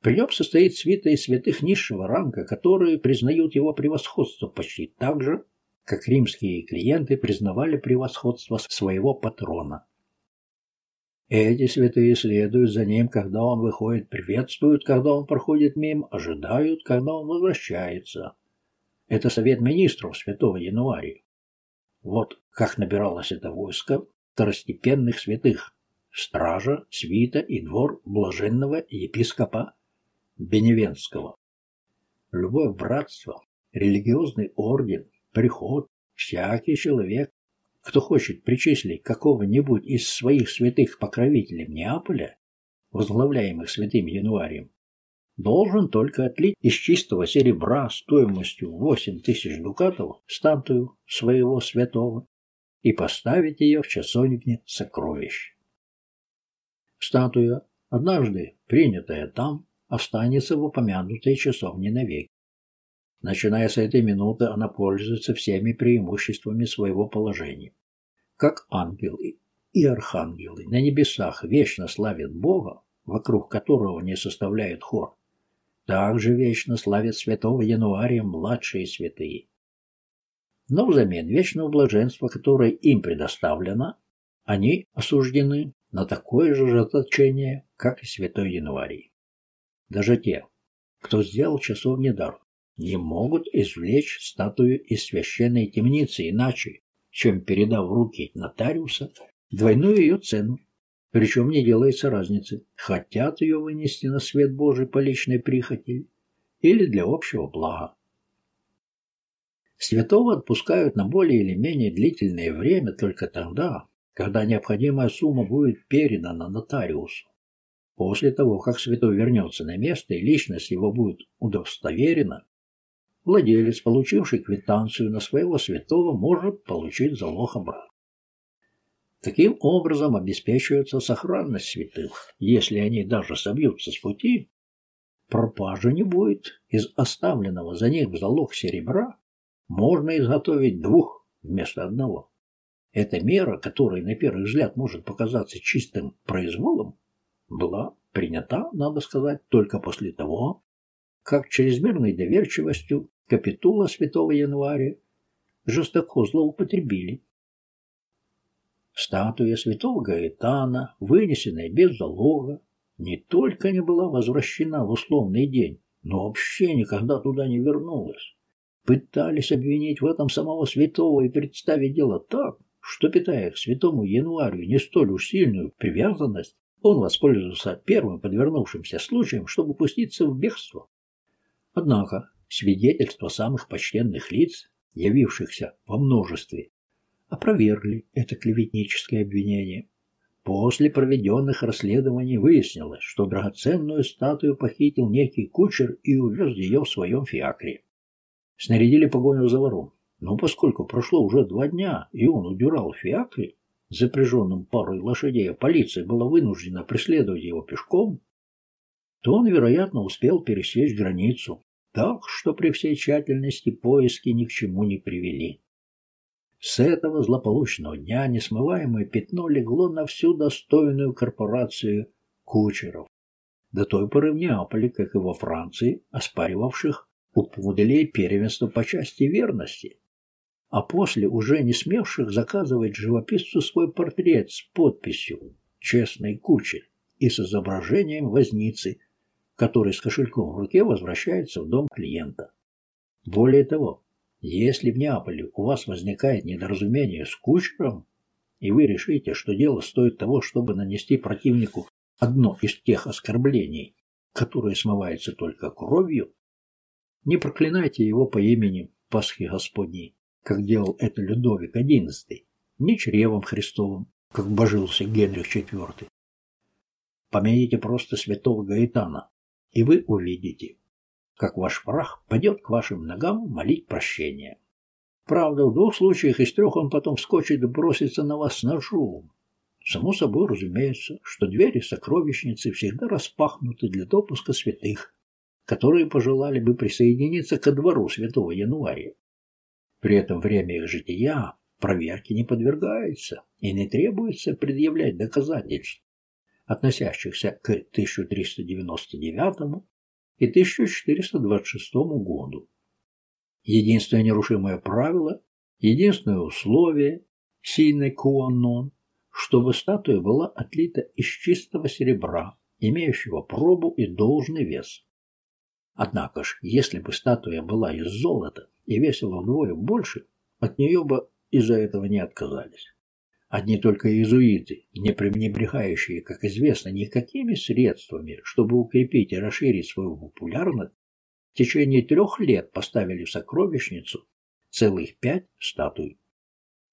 При нем состоит свита из святых низшего ранга, которые признают его превосходство почти так же, как римские клиенты признавали превосходство своего патрона. Эти святые следуют за ним, когда он выходит, приветствуют, когда он проходит мимо, ожидают, когда он возвращается. Это совет министров святого Януария. Вот как набиралось это войско второстепенных святых – стража, свита и двор блаженного епископа Беневенского. Любое братство, религиозный орден – приход, всякий человек, кто хочет причислить какого-нибудь из своих святых покровителей Неаполя, возглавляемых святым Януарием, должен только отлить из чистого серебра стоимостью 8 тысяч дукатов статую своего святого и поставить ее в часовне сокровищ. Статуя, однажды принятая там, останется в упомянутой часовне навеки. Начиная с этой минуты она пользуется всеми преимуществами своего положения. Как ангелы и архангелы на небесах вечно славят Бога, вокруг которого не составляют хор, также вечно славят святого Януария младшие святые. Но взамен вечного блаженства, которое им предоставлено, они осуждены на такое же заточение, как и святой Януарий. Даже те, кто сделал часовни дар, не могут извлечь статую из священной темницы иначе, чем передав в руки нотариуса двойную ее цену. Причем не делается разницы, хотят ее вынести на свет Божий по личной прихоти или для общего блага. Святого отпускают на более или менее длительное время только тогда, когда необходимая сумма будет передана нотариусу. После того, как святой вернется на место и личность его будет удостоверена, владелец, получивший квитанцию на своего святого, может получить залог обратно. Таким образом обеспечивается сохранность святых. Если они даже собьются с пути, пропажи не будет. Из оставленного за них в залог серебра можно изготовить двух вместо одного. Эта мера, которая на первый взгляд может показаться чистым произволом, была принята, надо сказать, только после того, как чрезмерной доверчивостью капитула святого января жестоко злоупотребили. Статуя святого Гаэтана, вынесенная без залога, не только не была возвращена в условный день, но вообще никогда туда не вернулась. Пытались обвинить в этом самого святого и представить дело так, что, питая к святому январю не столь уж сильную привязанность, он воспользовался первым подвернувшимся случаем, чтобы пуститься в бегство. Однако свидетельства самых почтенных лиц, явившихся во множестве, опровергли это клеветническое обвинение. После проведенных расследований выяснилось, что драгоценную статую похитил некий кучер и увез ее в своем фиакре. Снарядили погоню за вором. Но поскольку прошло уже два дня, и он удирал в фиакре, запряженном парой лошадей, а полиция была вынуждена преследовать его пешком, то он, вероятно, успел пересечь границу, так что при всей тщательности поиски ни к чему не привели. С этого злополучного дня несмываемое пятно легло на всю достойную корпорацию кучеров. До той поры в Неаполе, как и во Франции, оспаривавших у Пуделей первенство по части верности, а после уже не смевших заказывать живописцу свой портрет с подписью «Честный кучер» и с изображением возницы, который с кошельком в руке возвращается в дом клиента. Более того, если в Неаполе у вас возникает недоразумение с кучером, и вы решите, что дело стоит того, чтобы нанести противнику одно из тех оскорблений, которые смываются только кровью, не проклинайте его по имени Пасхи Господней, как делал это Людовик XI, не чревом Христовым, как божился Генрих IV. Помяните просто святого Гаэтана, и вы увидите, как ваш прах падет к вашим ногам молить прощения. Правда, в двух случаях из трех он потом вскочит и бросится на вас с ножом. Само собой разумеется, что двери сокровищницы всегда распахнуты для допуска святых, которые пожелали бы присоединиться ко двору святого Януария. При этом время их жития проверке не подвергается и не требуется предъявлять доказательств, относящихся к 1399 и 1426 году. Единственное нерушимое правило, единственное условие сине куанон, чтобы статуя была отлита из чистого серебра, имеющего пробу и должный вес. Однако ж, если бы статуя была из золота и весила вдвое больше, от нее бы из-за этого не отказались. Одни только иезуиты, не пренебрегающие, как известно, никакими средствами, чтобы укрепить и расширить свою популярность, в течение трех лет поставили в сокровищницу целых пять статуй.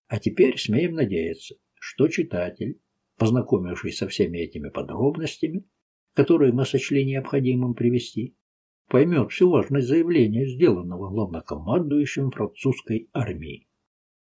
А теперь смеем надеяться, что читатель, познакомившись со всеми этими подробностями, которые мы сочли необходимым привести, поймет всю важность заявления, сделанного главнокомандующим французской армией.